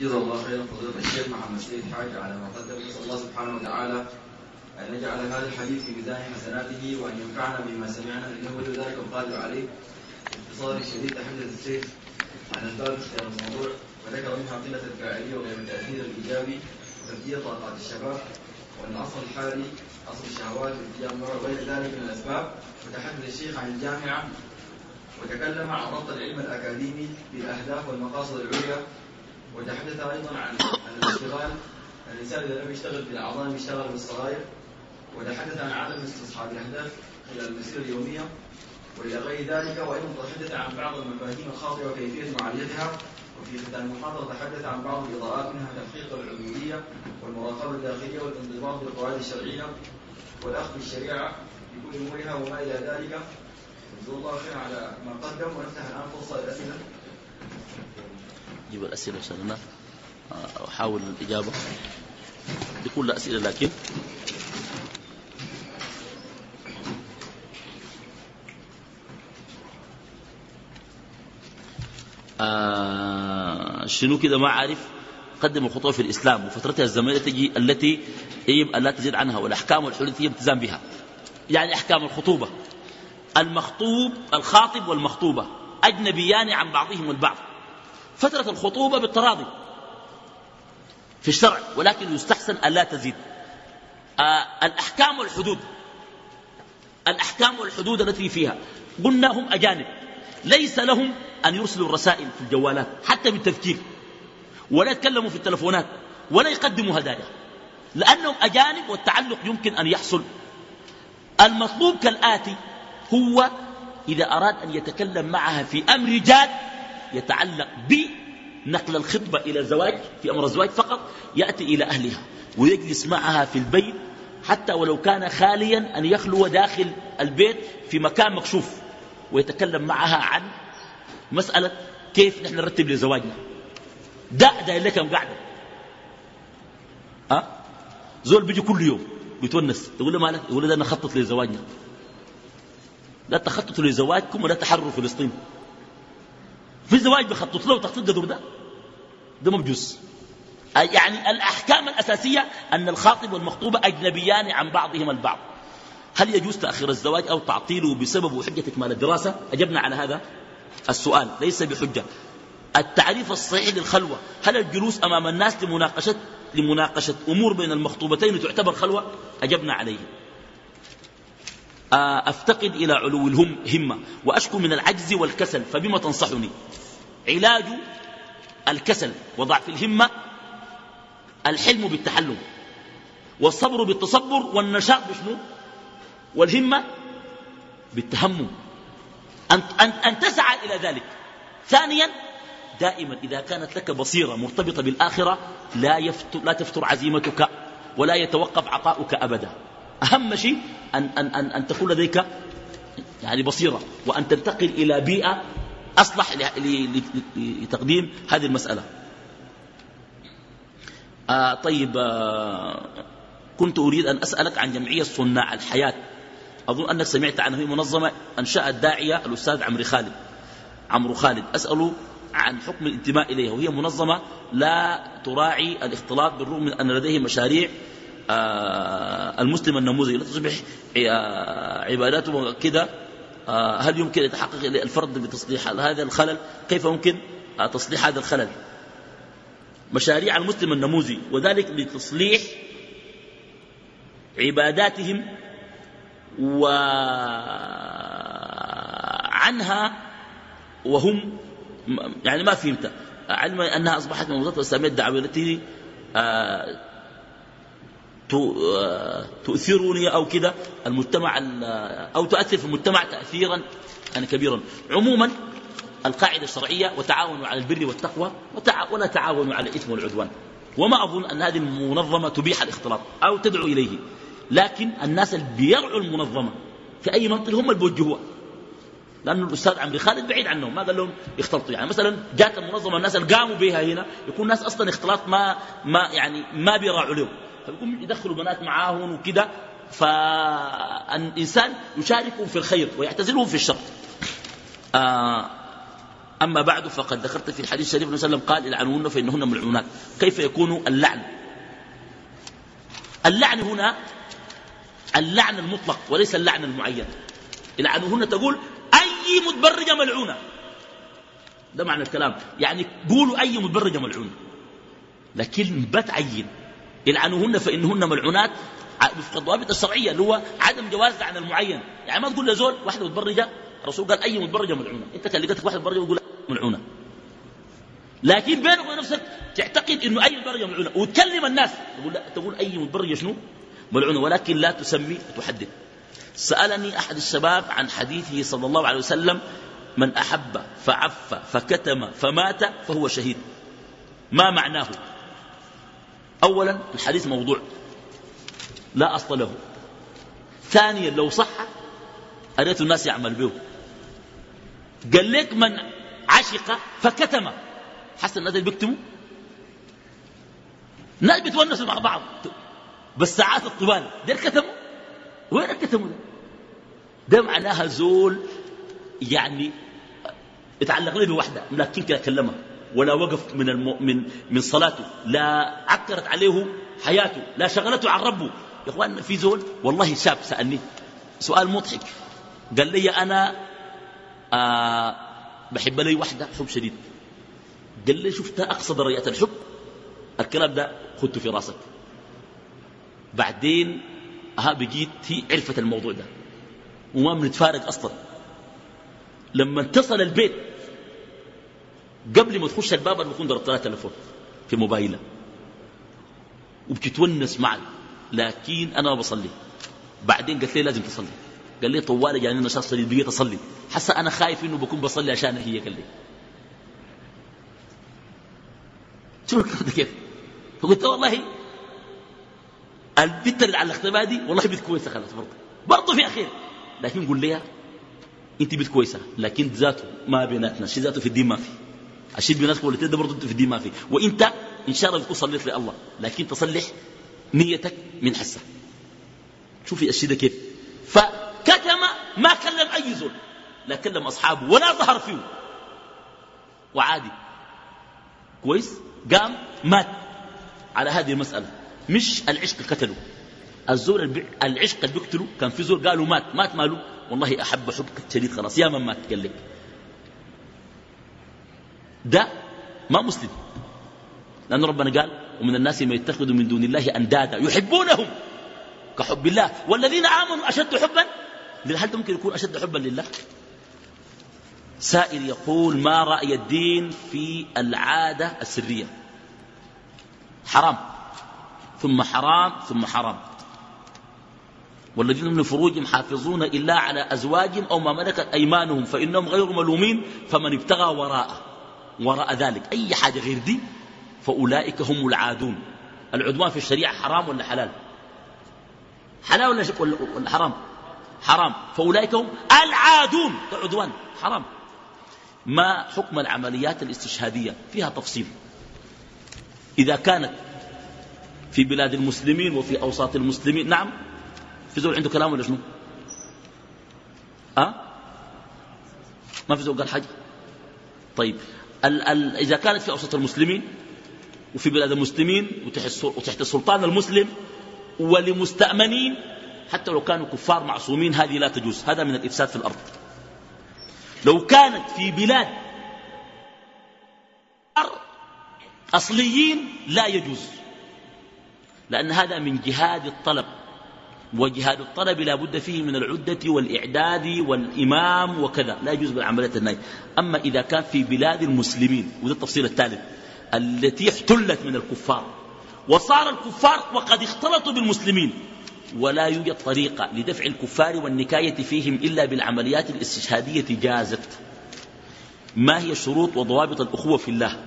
جزا الله خيرا. فضيلة الشيخ محمد سيد حاج على ما قدم. نسأل الله سبحانه وتعالى أن يجعل هذا الحديث في ميزان حسناته وأن ينفعنا بما سمعنا إنه ولي ذلك القادر عليه باختصار شديد تحدث الشيخ عن في الموضوع. وذكر منها قلة الفاعلية وغير التأثير الإيجابي. وتفكير طاقات الشباب وأن أصل الحالي أصل الشهوات المرأة وغير ذلك من الأسباب. وتحدث الشيخ عن الجامعة وتكلم عن ربط العلم الأكاديمي بالأهداف والمقاصد العليا. وتحدث أيضا عن الاشتغال الإنسان إذا لم يشتغل بالأعظام يشتغل بالصغائر. وتحدث عن عدم استصحاب الأهداف خلال المسيرة اليومية. وإلى غير ذلك وأيضا تحدث عن بعض المفاهيم الخاطئة وكيفية معالجتها. وفي المحاضرة تحدث عن بعض الإضاءات منها تحقيق العبودية والمراقبة الداخلية والانضباط بالقواعد الشرعية والأخذ بالشريعة بكل أمورها وما إلى ذلك. جزاه الله خير على ما قدم. ونفتح الآن فرصة للأسئلة جيب الأسئلة أنا. أحاول الإجابة بكل أسئلة لكن آه شنو كده ما عارف قدم الخطوة في الإسلام وفترتها الزمنية تجي التي أن لا تزيد عنها والأحكام والحدود يجب التزام بها. يعني أحكام الخطوبة. المخطوب الخاطب والمخطوبة. أجنبيان عن بعضهم البعض. فترة الخطوبة بالتراضي. في الشرع ولكن يستحسن أن لا تزيد. آه الأحكام والحدود. الأحكام والحدود التي فيها. قلنا هم أجانب. ليس لهم أن يرسلوا الرسائل في الجوالات حتى بالتذكير ولا يتكلموا في التلفونات ولا يقدموا هدايا. لأنهم أجانب والتعلق يمكن أن يحصل. المطلوب كالآتي هو إذا أراد أن يتكلم معها في أمر جاد يتعلق بنقل الخطبة إلى الزواج في أمر الزواج فقط يأتي إلى أهلها ويجلس معها في البيت حتى ولو كان خاليا أن يخلو داخل البيت في مكان مكشوف ويتكلم معها عن مسألة كيف نحن نرتب لزواجنا. ده ده لك كم قاعدة أه؟ زول بيجي كل يوم بيتونس تقول له مالك؟ يقول له ده نخطط لزواجنا. لا تخططوا لزواجكم ولا تحرروا فلسطين. في زواج بخطط له تخطيط ده؟ ده ده مبجوس يعني الأحكام الأساسية أن الخاطب والمخطوبة أجنبيان عن بعضهم البعض. هل يجوز تأخير الزواج أو تعطيله بسبب حجة إكمال الدراسة؟ أجبنا على هذا. السؤال ليس بحجة. التعريف الصحيح للخلوة هل الجلوس أمام الناس لمناقشة, لمناقشة أمور بين المخطوبتين تعتبر خلوة؟ أجبنا عليه آه، أفتقد إلى علو الهمة وأشكو من العجز والكسل فبما تنصحني؟ علاج الكسل وضعف الهمة الحلم بالتحلم والصبر بالتصبر والنشاط بشنو؟ والهمة بالتهمم. أن, أن, أن تسعى إلى ذلك. ثانيا دائما إذا كانت لك بصيرة مرتبطة بالآخرة لا, يفتر لا تفتر عزيمتك ولا يتوقف عطاؤك أبدا. أهم شيء أن, أن, أن, أن تكون لديك يعني بصيرة وأن تنتقل إلى بيئة أصلح لتقديم هذه المسألة. آه طيب آه كنت أريد أن أسألك عن جمعية صناع الحياة. أظن أنك سمعت عنها هي منظمة أنشأ الداعية الأستاذ عمرو خالد. عمرو خالد. أسأله عن حكم الانتماء إليها وهي منظمة لا تراعي الاختلاط بالرغم من أن لديه مشاريع آه المسلم النموذجي. لا تصبح آه عباداته كده آه هل يمكن يتحقق الفرد بتصليح هذا الخلل؟ كيف ممكن آه تصليح هذا الخلل؟ مشاريع المسلم النموذجي وذلك لتصليح عباداتهم وعنها وهم يعني ما فهمت. علما أنها أصبحت من المنظمات الإسلامية الدعوية التي آه، آه، تؤثرني أو كده المجتمع أو تؤثر في المجتمع تأثيرا يعني كبيرا. عموما القاعدة الشرعية وتعاونوا على البر والتقوى ولا تعاونوا على الإثم والعدوان. وما أظن أن هذه المنظمة تبيح الاختلاط أو تدعو إليه. لكن الناس اللي بيرعوا المنظمة في أي منطقة هم اللي بيوجهوها. لأن الأستاذ عمري خالد بعيد عنهم ما قال لهم يختلطوا يعني مثلا جات المنظمة الناس اللي قاموا بها هنا يكون ناس أصلا اختلاط ما ما يعني ما بيراعوا لهم. فبيكون يدخلوا بنات معاهم وكده فالإنسان يشاركهم في الخير ويعتزلهم في الشر. آه أما بعد فقد ذكرت في الحديث الشريف صلى الله عليه وسلم قال العنهن فإنهن ملعونات. كيف يكون اللعن؟ اللعن هنا اللعن المطلق وليس اللعن المعين. العنهن تقول أي متبرجة ملعونة. ده معنى الكلام. يعني قولوا أي متبرجة ملعونة. لكن بتعين يلعنوهن فإنهن ملعونات. وفق الضوابط الشرعية اللي هو عدم جواز عن المعين. يعني ما تقول لزول واحدة متبرجة الرسول قال أي متبرجة ملعونة. أنت كان لقيتك واحدة متبرجة وتقول ملعونة. لكن بينك وبين نفسك تعتقد إنه أي متبرجة ملعونة. وتكلم الناس. تقول لا تقول أي متبرجة شنو؟ ملعونه ولكن لا تسمي وتحدد سألني أحد الشباب عن حديثه صلى الله عليه وسلم من أحب فعف فكتم فمات فهو شهيد. ما معناه؟ اولا الحديث موضوع. لا أصل له. ثانيا لو صح أريت الناس يعمل به. قال لك من عشق فكتم. حسن الناس بيكتموا؟ ناس بيتونسوا مع بعض. بس ساعات الطوال. دير كتموا وين الكتموا ده؟ ده معناها زول يعني اتعلق لي بوحده لكن كده كلمها ولا وقف من الم... من من صلاته لا عكرت عليه حياته لا شغلته عن ربه. يا إخوان في زول والله شاب سألني سؤال مضحك. قال لي أنا آه بحب لي وحدة حب شديد. قال لي شفتها أقصى درجات الحب؟ الكلام ده خدته في راسك. بعدين ها بقيت هي عرفت الموضوع ده. وما بنتفارق أصلا. لما اتصل البيت قبل ما تخش الباب أنا بكون ضربت لها تليفون في موبايلها. وبتتونس معي. لكن أنا ما بصلي. بعدين قالت لي لازم تصلي. قال لي طوالي يعني أنا شخص بقيت أصلي. حاسه أنا خايف إنه بكون بصلي عشان هي قال لي. شو *laughs* كيف؟ فقلت والله البت اللي علقت بها دي والله بنت كويسة خلاص برضه. برضه فيها خير لكن قول لي أنت بنت كويسة لكن ذاته ما بيناتنا شيء ذاته في الدين ما في. الشيء بيناتك ولا ده برضه في الدين ما في. وأنت إن شاء الله بتكون صليت لله لكن تصلح نيتك من حسة. شوفي الشيء ده كيف. فكتم ما كلم أي زول لا كلم أصحابه ولا ظهر فيه وعادي. كويس؟ قام مات. على هذه المسألة. مش العشق قتله. الزول العشق اللي بيقتله كان في زول قالوا مات مات ماله. والله أحب حبك شديد خلاص. يا من مات؟ قال لك. ده ما مسلم. لأن ربنا قال ومن الناس من يتخذ من دون الله أندادا يحبونهم كحب الله. والذين آمنوا أشد حبا هل ممكن يكون أشد حبا لله؟ سائل يقول ما رأي الدين في العادة السرية؟ حرام. ثم حرام ثم حرام والذين من فروجهم حافظون إلا على أزواجهم أو ما ملكت أيمانهم فإنهم غير ملومين فمن ابتغى وراء وراء ذلك. أي حاجة غير دي فأولئك هم العادون. العدوان في الشريعة حرام ولا حلال؟ حلال ولا, ولا حرام؟ حرام. فأولئك هم العادون. العدوان حرام. ما حكم العمليات الاستشهادية؟ فيها تفصيل. إذا كانت في بلاد المسلمين وفي أوساط المسلمين. نعم. في زول عنده كلام ولا شنو؟ أه؟ ما في زول قال حاجة؟ طيب. ال ال إذا كانت في أوسط المسلمين وفي بلاد المسلمين وتحت السلطان المسلم ولمستأمنين حتى لو كانوا كفار معصومين هذه لا تجوز. هذا من الإفساد في الأرض. لو كانت في بلاد أصليين لا يجوز. لأن هذا من جهاد الطلب وجهاد الطلب لا بد فيه من العدة والإعداد والإمام وكذا لا يجوز بالعمليات النهي. أما إذا كان في بلاد المسلمين وده التفصيل الثالث التي احتلت من الكفار وصار الكفار وقد اختلطوا بالمسلمين ولا يوجد طريقة لدفع الكفار والنكاية فيهم إلا بالعمليات الاستشهادية جازت. ما هي شروط وضوابط الأخوة في الله؟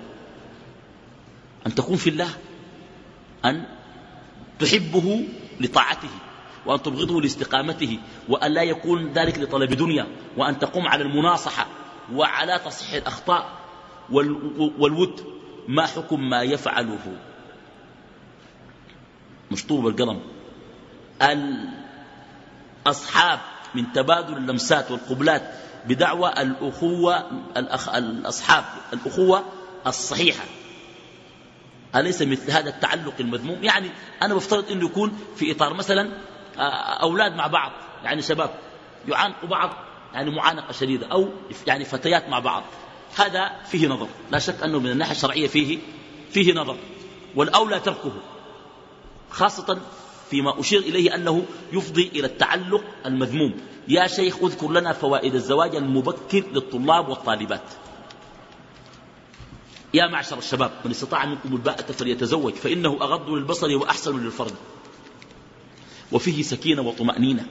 أن تكون في الله أن تحبه لطاعته وأن تبغضه لاستقامته وأن لا يكون ذلك لطلب دنيا وأن تقوم على المناصحة وعلى تصحيح الأخطاء والود ما حكم ما يفعله؟ مشطوب بالقلم. الأصحاب من تبادل اللمسات والقبلات بدعوى الأخوة الأخ الأصحاب الأخوة الصحيحة. أليس مثل هذا التعلق المذموم؟ يعني أنا بفترض أنه يكون في إطار مثلا أولاد مع بعض يعني شباب يعانقوا بعض يعني معانقة شديدة أو يعني فتيات مع بعض. هذا فيه نظر. لا شك أنه من الناحية الشرعية فيه فيه نظر. والأولى تركه خاصة فيما أشير إليه أنه يفضي إلى التعلق المذموم. يا شيخ أذكر لنا فوائد الزواج المبكر للطلاب والطالبات. يا معشر الشباب من استطاع منكم الباءة فليتزوج فإنه أغض للبصر وأحسن للفرد وفيه سكينة وطمأنينة.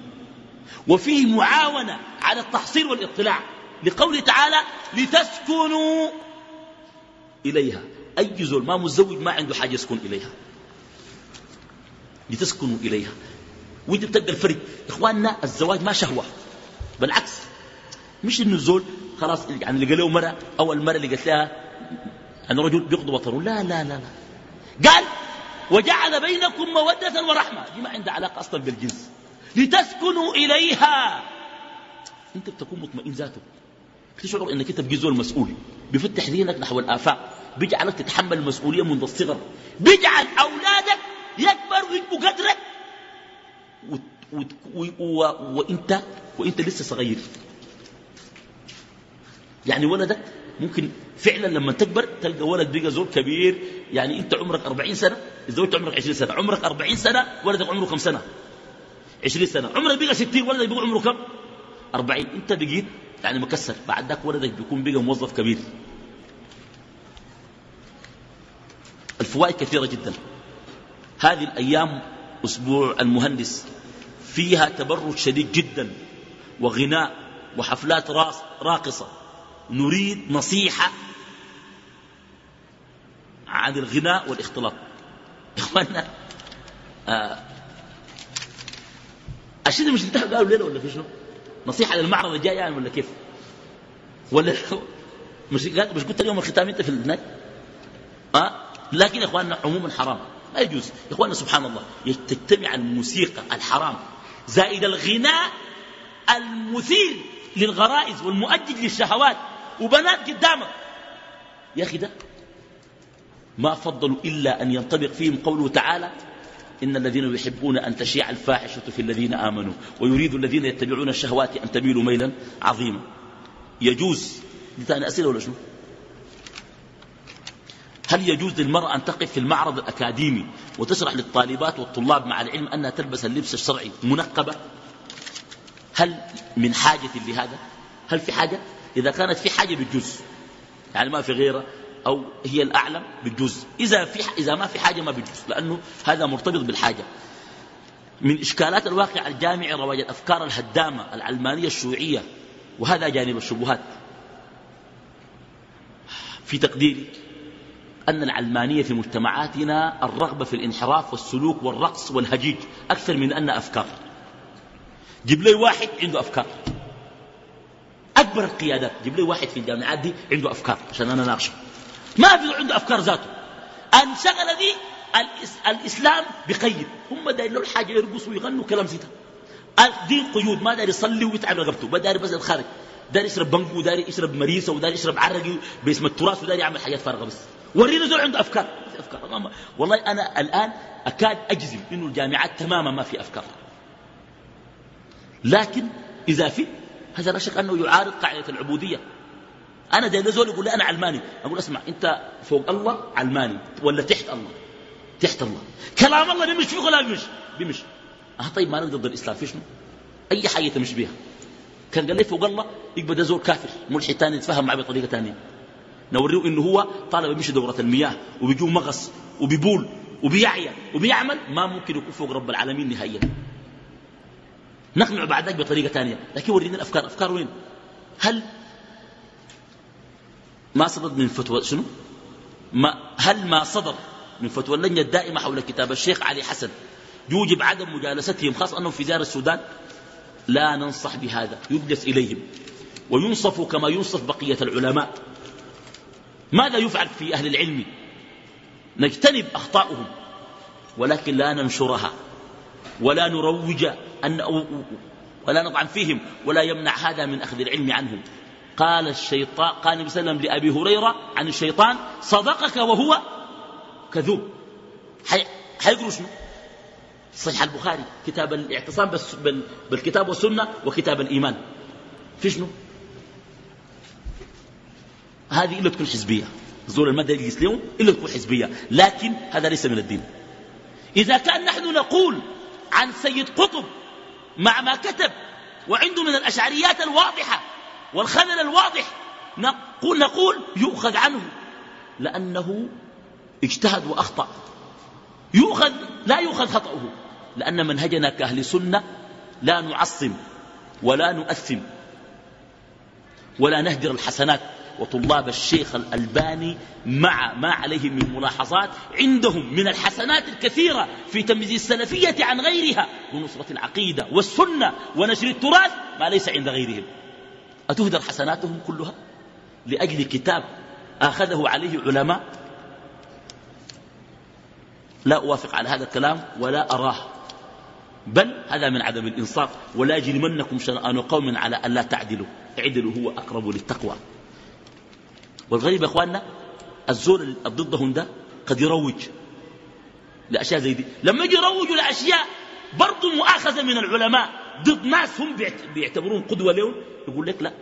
وفيه معاونة على التحصيل والاطلاع. لقوله تعالى لتسكنوا إليها. أي زول ما متزوج ما عنده حاجة يسكن إليها. لتسكنوا إليها. وإنت بتلقى الفرق إخواننا الزواج ما شهوة. بالعكس. مش إنه الزول خلاص يعني لقى له مرة أو المرة اللي قالت لها أن رجل بيقضي وطنه. لا لا لا لا. قال وجعل بينكم مودة ورحمة. دي ما عندها علاقة أصلا بالجنس. لتسكنوا إليها. أنت بتكون مطمئن ذاته. تشعر إنك أنت بقي زول مسؤول بيفتح ذهنك نحو الآفاق. بيجعلك تتحمل المسؤولية منذ الصغر. بيجعل أولادك يكبروا ويجبوا قدرك. وإنت وإنت لسه صغير. يعني ولدك ممكن فعلا لما تكبر تلقى ولد بقى زول كبير. يعني أنت عمرك 40 سنة الزوج عمرك 20 سنة. عمرك 40 سنة ولدك عمره كم سنة؟ 20 سنة. عمرك بقى 60 ولدك بقى عمره كم؟ 40 أنت بقيت يعني مكسر. بعد ولدك بيكون بقى موظف كبير. الفوائد كثيرة جدا. هذه الأيام أسبوع المهندس فيها تبرج شديد جدا وغناء وحفلات راس راقصة. نريد نصيحة عن الغناء والاختلاط. إخواننا آه الشيء مش انتهى قالوا ليلة ولا في شنو؟ نصيحة للمعرض الجاي يعني ولا كيف؟ ولا مش مش قلت اليوم الختام أنت في هناك أه؟ لكن يا إخواننا عموما حرام. لا يجوز. يا إخواننا سبحان الله تجتمع الموسيقى الحرام. زائد الغناء المثير للغرائز والمؤجج للشهوات. وبنات قدامك. يا أخي ده ما فضلوا إلا أن ينطبق فيهم قوله تعالى إن الذين يحبون أن تشيع الفاحشة في الذين آمنوا ويريد الذين يتبعون الشهوات أن تميلوا ميلا عظيما. يجوز دي أسئلة ولا شنو؟ هل يجوز للمرأة أن تقف في المعرض الأكاديمي وتشرح للطالبات والطلاب مع العلم أنها تلبس اللبس الشرعي منقبة؟ هل من حاجة لهذا؟ هل في حاجة؟ إذا كانت في حاجة بتجوز يعني ما في غيره أو هي الأعلم بتجوز إذا, في إذا ما في حاجة ما بتجوز لأنه هذا مرتبط بالحاجة. من إشكالات الواقع الجامعي رواج الأفكار الهدامة العلمانية الشيوعية. وهذا جانب الشبهات. في تقديري أن العلمانية في مجتمعاتنا الرغبة في الانحراف والسلوك والرقص والهجيج أكثر من أن أفكار. جيب لي واحد عنده أفكار. أكبر القيادات جيب لي واحد في الجامعات دي عنده أفكار عشان أنا ناقشه. ما في عنده أفكار ذاته. انشغل دي الإسلام بقيد هم داير له الحاجة يرقصوا ويغنوا كلام زيتا الدين قيود. ما داير يصلي ويتعب رقبته. ما داير بس الخارج. داير يشرب بنجو وداير يشرب مريسة وداير يشرب عرقي باسم التراث وداير يعمل حاجات فارغة بس. ورينا زول عنده أفكار. في أفكار. والله أنا الآن أكاد أجزم إنه الجامعات تماما ما في أفكار. لكن إذا في هذا لا شك أنه يعارض قاعدة العبودية. أنا زي زول يقول لي أنا علماني أقول أسمع أنت فوق الله علماني ولا تحت الله؟ تحت الله. كلام الله بيمش فيه ولا بيمش بيمش أه طيب ما نقدر ضد الإسلام في شنو أي حاجة تمشي بها؟ كان قال لي فوق الله ده زول كافر ملحد ثاني يتفهم معه بطريقة ثانية نوريه إنه هو طالب يمشي دورة المياه وبيجوه مغص وبيبول وبيعيا وبيعمل ما ممكن يكون فوق رب العالمين نهائيا. نقنع ذلك بطريقة ثانية لكن ورينا الأفكار. أفكار وين؟ هل ما صدر من فتوى شنو؟ ما هل ما صدر من فتوى؟ اللجنة الدائمة حول كتاب الشيخ علي حسن. يوجب عدم مجالستهم خاصة أنهم في دار السودان. لا ننصح بهذا. يجلس إليهم. وينصف كما ينصف بقية العلماء. ماذا يفعل في أهل العلم؟ نجتنب أخطاؤهم. ولكن لا ننشرها. ولا نروج أن ولا نطعن فيهم ولا يمنع هذا من أخذ العلم عنهم. قال الشيطان قال النبي صلى الله عليه وسلم لأبي هريرة عن الشيطان صدقك وهو كذوب. حيقروا شنو؟ صحيح البخاري كتاب الاعتصام بالكتاب والسنة وكتاب الإيمان. في شنو؟ هذه إلا تكون حزبية. زول المدى يجلس اليوم إلا تكون حزبية لكن هذا ليس من الدين. إذا كان نحن نقول عن سيد قطب مع ما كتب وعنده من الأشعريات الواضحة والخلل الواضح نقول, نقول يؤخذ عنه لأنه اجتهد وأخطأ. يؤخذ لا يؤخذ خطأه لأن منهجنا كأهل سنة لا نعصم ولا نؤثم ولا نهدر الحسنات. وطلاب الشيخ الألباني مع ما عليهم من ملاحظات عندهم من الحسنات الكثيرة في تمييز السلفية عن غيرها ونصرة العقيدة والسنة ونشر التراث ما ليس عند غيرهم. أتهدر حسناتهم كلها؟ لأجل كتاب أخذه عليه علماء؟ لا أوافق على هذا الكلام ولا أراه. بل هذا من عدم الإنصاف ولا يجرمنكم شنآن قوم على أن لا تعدلوا. اعدلوا هو أقرب للتقوى. والغريب يا أخواننا الزول ضدهم ده قد يروج لأشياء زي دي. لما يجي يروجوا لأشياء برضو مؤاخذة من العلماء ضد ناس هم بيعتبرون قدوة لهم يقول لك لا.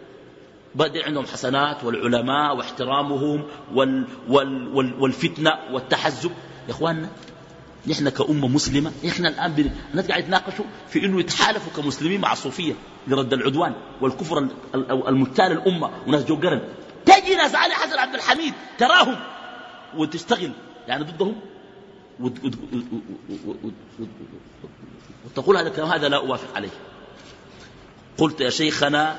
بدي عندهم حسنات والعلماء واحترامهم وال وال وال والفتنة والتحزب. يا إخواننا نحن كأمة مسلمة نحن الآن الناس قاعد يتناقشوا في أنه يتحالفوا كمسلمين مع الصوفية لرد العدوان والكفر المجتال الأمة وناس جو قرن تجي ناس علي حسن عبد الحميد تراهم وتشتغل يعني ضدهم؟ وتقول هذا الكلام هذا لا أوافق عليه. قلت يا شيخنا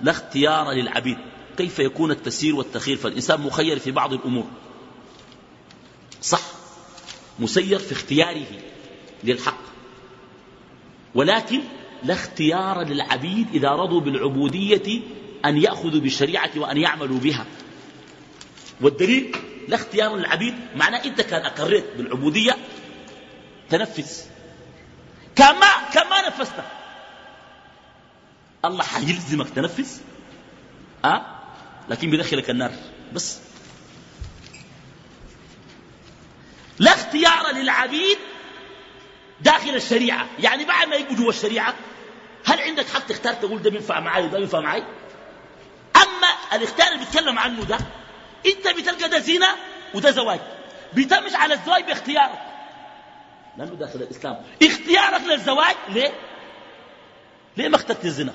لا اختيار للعبيد. كيف يكون التسيير والتخير فالإنسان مخير في بعض الأمور. صح مسير في اختياره للحق. ولكن لا اختيار للعبيد إذا رضوا بالعبودية أن يأخذوا بالشريعة وأن يعملوا بها. والدليل لا اختيار للعبيد معناه أنت كان أقريت بالعبودية تنفذ كما كما نفذت الله حيلزمك تنفذ أه؟ لكن بيدخلك النار. بس. لا اختيار للعبيد داخل الشريعة. يعني بعد ما يبقوا جوا الشريعة هل عندك حق تختار تقول ده بينفع معي وده بينفع معي أما الإختيار اللي بيتكلم عنه ده أنت بتلقى ده زنا وده زواج. بتمشي على الزواج باختيارك. لأنه داخل الإسلام. اختيارك للزواج ليه؟ ليه ما اخترت الزنا؟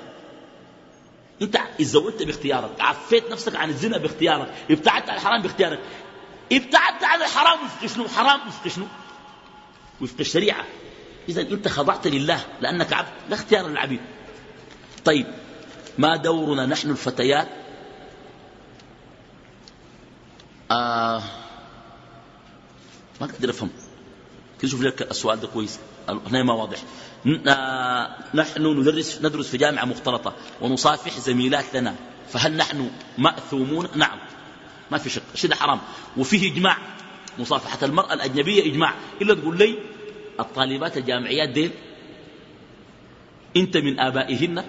أنت اتزوجت باختيارك عفيت نفسك عن الزنا باختيارك ابتعدت عن الحرام باختيارك. ابتعدت عن الحرام وفق شنو؟ حرام وفق شنو؟ وفق الشريعة. إذا أنت خضعت لله لأنك عبد لا اختيار للعبيد. طيب ما دورنا نحن الفتيات آه ما قادر أفهم. كيف شوف لك السؤال ده كويس؟ هنا ما واضح. آه، نحن ندرس ندرس في جامعة مختلطة ونصافح زميلات لنا. فهل نحن مأثومون؟ نعم. ما في شك. الشيء حرام؟ وفيه إجماع. مصافحة المرأة الأجنبية إجماع. إلا تقول لي الطالبات الجامعيات دين أنت من آبائهن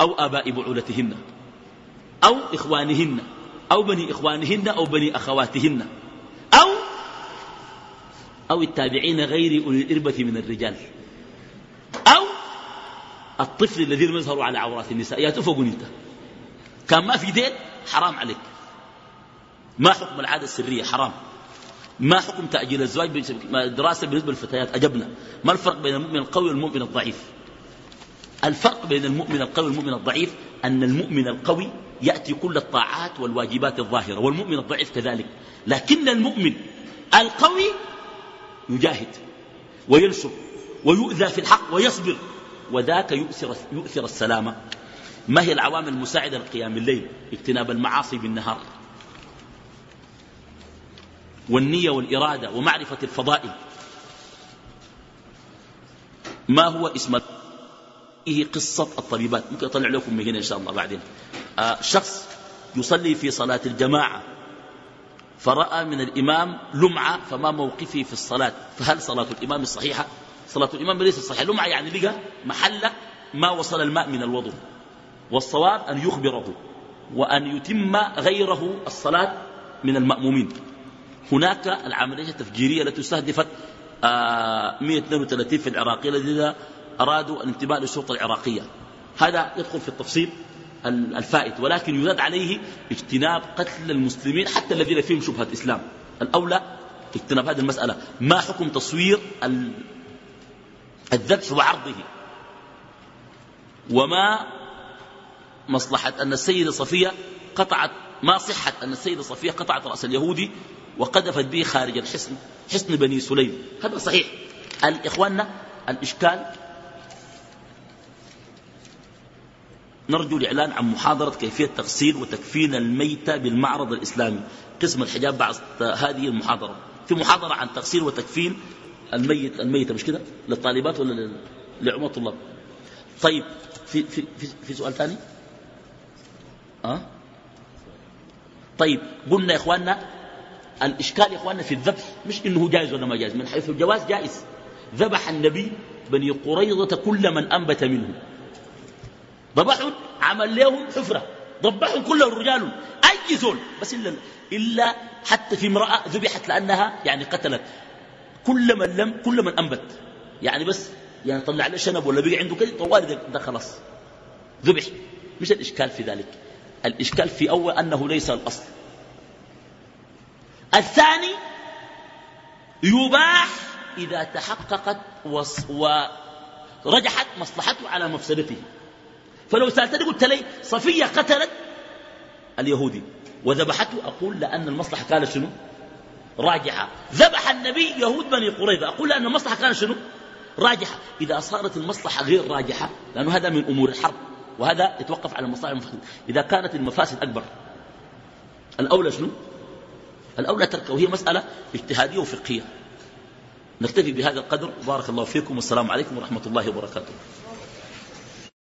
أو آباء بعولتهن أو إخوانهن. أو بني إخوانهن أو بني أخواتهن. أو أو التابعين غير أولي الإربة من الرجال. أو الطفل الذي يظهر على عورات النساء. يا تفقوا انت كان ما في دين حرام عليك. ما حكم العادة السرية؟ حرام. ما حكم تأجيل الزواج دراسة بالنسبة للفتيات؟ أجبنا. ما الفرق بين المؤمن القوي والمؤمن الضعيف؟ الفرق بين المؤمن القوي والمؤمن الضعيف أن المؤمن القوي يأتي كل الطاعات والواجبات الظاهرة والمؤمن الضعيف كذلك. لكن المؤمن القوي يجاهد وينشر ويؤذى في الحق ويصبر وذاك يؤثر, يؤثر السلامة. ما هي العوامل المساعدة لقيام الليل؟ اجتناب المعاصي بالنهار. والنية والإرادة ومعرفة الفضائل. ما هو اسم إيه قصة الطبيبات. ممكن أطلع لكم من هنا إن شاء الله بعدين. آه شخص يصلي في صلاة الجماعة فرأى من الإمام لمعة فما موقفه في الصلاة. فهل صلاة الإمام الصحيحة صلاة الإمام ليست صحيحة. لمعة يعني لقى محل ما وصل الماء من الوضوء. والصواب أن يخبره وأن يتم غيره الصلاة من المأمومين. هناك العملية التفجيرية التي استهدفت آه 132 في العراقية الذين أرادوا الانتماء للشرطة العراقية. هذا يدخل في التفصيل الفائت ولكن يزاد عليه اجتناب قتل المسلمين حتى الذين فيهم شبهة إسلام الأولى اجتناب هذه المسألة. ما حكم تصوير الذبح وعرضه؟ وما مصلحة أن السيدة صفية قطعت ما صحة أن السيدة صفية قطعت رأس اليهودي وقذفت به خارج الحصن حصن بني سليم. هذا صحيح. الإخواننا الإشكال نرجو الإعلان عن محاضرة كيفية تغسيل وتكفين الميتة بالمعرض الإسلامي. قسم الحجاب بعد هذه المحاضرة. في محاضرة عن تغسيل وتكفين الميت الميتة مش كده؟ للطالبات ولا لعموم الطلاب طيب في, في, في, في سؤال ثاني أه؟ طيب قلنا يا إخواننا الإشكال يا إخواننا في الذبح مش إنه جائز ولا ما جائز من حيث الجواز جائز. ذبح النبي بني قريظة كل من أنبت منه. ذبحوا عمل لهم حفرة. ضبحهم كلهم رجال أي زول. بس إلا, إلا حتى في امرأة ذبحت لأنها يعني قتلت. كل من لم كل من أنبت. يعني بس يعني طلع له شنب ولا بقى عنده كده طوال ده خلاص. ذبح. مش الإشكال في ذلك. الإشكال في أول أنه ليس الأصل. الثاني يباح إذا تحققت ورجحت مصلحته على مفسدته. فلو سألتني قلت لي صفية قتلت اليهودي. وذبحته أقول لأن المصلحة كانت شنو؟ راجحة. ذبح النبي يهود بني قريظة أقول لأن المصلحة كانت شنو؟ راجحة. إذا صارت المصلحة غير راجحة لأنه هذا من أمور الحرب وهذا يتوقف على المصالح المفاسد إذا كانت المفاسد أكبر. الأولى شنو؟ الأولى تركه وهي مسألة اجتهادية وفقهية. نكتفي بهذا القدر. بارك الله فيكم. والسلام عليكم ورحمة الله وبركاته.